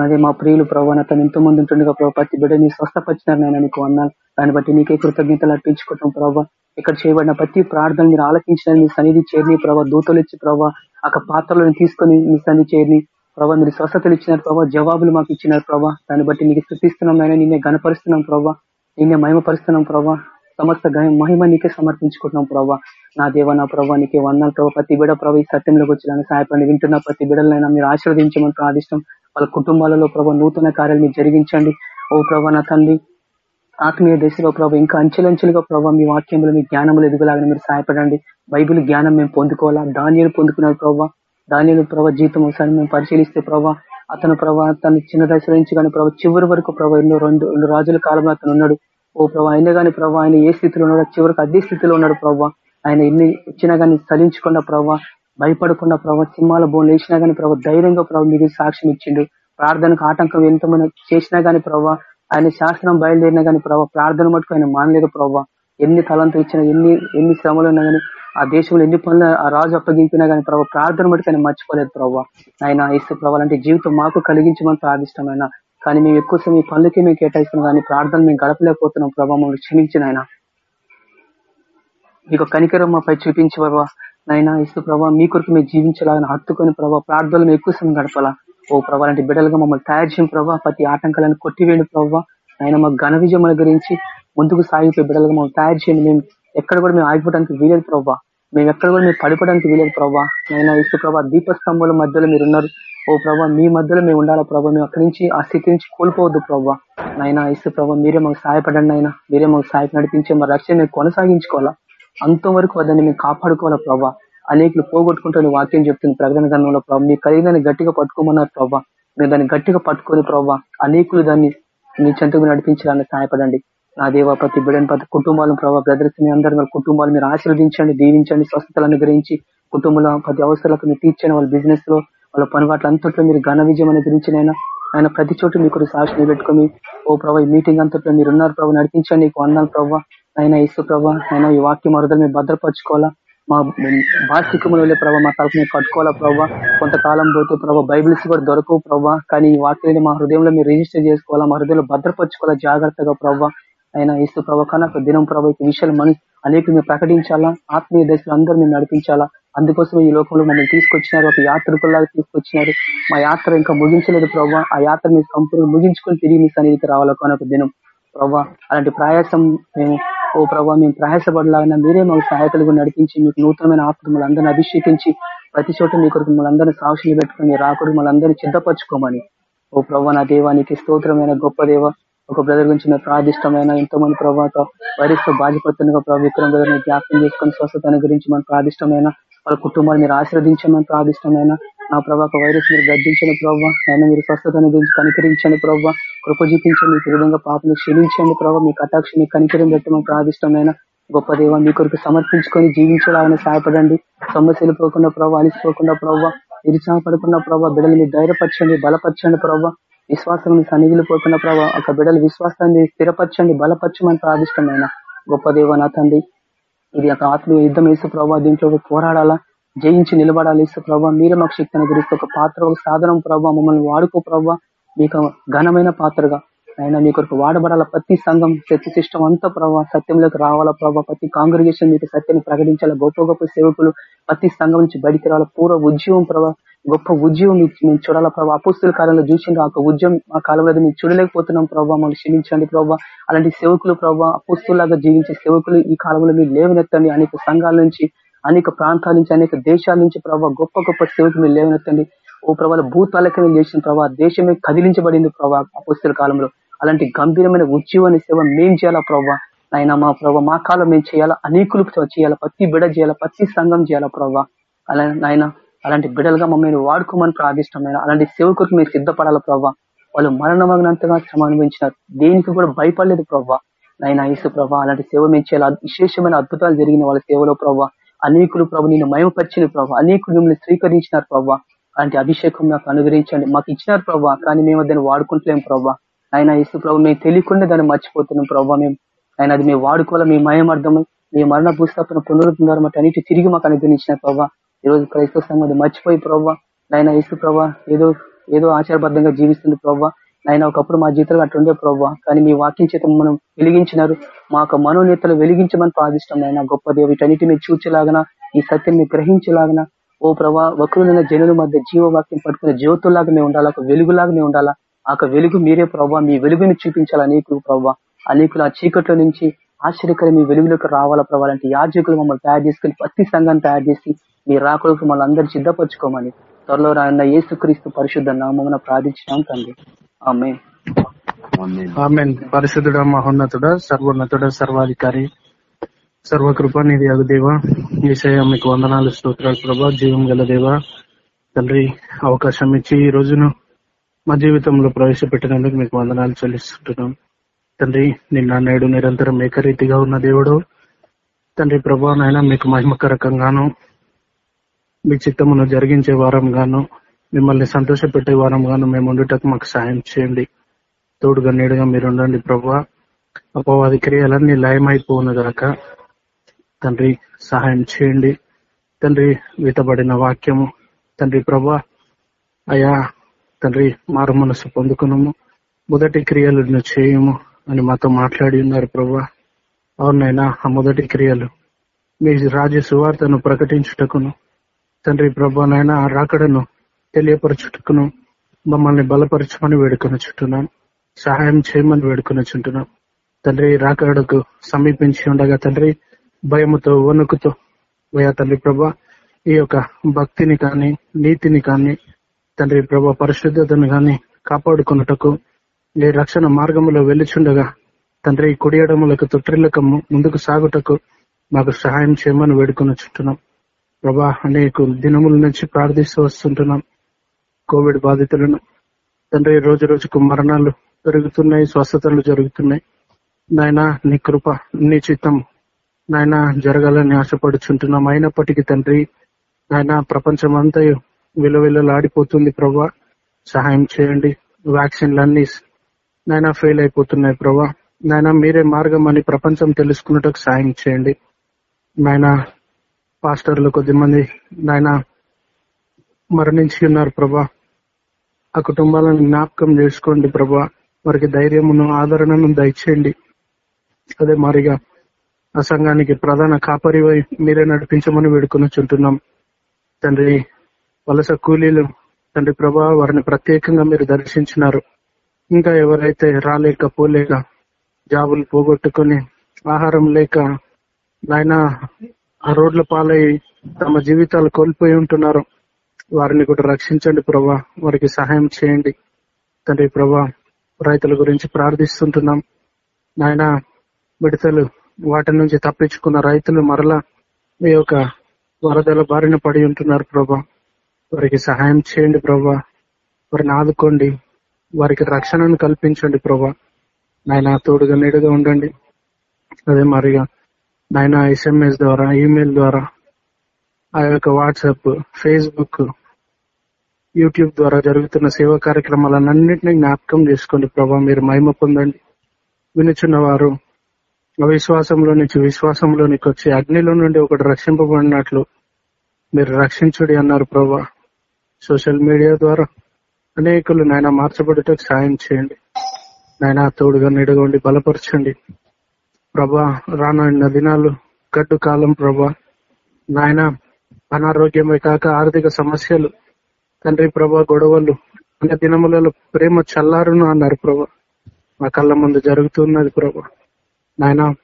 అదే మా ప్రియులు ప్రభావ నా తను ఎంతో మంది ఉంటుండగా ప్రభావ ప్రతి బిడ్డ నీ స్వస్థపరిచినారు నేను నీకు అన్నాను దాన్ని బట్టి నీకే కృతజ్ఞతలు అర్పించుకుంటాం ప్రభావ ఇక్కడ చేయబడిన ప్రతి ప్రార్థన మీరు ఆలకించిన మీ సన్నిధి చేరిని ప్రభావ దూతలు ఇచ్చి ప్రభావ ఆ పాత్రలను తీసుకొని మీ సన్నిధి చేరిని ప్రభావ మీరు స్వస్థతలు ఇచ్చినారు ప్రభావ జవాబులు మాకు ఇచ్చినారు ప్రభావ దాన్ని బట్టి నీకు స్థుతిస్తున్నాం నాయన నిన్నే గణపరుస్తున్నాం ప్రభావ నిన్నే మహిమపరుస్తున్నాం ప్రభావ సమస్త మహిమ నీకే సమర్పించుకుంటున్నాం ప్రభావ నా దేవ నా ప్రభావ నీకే వందాలు ప్రభావ ప్రతి బిడ ప్రభావ ఈ సత్యంలోకి వచ్చిన సహాయపడి వింటున్న ప్రతి బిడలైనా మీరు ఆశీర్వదించమని ప్రార్థిష్టం వాళ్ళ కుటుంబాలలో ప్రభావ నూతన కార్యాలు మీరు జరిగించండి. ఓ ప్రభా నా తండ్రి ఆత్మీయ దశలో ప్రభావ ఇంకా అంచెలంచెలుగా ప్రభావ మీ వాక్యంలో మీ జ్ఞానములు ఎదుగులాగా మీరు సహాయపడండి. బైబిల్ జ్ఞానం మేము పొందుకోవాలా? ధాన్యాలు పొందుకున్నారు ప్రభావ దానిలో ప్రభావ జీతం ఒకసారి మేము పరిశీలిస్తే ప్రభావ అతను ప్రభా తను చిన్న దశ నుంచి కానీ ప్రభావ చివరి వరకు ప్రభావ ఎన్నో రెండు రెండు రాజుల కాలంలో అతను ఉన్నాడు. ఓ ప్రభా అయినా కానీ ప్రభా ఆయన ఏ స్థితిలో ఉన్నాడో చివరికి అదే స్థితిలో ఉన్నాడు ప్రభావ ఆయన ఎన్ని ఇచ్చినా కానీ చలించకుండా ప్రభావ భయపడకుండా ప్రభావ సింహాల బోన్ వేసినా కానీ ప్రభావ ధైర్యంగా ప్రభావ మీకు సాక్ష్యం ఇచ్చిండు. ప్రార్థనకు ఆటంకం ఎంతమంది చేసినా కానీ ప్రభావ ఆయన శాస్త్రం బయలుదేరినా కానీ ప్రభావ ప్రార్థన మటుకు ఆయన మానలేదు ప్రభావ ఎన్ని తలంతో ఇచ్చినా ఎన్ని ఎన్ని శ్రమలు ఉన్నా కానీ ఆ దేశంలో ఎన్ని పనులు ఆ రాజు అప్పగింపినా కానీ ప్రభావ ప్రార్థన బట్టి కానీ మర్చిపోలేదు ప్రభావ ఆయన ఇస్తే ప్రభావ అంటే జీవితం మాకు కలిగించమని ప్రార్థిష్టమైన కానీ మేము ఎక్కువ సమయం పనులకి మేము కేటాయిస్తున్నాం కానీ ప్రార్థన మేము గడపలేకపోతున్నాం ప్రభావ మమ్మల్ని క్షమించిన ఆయన మీకు కనికరం మాపై చూపించి ప్రభావ నైనా ఇసు ప్రభావ మీ కొరకు మేము జీవించాలని హత్తుకొని ప్రభావ ప్రార్థనలు ఎక్కువ సమయం గడపాలా. ఓ ప్రభావ లాంటి బిడ్డలుగా మమ్మల్ని తయారు చేయం ప్రభావ ప్రతి ఆటంకాలను కొట్టివేయండి ప్రభావ ఆయన మా ఘన విజయముల గురించి ముందుకు సాగిపోయి బిడ్డలుగా మమ్మల్ని తయారు చేయండి. మేము ఎక్కడ కూడా మేము ఆగిపోవడానికి వీలేదు ప్రభావ మేము ఎక్కడ కూడా మేము పడిపోవడానికి వీలేదు ప్రభావ నైనా ఇసు ప్రభా దీపస్తంభాల మధ్యలో మీరు ఉన్నారు ఓ ప్రభా మీ మధ్యలో మేము ఉండాలా ప్రభావ మేము అక్కడి నుంచి ఆ స్థితి నుంచి కోల్పోవద్దు ప్రభావ నైనా ఇసు ప్రభావ మీరే మాకు సహాయపడండి అయినా మీరే మాకు సహాయం నడిపించే మా రక్షణ మేము కొనసాగించుకోవాలా. అంతవరకు దాన్ని మేము కాపాడుకోవాలా ప్రభా. అనేకులు పోగొట్టుకుంటే వాక్యం చెప్తుంది ప్రకటన గ్రంథంలో ప్రభావ మీ కలిగిన గట్టిగా పట్టుకోమన్నారు ప్రభావ మేము దాన్ని గట్టిగా పట్టుకొని ప్రభావ అనేకులు దాన్ని మీ చెంతకు నడిపించడానికి సహాయపడండి. నా దేవ ప్రతి బిడని ప్రతి కుటుంబాలను ప్రభావ బ్రదర్స్ మీ వాళ్ళ కుటుంబాలు మీరు ఆశీర్వదించండి దీవించండి స్వస్థతలు అనుగ్రహించి కుటుంబంలో ప్రతి అవసరాలకు మీరు తీర్చండి. వాళ్ళ బిజినెస్లో వాళ్ళ పనివాట్ల అంతట్లో మీరు ఘన విజయం అనుగ్రహించిన ఆయన. ప్రతి చోటు మీకు సాక్షిని పెట్టుకుని ఓ ప్రభావ ఈ మీటింగ్ అంతట్లో మీరు ఉన్నారు ప్రభావ నడిపించండి. వందాలు ప్రభావ ఆయన ఇసు ప్రభావ ఆయన ఈ వాక్యం మరుదలు మీరు భద్రపరచుకోవాలా? మా బాసికములు వెళ్ళే ప్రభావ మా తరఫు మేము కట్టుకోవాలా ప్రభావ కొంతకాలం పోతే ప్రభావ బైబిల్స్ కూడా దొరకవు ప్రభావ కానీ ఈ వాక్యాన్ని మా హృదయంలో మీరు రిజిస్టర్ చేసుకోవాలా? మా హృదయంలో భద్రపరచుకోవాలా? జాగ్రత్తగా ప్రభావ అయినా ఇసు ప్రభావ కనుక దినం ప్రభావ విషయాలు మన అనేక మేము ప్రకటించాలా? ఆత్మీయ దశలు అందరూ మేము నడిపించాలా? అందుకోసం ఈ లోకంలో మమ్మల్ని తీసుకొచ్చినారు ఒక యాత్రికుల్లాగా తీసుకొచ్చినారు. మా యాత్ర ఇంకా ముగించలేదు ప్రభావ ఆ యాత్ర మీరు సంపూర్ణ ముగించుకొని తిరిగి మీ సన్నిధికి రావాలా కనుక దినం ప్రభా? అలాంటి ప్రయాసం మేము ఓ ప్రభావ మేము ప్రయాసపడలాగా మీరే మాకు సహాయకులుగా నడిపించి మీకు నూతనమైన ఆత్మలు అందరిని అభిషేకించి ప్రతి చోట మీ కొరకు మిమ్మల్ని అందరినీ సాక్షులు పెట్టుకుని రాకుడు మనందరినీ సిద్ధపరచుకోమని. ఓ ప్రభా నా దేవానికి స్తోత్రమైన గొప్ప దేవ. ఒక బ్రదర్ గురించి మేము ప్రాదిష్టమైన ఎంతో మంది ప్రభావ వైరస్తో బాధిపడుతుండగా ప్రభావ విక్రమ్ బ్రదర్ జ్ఞాపకం చేసుకుని స్వస్థత గురించి మనం ప్రాదిష్టమైన వాళ్ళ కుటుంబాన్ని మీరు ఆశీర్వదించమని ప్రాదిష్టమైన నా ప్రభావ వైరస్ మీరు గద్దించండి ప్రభావ ఆయన మీరు స్వస్థతను గురించి కనికరించండి ప్రభావ కృప చూపించండి ఈ విధంగా పాపను క్షమించండి ప్రభావ మీ కటాక్షని కనికరం పెట్టమని ప్రాదిష్టమైన గొప్ప దేవ మీ కొరకు సమర్పించుకొని జీవించడానికి సహాయపడండి. సమస్యలు పోకుండా ప్రభావ అలిసిపోకుండా ప్రభావ నిరుత్సాహపడకుండా ప్రభావ బిడ్డలు మీరు ధైర్యపరచండి బలపరచండి ప్రభావ విశ్వాసం సన్నిధిలో పోతున్న ప్రభావ ఒక బిడ్డల విశ్వాసాన్ని స్థిరపరచండి బలపరచమని ప్రార్థిష్టమైన గొప్ప దేవ తండ్రి. ఇది ఒక ఆత్మీయ యుద్ధం వేసు ప్రభావ దీంట్లో పోరాడాలా? జయించి నిలబడాలి ఇసు ప్రభావ మీరే మాకు శక్తి అనుగ్రహిస్తే ఒక పాత్ర ఒక సాధనం ప్రభావ మమ్మల్ని వాడుకో ప్రభావ మీకు ఘనమైన పాత్రగా అయినా మీ కొరకు వాడబడాల? ప్రతి సంఘం శక్తి సిస్టమ్ అంతా ప్రభావ సత్యంలోకి రావాలా ప్రభావ ప్రతి కాంగ్రిగేషన్ మీకు సత్యాన్ని ప్రకటించాలా? గొప్ప గొప్ప సేవకులు ప్రతి సంఘం నుంచి బయటికి రావాలా? పూర్వ ఉద్యమం ప్రభావ గొప్ప ఉద్యమం మేము చూడాలా ప్రభావ అపుస్తుల కాలంలో చూసింది ఆ ఉద్యమం ఆ కాలంలో మేము చూడలేకపోతున్నాం ప్రభావ మమ్మల్ని క్షమించండి ప్రభావ అలాంటి సేవకులు ప్రభావ అపుస్తులాగా జీవించే సేవకులు ఈ కాలంలో మీరు లేవనెత్తండి. అనేక సంఘాల నుంచి అనేక ప్రాంతాల నుంచి అనేక దేశాల నుంచి ప్రభావ గొప్ప గొప్ప సేవకులు మీరు లేవనెత్తండి. ఓ ప్రభావ భూతాలకమే చేసిన ప్రభావ దేశమే కదిలించబడింది ప్రభావ అపుస్తుల కాలంలో. అలాంటి గంభీరమైన ఉద్యమాన్ని సేవ మేం చేయాలా ప్రభావ ఆయన మా ప్రభావ మా కాలం మేము చేయాలా? అనేకులు చేయాలా? ప్రతి బిడ చేయాలా? ప్రతి సంఘం చేయాలా ప్రభావ అలా నాయన అలాంటి బిడ్డలుగా మమ్మల్ని వాడుకోమని ప్రార్థిష్టమైన అలాంటి సేవకులకు మీరు సిద్ధపడాల ప్రభావ వాళ్ళు మరణమగినంతగా శ్రమ అనుభవించినారు. దేనికి కూడా భయపడలేదు ప్రభావ నైనా ఈసు ప్రభావ అలాంటి సేవ మేము చేయాలి? విశేషమైన అద్భుతాలు జరిగిన వాళ్ళ సేవలో ప్రభావ అనేకులు ప్రభు నేను మయమపరిచిన ప్రభావ అనేకులు మిమ్మల్ని స్వీకరించినారు ప్రభావ అలాంటి అభిషేకం నాకు అనుగ్రహించండి. మాకు ఇచ్చినారు ప్రభావ కానీ మేము దాన్ని వాడుకుంటలేం ప్రభావ ఆయన ఇసు ప్రభు మేము తెలియకుండా దాన్ని మర్చిపోతున్నాం ప్రభావ మేము. ఆయన అది మేము వాడుకోవాలి? మీ మయం అర్థమై మీ మరణ పుస్తకం పునరుద్ధరణ అన్నిటి తిరిగి మాకు అనుగ్రహించిన ప్రభావ ఈ రోజు క్రైస్తవ సంఘం మర్చిపోయి ప్రభావ నాయన ఇసు ప్రభావ ఏదో ఏదో ఆచారబద్ధంగా జీవిస్తుంది ప్రభావ నాయన ఒకప్పుడు మా జీవితంలో అట్లుండే ప్రభావ కానీ మీ వాక్యం చేత మనం వెలిగించినారు. మా యొక్క మనోనేతలు వెలిగించమని ప్రార్థిష్టం ఆయన గొప్ప దేవ వీటన్నిటి మీరు చూచేలాగన ఈ సత్యం మీరు గ్రహించేలాగన. ఓ ప్రభా వక్రులైన జనుల మధ్య జీవవాక్యం పట్టుకునే జ్యోతుల్లాగా మేము ఉండాలా? ఒక వెలుగులాగా మేము ఉండాలా? ఆ వెలుగు మీరే ప్రభావ మీ వెలుగుని చూపించాలి అనేకులు ప్రభావ అనేకులు ఆ చీకట్లో నుంచి ఆశ్చర్యకరం మీ వెలుగులోకి రావాలా ప్రభావాలంటే యాజకులు మమ్మల్ని తయారు చేసుకుని ప్రతి సంఘాన్ని తయారు చేసి మీ రాకులకు మమ్మల్ని అందరూ సిద్ధపరచుకోమని త్వరలో రాన్న యేసుక్రీస్తు పరిశుద్ధ నామమున ప్రార్థించినాం తండ్రి. ఆమె ఆమె పరిశుద్ధుడ మహోన్నతుడ సర్వోన్నతుడ సర్వాధికారి సర్వకృప నీది అగు దేవ ఈసయ మీకు వందనాలు స్తోత్రాలు ప్రభా జీవం గల దేవ తండ్రి అవకాశం ఇచ్చి ఈ రోజును మా జీవితంలో ప్రవేశపెట్టినందుకు మీకు వందనాలు చెల్లిస్తుంటున్నాం తండ్రి నిన్న నేడు నిరంతరం ఏకరీతిగా ఉన్న దేవుడు. తండ్రి ప్రభా నాయన మీకు మహిమకరకంగాను మీ చిత్తమును జరిగించే వారంగాను మిమ్మల్ని సంతోషపెట్టే వారం గాను మేము ఉండుటకు మాకు సాయం చేయండి. తోడుగా నీడుగా మీరు ఉండండి ప్రభా. అపవాది క్రియలన్నీ లయమైపోను గాక. తండ్రి సహాయం చేయండి. తండ్రి వితబడిన వాక్యము. తండ్రి ప్రభా అయా తండ్రి మారు మనసు పొందుకును మొదటి క్రియలను చేయము. అని మాతో మాట్లాడి ఉన్నారు ప్రభా. అవునైనా ఆ మొదటి క్రియలు. మీ రాజ్య సువార్తను ప్రకటించుటకును. తండ్రి ప్రభానైనా ఆ రాకడను తెలియపరచుటకును మమ్మల్ని బలపరచమని వేడుకొని చుట్టున్నాను సహాయం చేయమని వేడుకొని చుంటున్నాం తండ్రి రాకడకు సమీపించి ఉండగా తండ్రి భయముతో వణుకుతో పోయా తండ్రి ప్రభా. ఈ యొక్క భక్తిని కానీ నీతిని కానీ తండ్రి ప్రభా పరిశుద్ధతను కానీ కాపాడుకున్నటకు ఈ రక్షణ మార్గంలో వెళ్ళిచుండగా తండ్రి కుడియడములకు తొట్టిల్లక ముందుకు సాగుటకు మాకు సహాయం చేయమని వేడుకొని చుట్టున్నాం ప్రభా అనేక దినముల నుంచి ప్రార్థిస్తూ వస్తుంటున్నాం కోవిడ్ బాధితులను. తండ్రి రోజు రోజుకు మరణాలు పెరుగుతున్నాయి స్వస్థతలు జరుగుతున్నాయి. నాయన నీ కృప నీ చిత్తం నాయన జరగాలని ఆశపడుచుంటున్నాం. అయినప్పటికీ తండ్రి నాయన ప్రపంచం అంతా విలువిల్లలాడిపోతుంది. ప్రభా సహాయం చేయండి. వ్యాక్సిన్లన్నీ నాయన ఫెయిల్ అయిపోతున్నాయి ప్రభా. నాయన మీరే మార్గం అని ప్రపంచం తెలుసుకున్నట్టుకు సాయం చేయండి. నాయన పాస్టర్లు కొద్దిమంది నాయన మరణించి ఉన్నారు ప్రభా. ఆ కుటుంబాలను జ్ఞాపకం చేసుకోండి ప్రభా. వారికి ధైర్యమును ఆదరణను దయచేయండి. అదే మారిగా ఆ సంఘానికి ప్రధాన కాపరివై మీరే నడిపించమని వేడుకొని చుంటున్నాం తండ్రి వలస కూలీలు తండ్రి ప్రభా వారిని ప్రత్యేకంగా మీరు దర్శించినారు. ఇంకా ఎవరైతే రాలేక పోలేక జాబులు పోగొట్టుకుని ఆహారం లేక నాయన ఆ రోడ్ల పాలై తమ జీవితాలు కోల్పోయి ఉంటున్నారు వారిని కూడా రక్షించండి ప్రభా. వారికి సహాయం చేయండి. తండ్రి ప్రభా రైతుల గురించి ప్రార్థిస్తుంటున్నాం. నాయన మిడతలు వాటి నుంచి తప్పించుకున్న రైతులు మరలా మీ యొక్క వరదల బారిన పడి ఉంటున్నారు ప్రభా. వారికి సహాయం చేయండి ప్రభా. వారిని ఆదుకోండి. వారికి రక్షణను కల్పించండి ప్రభా. నాయన తోడుగా నీడుగా ఉండండి. అదే మరిగా నాయన ఎస్ఎంఎస్ ద్వారా ఈమెయిల్ ద్వారా ఆ యొక్క వాట్సాప్ ఫేస్బుక్ యూట్యూబ్ ద్వారా జరుగుతున్న సేవా కార్యక్రమాలన్నింటినీ జ్ఞాపకం చేసుకోండి ప్రభా. మీరు మహిమ పొందండి. వినుచున్న వారు అవిశ్వాసంలో నుంచి విశ్వాసంలోనికి వచ్చి అగ్నిలో నుండి ఒకటి రక్షింపబడినట్లు మీరు రక్షించుడి అన్నారు ప్రభా. సోషల్ మీడియా ద్వారా అనేకులు నాయన మార్చబడటకు సాయం చేయండి. నాయన తోడుగా నిడగండి బలపరచండి. ప్రభా రానున్న దినాలు గడ్డు కాలం ప్రభా. నాయన అనారోగ్యమే కాక ఆర్థిక సమస్యలు తండ్రి ప్రభా గొడవలు అనే దినములలో ప్రేమ చల్లారును అన్నారు ప్రభా. మా కళ్ళ ముందు జరుగుతున్నది ప్రభా. నాయన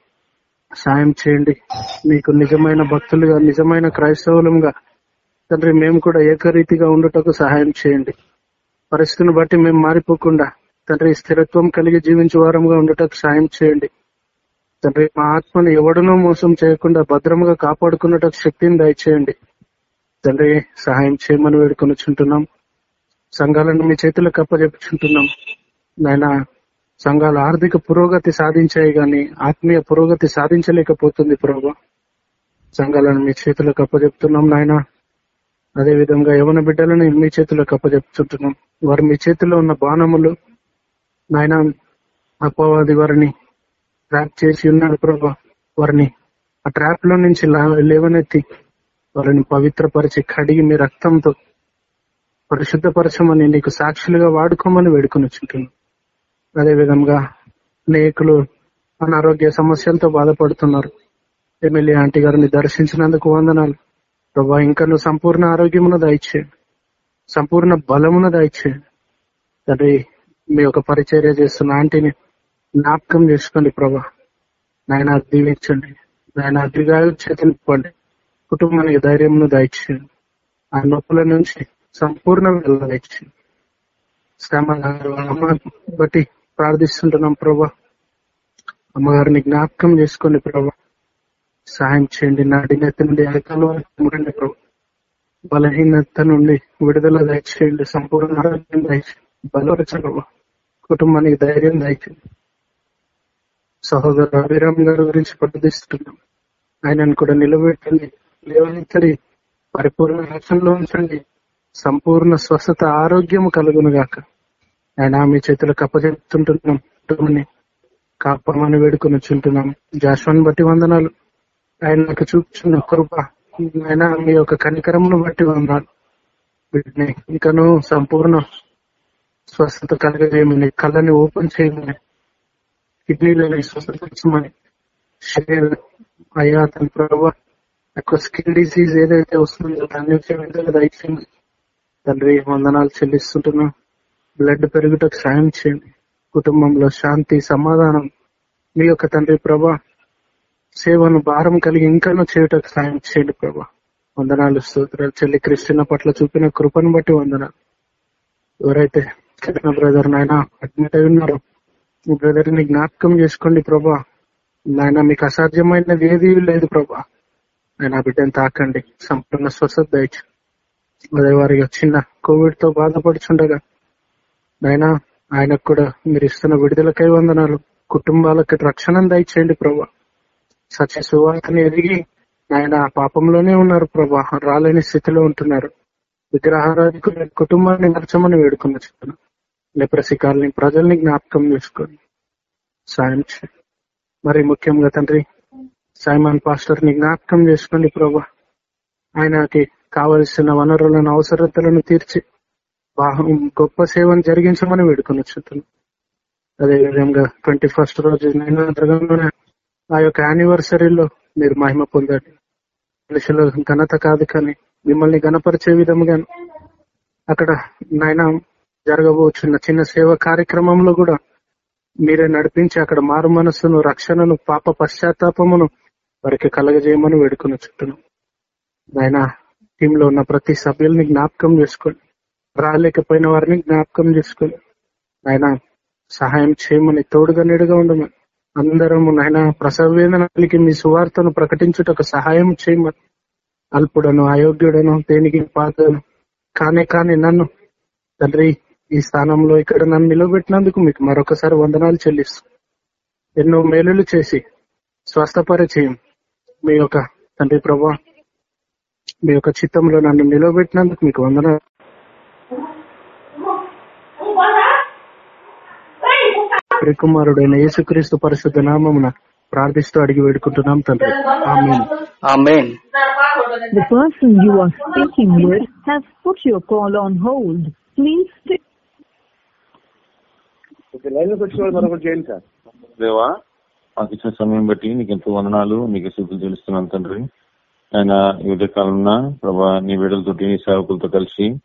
సాయం చేయండి. మీకు నిజమైన భక్తులుగా నిజమైన క్రైస్తవులంగా తండ్రి మేము కూడా ఏకరీతిగా ఉండటకు సహాయం చేయండి. పరిస్థితిని బట్టి మేము మారిపోకుండా తండ్రి స్థిరత్వం కలిగి జీవించే వారంగా ఉండటకు సాయం చేయండి. తండ్రి మా ఆత్మను ఎవడనో మోసం చేయకుండా భద్రంగా కాపాడుకున్నటకు శక్తిని దయచేయండి. తండ్రి సహాయం చేయమని వేడుకొనిచుంటున్నాం. సంఘాలను మీ చేతులకు అప్పచెప్పుచుంటున్నాం నాయన సంఘాలు ఆర్థిక పురోగతి సాధించాయి గాని ఆత్మీయ పురోగతి సాధించలేకపోతుంది ప్రభు. సంఘాలను మీ చేతులకు అప్పచెప్తున్నాం నాయన. అదే విధంగా యవన బిడ్డలను మీ చేతిలో అప్పచెప్తుంటున్నాం వారు మీ చేతిలో ఉన్న బాణములు నాయన అపవాది వారిని ట్రాప్ చేసి ఉన్నాడు ప్రభా. వారిని ఆ ట్రాప్లో నుంచి లేవనెత్తి వారిని పవిత్రపరిచి కడిగి మీ రక్తంతో పరిశుద్ధపరచమని నీకు సాక్షులుగా వాడుకోమని వేడుకొని వచ్చింటున్నాం అదే విధంగా అనేకులు అనారోగ్య సమస్యలతో బాధపడుతున్నారు. ఎమ్మెల్యే ఆంటీ గారిని దర్శించినందుకు వందనాలు. ప్రభా ఇంకా నువ్వు సంపూర్ణ ఆరోగ్యమున దాయిచ్చేయండి సంపూర్ణ బలమున దాయిచ్చేయండి తండ్రి మీ యొక్క పరిచర్య చేస్తున్న ఆంటీని జ్ఞాపకం చేసుకోండి ప్రభా. నాయన దీవించండి. నాయన అగ్రిగాయలు చేతనిప్పండి కుటుంబానికి ధైర్యంను దాయిచ్చేయండి ఆ నొప్పుల నుంచి సంపూర్ణ విడుదల శ్రమ అమ్మ బట్టి ప్రార్థిస్తుంటున్నాం ప్రభా. అమ్మగారిని జ్ఞాపకం చేసుకోండి ప్రభా. సహాయం చేయండి. నాటి నెత్తి నుండి అరకాల వరకు ప్రభు. బలహీనత నుండి విడుదల దయచేయండి. సంపూర్ణ ఆరోగ్యం దయచేయండి. బలపరచండి ప్రభు. కుటుంబానికి ధైర్యం దయచేయండి. సహోదరు అభిరామ్ గారి గురించి ప్రార్థిస్తున్నాం. ఆయనను కూడా నిలబెట్టండి. లేవనెత్తడి. పరిపూర్ణ రక్షణలో ఉంచండి. సంపూర్ణ స్వస్థత ఆరోగ్యం కలుగును గాక. ఆయన మీ చేతులకు అప్పచెప్తుంటున్నాం కుటుంబాన్ని కాపామని వేడుకొని చుంటున్నాం. జాస్వాన్ బట్టి వందనాలు. ఆయన నాకు చూపుచున్న కృప ఆయన మీ యొక్క కనికరమును బట్టి ఉన్నాను వీటిని ఇంకను సంపూర్ణ స్వస్థత కలగజేయమని కళ్ళని ఓపెన్ చేయమని కిడ్నీలని స్వస్థపరచమని శరీరం అయ్యా తన ప్రభావ ఎక్కువ స్కిన్ డిసీజ్ ఏదైతే వస్తుందో దాని నుంచి దయచేయండి. తండ్రి వందనాలు చెల్లిస్తుంటున్నా. బ్లడ్ పెరుగుటకు సాయం చేయండి. కుటుంబంలో శాంతి సమాధానం. మీ యొక్క తండ్రి ప్రభా సేవను భారం కలిగి ఇంకాను చేయుటకు సాయం చేయండి ప్రభా. వందనాలు స్తోత్రాలు. చెల్లి క్రిస్టిన పట్ల చూపిన కృపను బట్టి వందనాలు. ఎవరైతే కృష్ణ బ్రదర్ నాయన అడ్మిట్ అయి ఉన్నారో మీ బ్రదర్ని జ్ఞాపకం చేసుకోండి ప్రభా. నాయన మీకు అసాధ్యమైనది ఏది లేదు ప్రభా. ఆయన బిడ్డను తాకండి. సంపూర్ణ స్వస్థత దయచు. అదే వారికి చిన్న కోవిడ్తో బాధపడుచుండగా నాయన ఆయనకు కూడా మీరు ఇస్తున్న విడుదలకై వందనాలు. కుటుంబాలకు రక్షణ దయచేయండి ప్రభా. సత్య సువార్తను ఎదిగి ఆయన పాపంలోనే ఉన్నారు ప్రభా. రాలేని స్థితిలో ఉంటున్నారు. విగ్రహారాధికు కుటుంబాన్ని నరచమని వేడుకున్న చెప్తున్నా. లెప్రసికాలని ప్రజల్ని జ్ఞాపకం చేసుకొని సాయం మరి ముఖ్యంగా తండ్రి సైమాన్ పాస్టర్ని జ్ఞాపకం చేసుకోండి ప్రభా. ఆయనకి కావలసిన వనరులను అవసరతలను తీర్చి వాహనం గొప్ప సేవను జరిగించమని వేడుకొని వచ్చుతున్నాం అదే విధంగా ట్వంటీ ఫస్ట్ రోజు నేను ఆ యొక్క యానివర్సరీలో మీరు మహిమ పొందండి. మనుషుల ఘనత కాదు కానీ మిమ్మల్ని గణపరిచే విధముగా అక్కడ నాయన జరగబోచున్న చిన్న సేవ కార్యక్రమంలో కూడా మీరే నడిపించి అక్కడ మారు మనస్సును రక్షణను పాప పశ్చాత్తాపమును వారికి కలగజేయమని వేడుకొని చుట్టూను టీమ్ టీంలో ఉన్న ప్రతి సభ్యుల్ని జ్ఞాపకం చేసుకోండి. రాలేకపోయిన వారిని జ్ఞాపకం చేసుకొని ఆయన సహాయం చేయమని తోడుగా నీడుగా ఉండమని అందరము నాయన ప్రసవ వేదనకి మీ సువార్తను ప్రకటించుటకు సహాయం చేయమని అల్పుడను అయోగ్యుడను దేనికి పాత్రను కానే కాని నన్ను తండ్రి ఈ స్థానంలో ఇక్కడ నన్ను నిలబెట్టినందుకు మీకు మరొకసారి వందనాలు చెల్లిస్తూ ఎన్నో మేలులు చేసి స్వస్థపరిచయం. మీ యొక్క తండ్రి ప్రభా మీ యొక్క చిత్తంలో నన్ను నిలబెట్టినందుకు మీకు వందనాలు. కుమారుడైన యేసుక్రీస్తు పరిశుద్ధ నామమున ప్రార్థిస్తూ అడిగి వేడుకుంటున్నాం తండ్రి. ఆమేన్. ఆమెన్. The person you are speaking with has put your call on hold. Please stay. Line మరొకటి చేయండి సార్. దేవా మాకు ఇచ్చిన సమయం బట్టి నీకు ఎంతో వందనాలు నీకు శుద్ధులు తెలుస్తున్నాను తండ్రి. ఆయన ఈ ఉదయకాలంలో ప్రభా నీ బిడ్డలతోటి నీ సేవకులతో కలిసి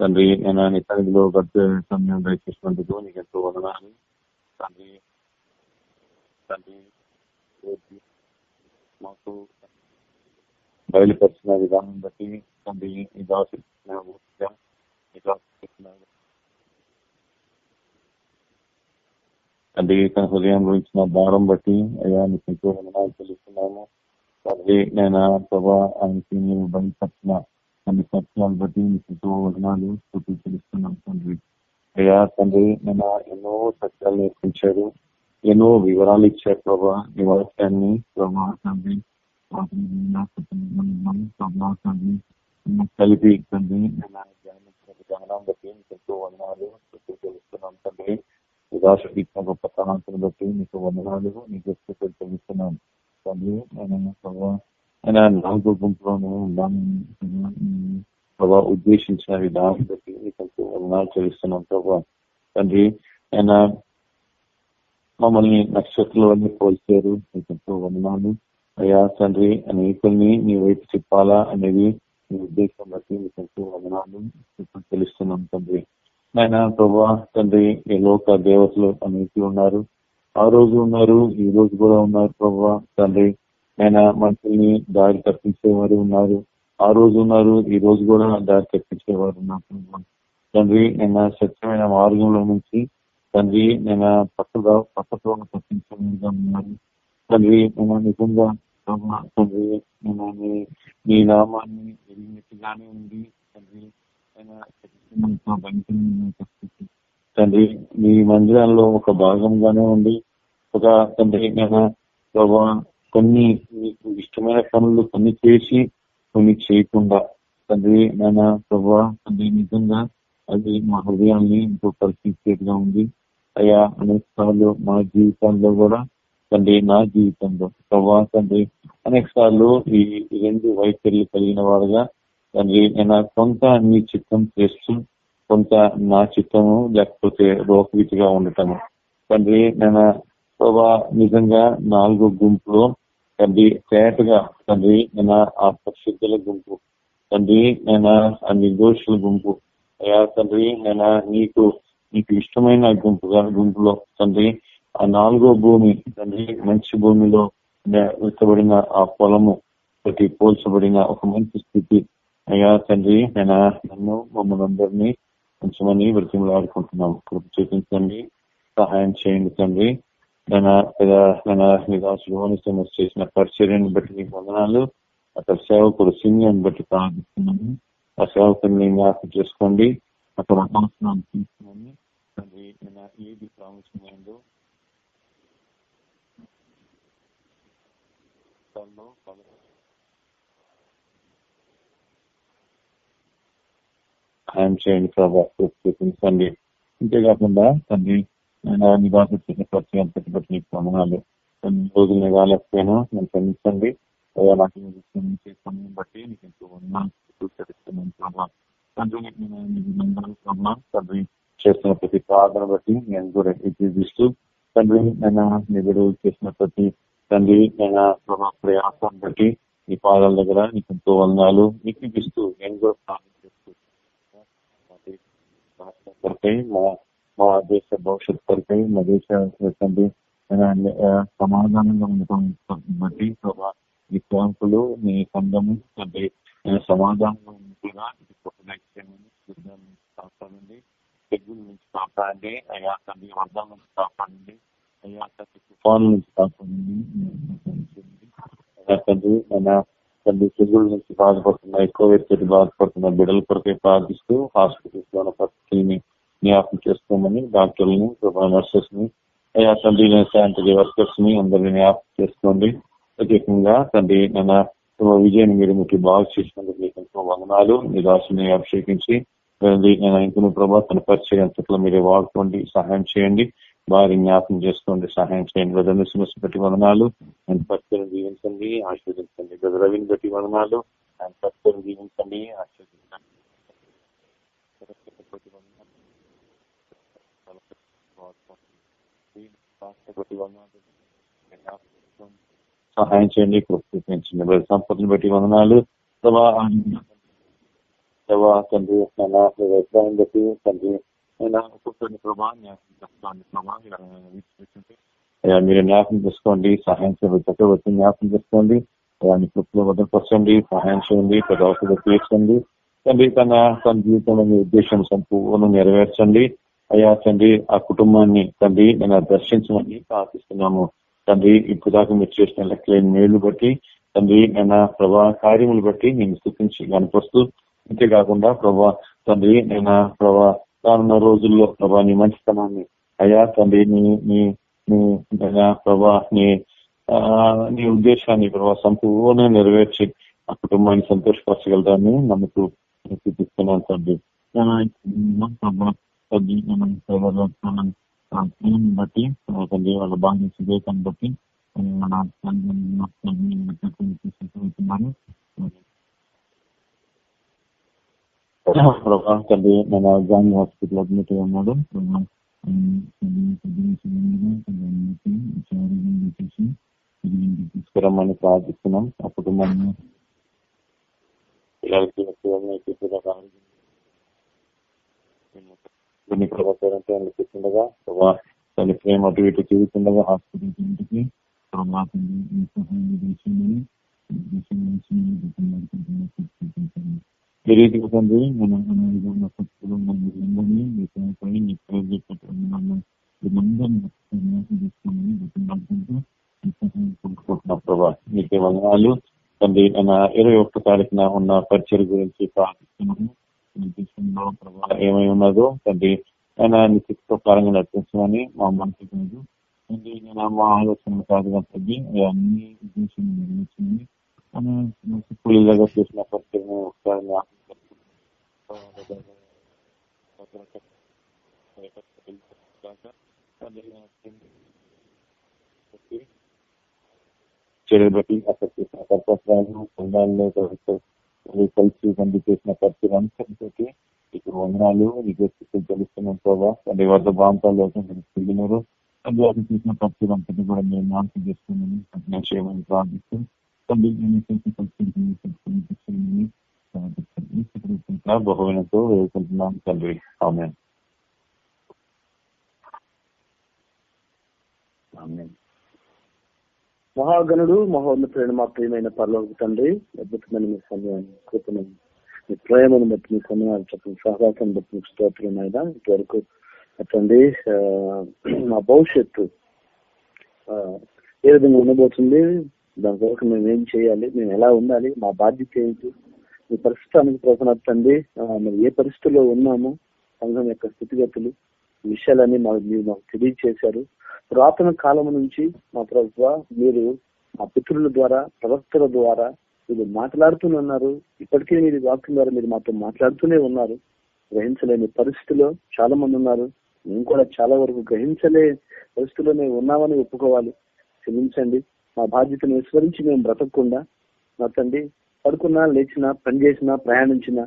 తండ్రి నేను నీ సన్నిధిలో గడిపే సమయం దయచేసినందుకు నీకు ఎంతో వందనాలు. తండ్రి తండ్రి మాకు బయలుపరిచిన విధానం బట్టి తండ్రి ఈ దాసు తండ్రి తన హృదయం గురించిన భారం బట్టి అయ్యా నీకు ఎంతో వందనాలు తెలుస్తున్నాము తండ్రి నేను ప్రభా ఆయనకి నేను బయలుపరిచిన అన్ని సత్యాలు బట్టి నీకు ఎంతో వదనాలు స్థుతులు తెలుస్తున్నాం తండ్రి. అయ్యా తండ్రి నేను ఎన్నో సత్యాలు నేర్పించారు. ఎన్నో వివరాలు ఇచ్చారు ప్రభా. ఈ వాక్యాన్ని ప్రభా తండ్రి ప్రభా తండ్రి కలిపి తండ్రి నేను ధ్యానించిన బట్టి నీకు ఎంతో వదనాలు. తెలుస్తున్నాం తండ్రి. ఉదాస ఇచ్చిన గొప్ప తనాంతను బట్టి నీకు వందనాలు. నీకు స్థుతులు తెలుస్తున్నాం తండ్రి. నేను ప్రభా ఆయన నాలుగో గుంపులోనే ఉన్నాను. ప్రభా ఉద్దేశించిన విధానం బట్టి నీకు వందనాలు చెల్లిస్తున్నాం ప్రభా. తండ్రి ఆయన మమ్మల్ని నక్షత్రాలన్నీ పోల్చారు. ఎంతో వందనాలు. అయ్యా తండ్రి అనేకుల్ని నీ వైపు చెప్పాలా అనేది నీ ఉద్దేశం బట్టి మీకు ఎంతో వందనాలు స్థుతులు తెలుస్తున్నాం తండ్రి. ఆయన ప్రభా తండ్రి ఈ లోక దేవతలు అనేకులు ఉన్నారు. ఆ రోజు ఉన్నారు ఈ రోజు కూడా ఉన్నారు ప్రభా. తండ్రి ఆయన మనుషుల్ని దారి తప్పించేవారు ఉన్నారు. ఆ రోజు ఉన్నారు ఈ రోజు కూడా దారి తప్పించేవారు ఉన్నారు తండ్రి నేను సత్యమైన మార్గంలో నుంచి తండ్రి నేను పక్కగా పక్కతో తప్పించేవారుగా ఉన్నారు. తండ్రి నేను నిజంగా తండ్రి నేను నీ- నామాన్ని ఎరిగినట్టుగానే ఉంది. తండ్రి తండ్రి మీ మందిరంలో ఒక భాగంగానే ఉండి ఒక తండ్రి నేను ప్రభా కొన్ని మీకు ఇష్టమైన పనులు కొన్ని చేసి కొన్ని చేయకుండా తండ్రి నాన్న ప్రభా తండ్రి నిజంగా అది మా హృదయాన్ని ఎంతో పరిస్థితిగా ఉంది. అయ్యా అనేక సార్లు మా జీవితాల్లో కూడా తండ్రి నా జీవితంలో ప్రభా తండ్రి అనేక సార్లు ఈ రెండు వైఖరులు కలిగిన వారుగా తండ్రి నేను కొంత నీ చిత్తం చేస్తూ కొంత నా చిత్తము లేకపోతే రోకవిటిగా ఉండటము. తండ్రి నేను ప్రభా నిజంగా నాలుగో గుంపులో తండ్రి తేటగా తండ్రి నేను ఆ పరిశుద్ధుల గుంపు. తండ్రి నేను ఆ నిర్దోషుల గుంపు. అయ్యా తండ్రి నేను నీకు నీకు ఇష్టమైన గుంపు గుంపులో తండ్రి ఆ నాలుగో భూమి తండ్రి మంచి భూమిలో విత్తబడిన ఆ పొలము ప్రతి పోల్చబడిన ఒక మంచి స్థితి. అయ్యా తండ్రి నేను నన్ను మమ్మల్ని అందరినీ ఉంచమని ఆడుకుంటున్నాం కృప చూపించండి సహాయం చేయండి తండ్రి. చేసిన పరిచర్యను బట్టి నీకు వందనాలు అక్కడ సేవకుడు సింగిని బట్టి ప్రార్థిస్తున్నాము. ఆ సేవకుడిని జ్ఞాపకం చేసుకోండి. అక్కడ అవసరాలు తీసుకుని తండ్రి ఏది ప్రాముఖ్యమైందో చేయండి ప్రభావ చూపించండి. అంతేకాకుండా తండ్రి నివాస చేసిన పరిచయం పెట్టుబడి నీకు ప్రమాణాలు. కొన్ని రోజులు కాలేకపోయినా నన్ను క్షమించండి. నాకు సమయం బట్టి నీకు ఎంతో ఉన్నాను ప్రభావ తండ్రి చేస్తున్న ప్రతి ప్రార్థన బట్టి నేను కూడా చూపిస్తూ తండ్రి నేను నిధులు చేసిన ప్రతి తండ్రి నేను ప్రభావ ప్రయాసాన్ని బట్టి నీ పాదాల దగ్గర నీకు ఎంతో వందాలు నీకు ఇస్తూ నేను కూడా ప్రార్థన చేస్తూ మా మా దేశ భవిష్యత్ కొరకై మా దేశ తండ్రి సమాధానంగా ఉండటం బట్టి ప్రభావ ఈ క్యాంపులు నీ సంఘము తండ్రి సమాధానంగా కాపాడండి. తెగుల నుంచి కాపాడండి. అయ్యా తండ్రి వర్గాల నుంచి కాపాడండి. అయ్యా తండ్రి తుఫాన్ నుంచి కాపాడండి. తండ్రి మన తండ్రి తెగుల నుంచి బాధపడుతున్నా ఎక్కువ వ్యక్తి బాధపడుతున్న బిడ్డల కొరకే ప్రార్థిస్తూ హాస్పిటల్స్లో పరిస్థితిని జ్ఞాపకం చేసుకోమని డాక్టర్లని నర్సెస్ని అయ్యా తండ్రి శానిటరీ వర్కర్స్ని అందరినీ జ్ఞాపకం చేసుకోండి ప్రత్యేకంగా తండ్రి నన్న విజయాన్ని మీరు మీకు బాగు చేసినందుకు మీకు ఎంతో వందనాలు. మీ రాసుని అభిషేకించి ఇంకొన ప్రభావ తన పరిచయంతట్లో మీరు వాడుకోండి సహాయం చేయండి. వారి జ్ఞాపకం చేసుకోండి సహాయం చేయండి. బ్రదర్ని సమస్య బట్టి వదనాలు. ఆయన పరిచయం జీవించండి ఆశీర్వదించండి. బ్రదర్ రవిని బట్టి వదనాలు. ఆయన పరిచయం జీవించండి ఆశీర్వదించండి. సహాయం చేయండి కృపించండి సంపదను బట్టి వందనాలు. తండ్రి వ్యవసాయం బట్టి తండ్రి మీరు జ్ఞాపకం చేసుకోండి సహాయం చేయండి చక్రవర్తి జ్ఞాపకం చేసుకోండి. దాన్ని కృప్తిలో భద్రపరచండి సహాయం చేయండి పెద్ద తీర్చండి. తండ్రి తన తన జీవితంలో మీ ఉద్దేశం సంపూర్ణ నెరవేర్చండి. అయ్యా తండ్రి ఆ కుటుంబాన్ని తండ్రి నేను దర్శించమని ప్రార్థిస్తున్నాము. తండ్రి ఇప్పుడు దాకా మీరు చేసిన లెక్కలేని మేలు బట్టి తండ్రి నేను ప్రభా కార్యములు బట్టి నేను స్థుతించి కనిపిస్తూ అంతేకాకుండా ప్రభా తండ్రి నేను ప్రభా రానున్న రోజుల్లో ప్రభా నీ మంచితనాన్ని అయ్యా తండ్రి నీ నీ ప్రభా నీ నీ ఉద్దేశాన్ని ప్రభా సంపూర్ణ నెరవేర్చి ఆ కుటుంబాన్ని సంతోషపరచగలదాన్ని నమ్ముతూ చూపిస్తున్నాను తండ్రి. ప్రభా బట్టి తండ్రి వాళ్ళ బాగా సుదేశాన్ని బట్టి మన తండ్రి మన గాంధీ హాస్పిటల్ అడ్మిట్ ఉన్నాడు తీసుకురమ్మని ప్రార్థిస్తున్నాం ఆ కుటుంబాన్ని పిల్లలకి కొన్ని ప్రభావం అనిపిస్తుండగా తన ప్రేమ అటు ఇటు తిరుగుతుండగా హాస్పిటల్ ఇంటికి ఈ తండ్రి మన ప్రభా నీకే వందనాలు. తండ్రి ఇరవై ఒక్క తారీఖున ఉన్న పరిచయం గురించి ప్రార్థిస్తున్నాము. ప్రభా ఏమై ఉన్నదో తండ్రి ఆయన నిశ్చితకారంగా నడిపించమని మా మనసు కాదు నేను మా ఆలోచన కాదుగా తగ్గి అన్ని ఉద్దేశాలు నిర్మించింది పులిలాగా చేసిన పరిచయం ఒకసారి చెడు బట్టి అక్కడ చేసిన కర్పత్రాలను పొందాల్లో కలిసి బండి చేసిన పరిచయం అంతటి ఇప్పుడు వందనాలు నీకు తెలుస్తున్నాం ప్రభావ తండ్రి వద్ద ప్రాంతాల్లో తెలియనారు తండ్రి అది చేసిన పరిచయం అంతటి కూడా మేము నాశనం చేస్తున్నామని అజ్ఞానం చేయమని ప్రార్థిస్తూ తండ్రి బహువినతో వేడుకుంటున్నాం తండ్రి ఆమె మహాగణుడు మహోన్నతుడైన మా ప్రియమైన పరలోక తండ్రి అద్భుతమైన మీ సమయాన్ని కృపను మీ ప్రేమను బట్టి మీ సమయాన్ని చెప్పిన సహవాసాన్ని బట్టి మీకు స్తోత్రం అయినా ఇంతవరకు అతండి మా భవిష్యత్తు ఏ విధంగా ఉండబోతుంది దాని కొరకు మేము ఏం చేయాలి మేము ఎలా ఉండాలి మా బాధ్యత ఏంటి మీ పరిస్థితానికి ప్రసనత్తండి మేము ఏ పరిస్థితుల్లో ఉన్నాము సంఘం యొక్క స్థితిగతులు విషయాలన్నీ మాకు మీరు మాకు తెలియజేశారు పురాతన కాలం నుంచి మా ప్రభుత్వ మీరు మా పితృల ద్వారా ప్రవక్తల ద్వారా మీరు మాట్లాడుతూనే ఉన్నారు. ఇప్పటికే మీరు వాక్యం ద్వారా మీరు మాతో మాట్లాడుతూనే ఉన్నారు. గ్రహించలేని పరిస్థితిలో చాలా మంది ఉన్నారు. మేము కూడా చాలా వరకు గ్రహించలే పరిస్థితుల్లోనే ఉన్నామని ఒప్పుకోవాలి. క్షమించండి. మా బాధ్యతను విస్మరించి మేము బ్రతకకుండా మా తండ్రి పడుకున్నా లేచినా పని చేసినా ప్రయాణించినా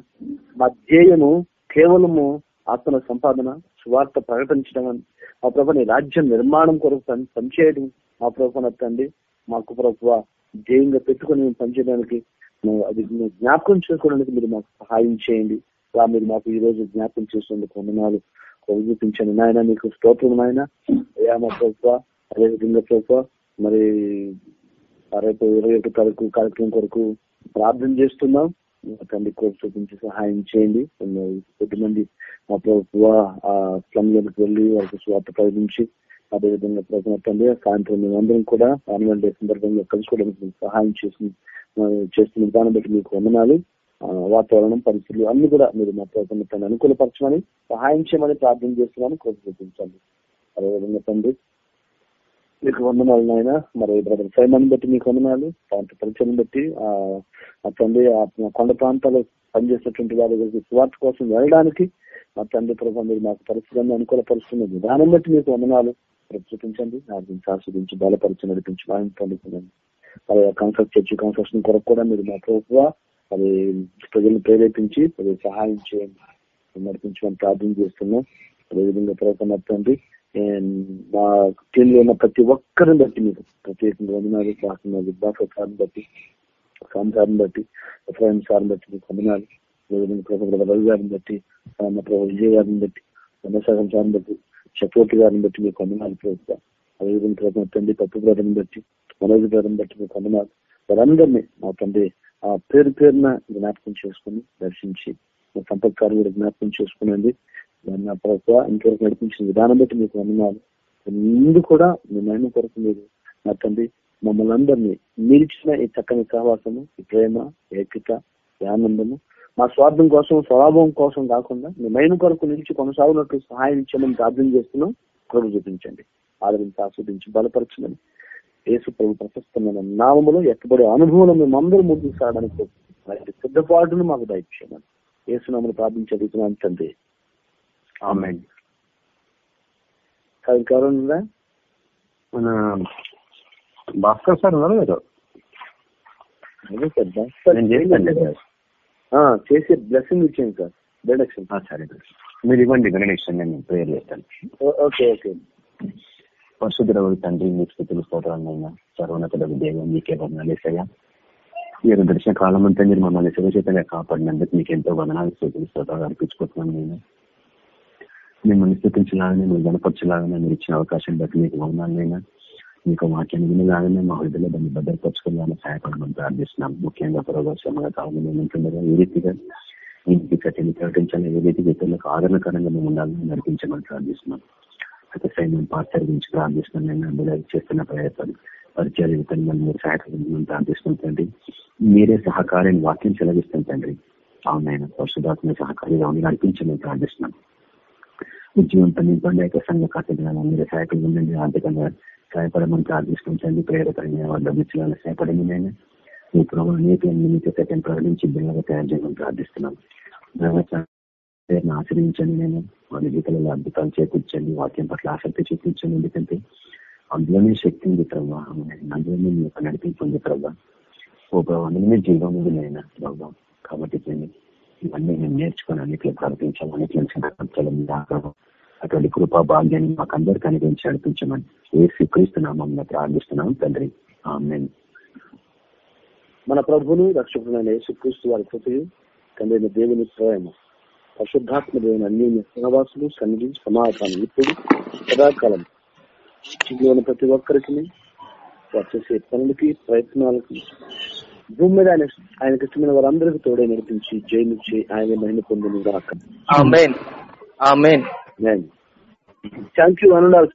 మా ధ్యేయము కేవలము ఆత్మల సంపాదన సువార్త ప్రకటించడం మా ప్రభు నీ రాజ్యం నిర్మాణం కొరకు పనిచేయడం మా ప్రభు తండ్రి. మాకు ప్రభు ధ్యేయంగా పెట్టుకుని మేము పనిచేయడానికి మేము అది జ్ఞాపకం చేసుకోవడానికి మీరు మాకు సహాయం చేయండి. అలా మీరు మాకు ఈ రోజు జ్ఞాపకం చేసినందుకు వందనాలు. చూపించండి. నాయన మీకు స్తోత్రం నాయన. అయ్యా మా ప్రభుత్వ అదేవిధంగా ప్రభుత్వ మరి రేపు ఇరవై ఒకటి తారీఖు కార్యక్రమం కొరకు ప్రార్థన చేస్తున్నాం. తండ్రి కోరి చూపించి సహాయం చేయండి మరి కొద్దిమంది మా ప్రభుత్వ స్లంలోకి వెళ్ళి వారికి స్వార్థ ప్రకటించి అదేవిధంగా ప్రజల తండ్రి సాయంత్రం మేమందరం కూడా యాన్యువల్ డే సందర్భంగా కలుసుకోవడానికి సహాయం చేసి చేస్తున్న విధానం బట్టి మీకు వందనాలు వాతావరణం పరిస్థితులు అన్ని కూడా మీరు మా ప్రభుత్వం అనుకూలపరచమని సహాయం చేయమని ప్రార్థన చేస్తున్నాను కోరి చూపించండి అదేవిధంగా తండ్రి మీకు వందనాలు నాయన మరి బ్రదర్ సైమాన్ని బట్టి మీకు వందనాలు. దాంట్లో పరిచయం బట్టి ఆ తండ్రి ఆ కొండ ప్రాంతాల్లో పనిచేసేటువంటి వారి దగ్గరికి స్వార్థ కోసం వెళ్ళడానికి మా తండ్రి ప్రభావం మీరు మాకు పరిస్థితులను అనుకూలపరుస్తున్న విధానం బట్టి మీకు వందనాలు. రేపు చూపించండి. నాకు ఆస్వాదించి బలపరిచి నడిపించి వాయిని పొందుతున్నాను మరి కన్సల్ట్ చర్చి కన్సల్ట్ కొరకు కూడా మీరు మా ప్రభుత్వ అది ప్రజలను ప్రేరేపించి సహాయం చేయండి. నడిపించమని ప్రార్థన చేస్తున్నాం. అదేవిధంగా ప్రభుత్వం తండ్రి మా టీంలో uh, ఉన్న ప్రతి ఒక్కరిని బట్టి మీకు ప్రత్యేకంగా వందనాలు ప్రార్థన బాఫర్ సార్ని బట్టి సామ్ సార్ని బట్టి ఎఫ్ఐఎం సార్ని బట్టి మీకు వందనాలు రవి గారిని బట్టి ప్రభు విజయ్ గారిని బట్టి చంద్రశేఖర్ సార్ని బట్టి చక్రవర్తి గారిని బట్టి మీకు వందనాలు ప్రభుత్వం. అదేవిధంగా ప్రభుత్వం తండ్రి పప్పు బ్రదర్ని బట్టి మనోజ్ బ్రదర్ని బట్టి మీకు వందనాలు. వారందరినీ మా తండ్రి ఆ పేరు పేరున జ్ఞాపకం చేసుకుని దర్శించి మా సంపత్కారం కూడా జ్ఞాపకం చేసుకునండి. నా ప్రభుత్వ ఇంతవరకు నడిపించిన విధానం బట్టి మీకు వందనాలు ముందు కూడా మీ నాయన కొరకు మీరు నా తండ్రి మమ్మల్ని అందరినీ నిలిచిన ఈ చక్కని సహవాసము ఈ ప్రేమ ఏకత ఈ ఆనందము మా స్వార్థం కోసం స్వభావం కోసం కాకుండా మీ నయన కొరకు నిలిచి కొనసాగునట్టు సహాయం ఇచ్చామని ప్రార్థన చేస్తున్నాం. కృప చూపించండి. ఆదరించి ఆస్వాదించి బలపరచమని యేసు ప్రభు ప్రశస్తమైన నామములో ఎక్కబడే అనుభవంలో మేము అందరూ ముందుకు సాగడానికి సిద్ధపాటును మాకు దయచేయమని యేసునామను ప్రార్థించగలుగుతున్నాను తండ్రి. ఇంకెవరైనా ఉందా? మన భాస్కర్ సార్ ఉన్నారు మీరు అదే సార్ చేసి బ్లెస్సింగ్ ఇచ్చాను సార్. డైరెక్షన్ ఆ, సరే. మీరు ఇవ్వండి నేను ప్రేయర్ చేస్తాను. Okay okay. పరిశుద్ధుడు తండ్రి మీ స్థితులు స్తోత్రాలైనా సర్వోన్నతులకు దేవం మీకే వందనాలేసయ్యా యొక్క దర్శన కాలం అంతా మీరు మమ్మల్ని సురక్షితంగా కాపాడినందుకు మీకు ఎంతో వందనాలు స్థితులు స్తోత్రాలు అర్పించుకుంటున్నాను నేను. మిమ్మల్ని స్థితించలాగానే మీరు గణపరచలాగానే మీరు ఇచ్చిన అవకాశం బట్టి మీకు వందాలైనా మీకు వాక్యాన్ని వినలాగానే మా హృదయలో దాన్ని భద్రపరచుకోవాలని సహాయపడమని ప్రార్థిస్తున్నాం. ముఖ్యంగా పురోగమగా ఏ రీతిగా ఇంటికి కట్టిని ప్రకటించాలి. ఏ రీతిగా ఇతరులకు ఆదరణకరంగా మేము ఉండాలని నడిపించమని ప్రార్థిస్తున్నాం. అయితే సైన్యం పాస్టర్ గురించి ప్రార్థిస్తున్నాం. నేను చేస్తున్న ప్రయత్నాలు పరిచయ విధంగా మీరు సహాయపడమని ప్రార్థిస్తున్నాం తండ్రి. మీరే సహకార్యం వాక్యం చెలగిస్తాం తండ్రి. అవునైనా పరిశుధాత్మ సహకారిగా ఉండి నడిపించమని ప్రార్థిస్తున్నాం. ఉద్యమంతో నింపండి అయితే సంఘ కథగా మీరు సహాయకులు ఉండండి ఆర్థికంగా సహాయపడమని ప్రార్థిస్తుంచండి ప్రేరకరంగా వాళ్ళ మిత్రులను సహాయపడింది నేను మీ ప్రభావ నీతి నీతి సెకండ్ ప్రకటించి బిల్లగా తయారు చేయమని ప్రార్థిస్తున్నాం ఆశ్రయించండి నేను వారి జీవితంలో అద్భుతాలు చేకూర్చండి వాక్యం పట్ల ఆసక్తి చూపించండి ఎందుకంటే అందులోనే శక్తి ఉంది ప్రభావ అందులోనే మీ యొక్క నడిపింపు ఉంది ప్రభావ ఓ ప్రభావ అందులోనే జీవం ఉంది నేను ప్రభావం కాబట్టి ఇవన్నీ మేము నేర్చుకుని అన్నిట్లో ప్రవర్తించాలి అన్నిట్లో సంకల్పించాలని అటువంటి కృపా భాగ్యాన్ని మాకు అందరికీ అనుగ్రహించి నడిపించమని ఏ స్వీకరిస్తున్నామో ప్రార్థిస్తున్నాం తండ్రి. ఆమెన్. మన ప్రభువును రక్షకుడైన యేసుక్రీస్తు వారి కృపయు తండ్రి దేవుని ప్రేమ పరిశుద్ధాత్మ దేవుని అన్ని సహవాసులు సన్నిధి సమాధానం ఇప్పుడు సదాకాలం. ప్రతి ఒక్కరికి వారు చేసే పనులకి ప్రయత్నాలకి భూమి మీద ఆయన ఆయనకి ఇష్టమైన వారందరికీ తోడే నడిపించి జయనిచ్చి ఆయన మహిమ పొందిన థ్యాంక్ యూ అనురాగ్.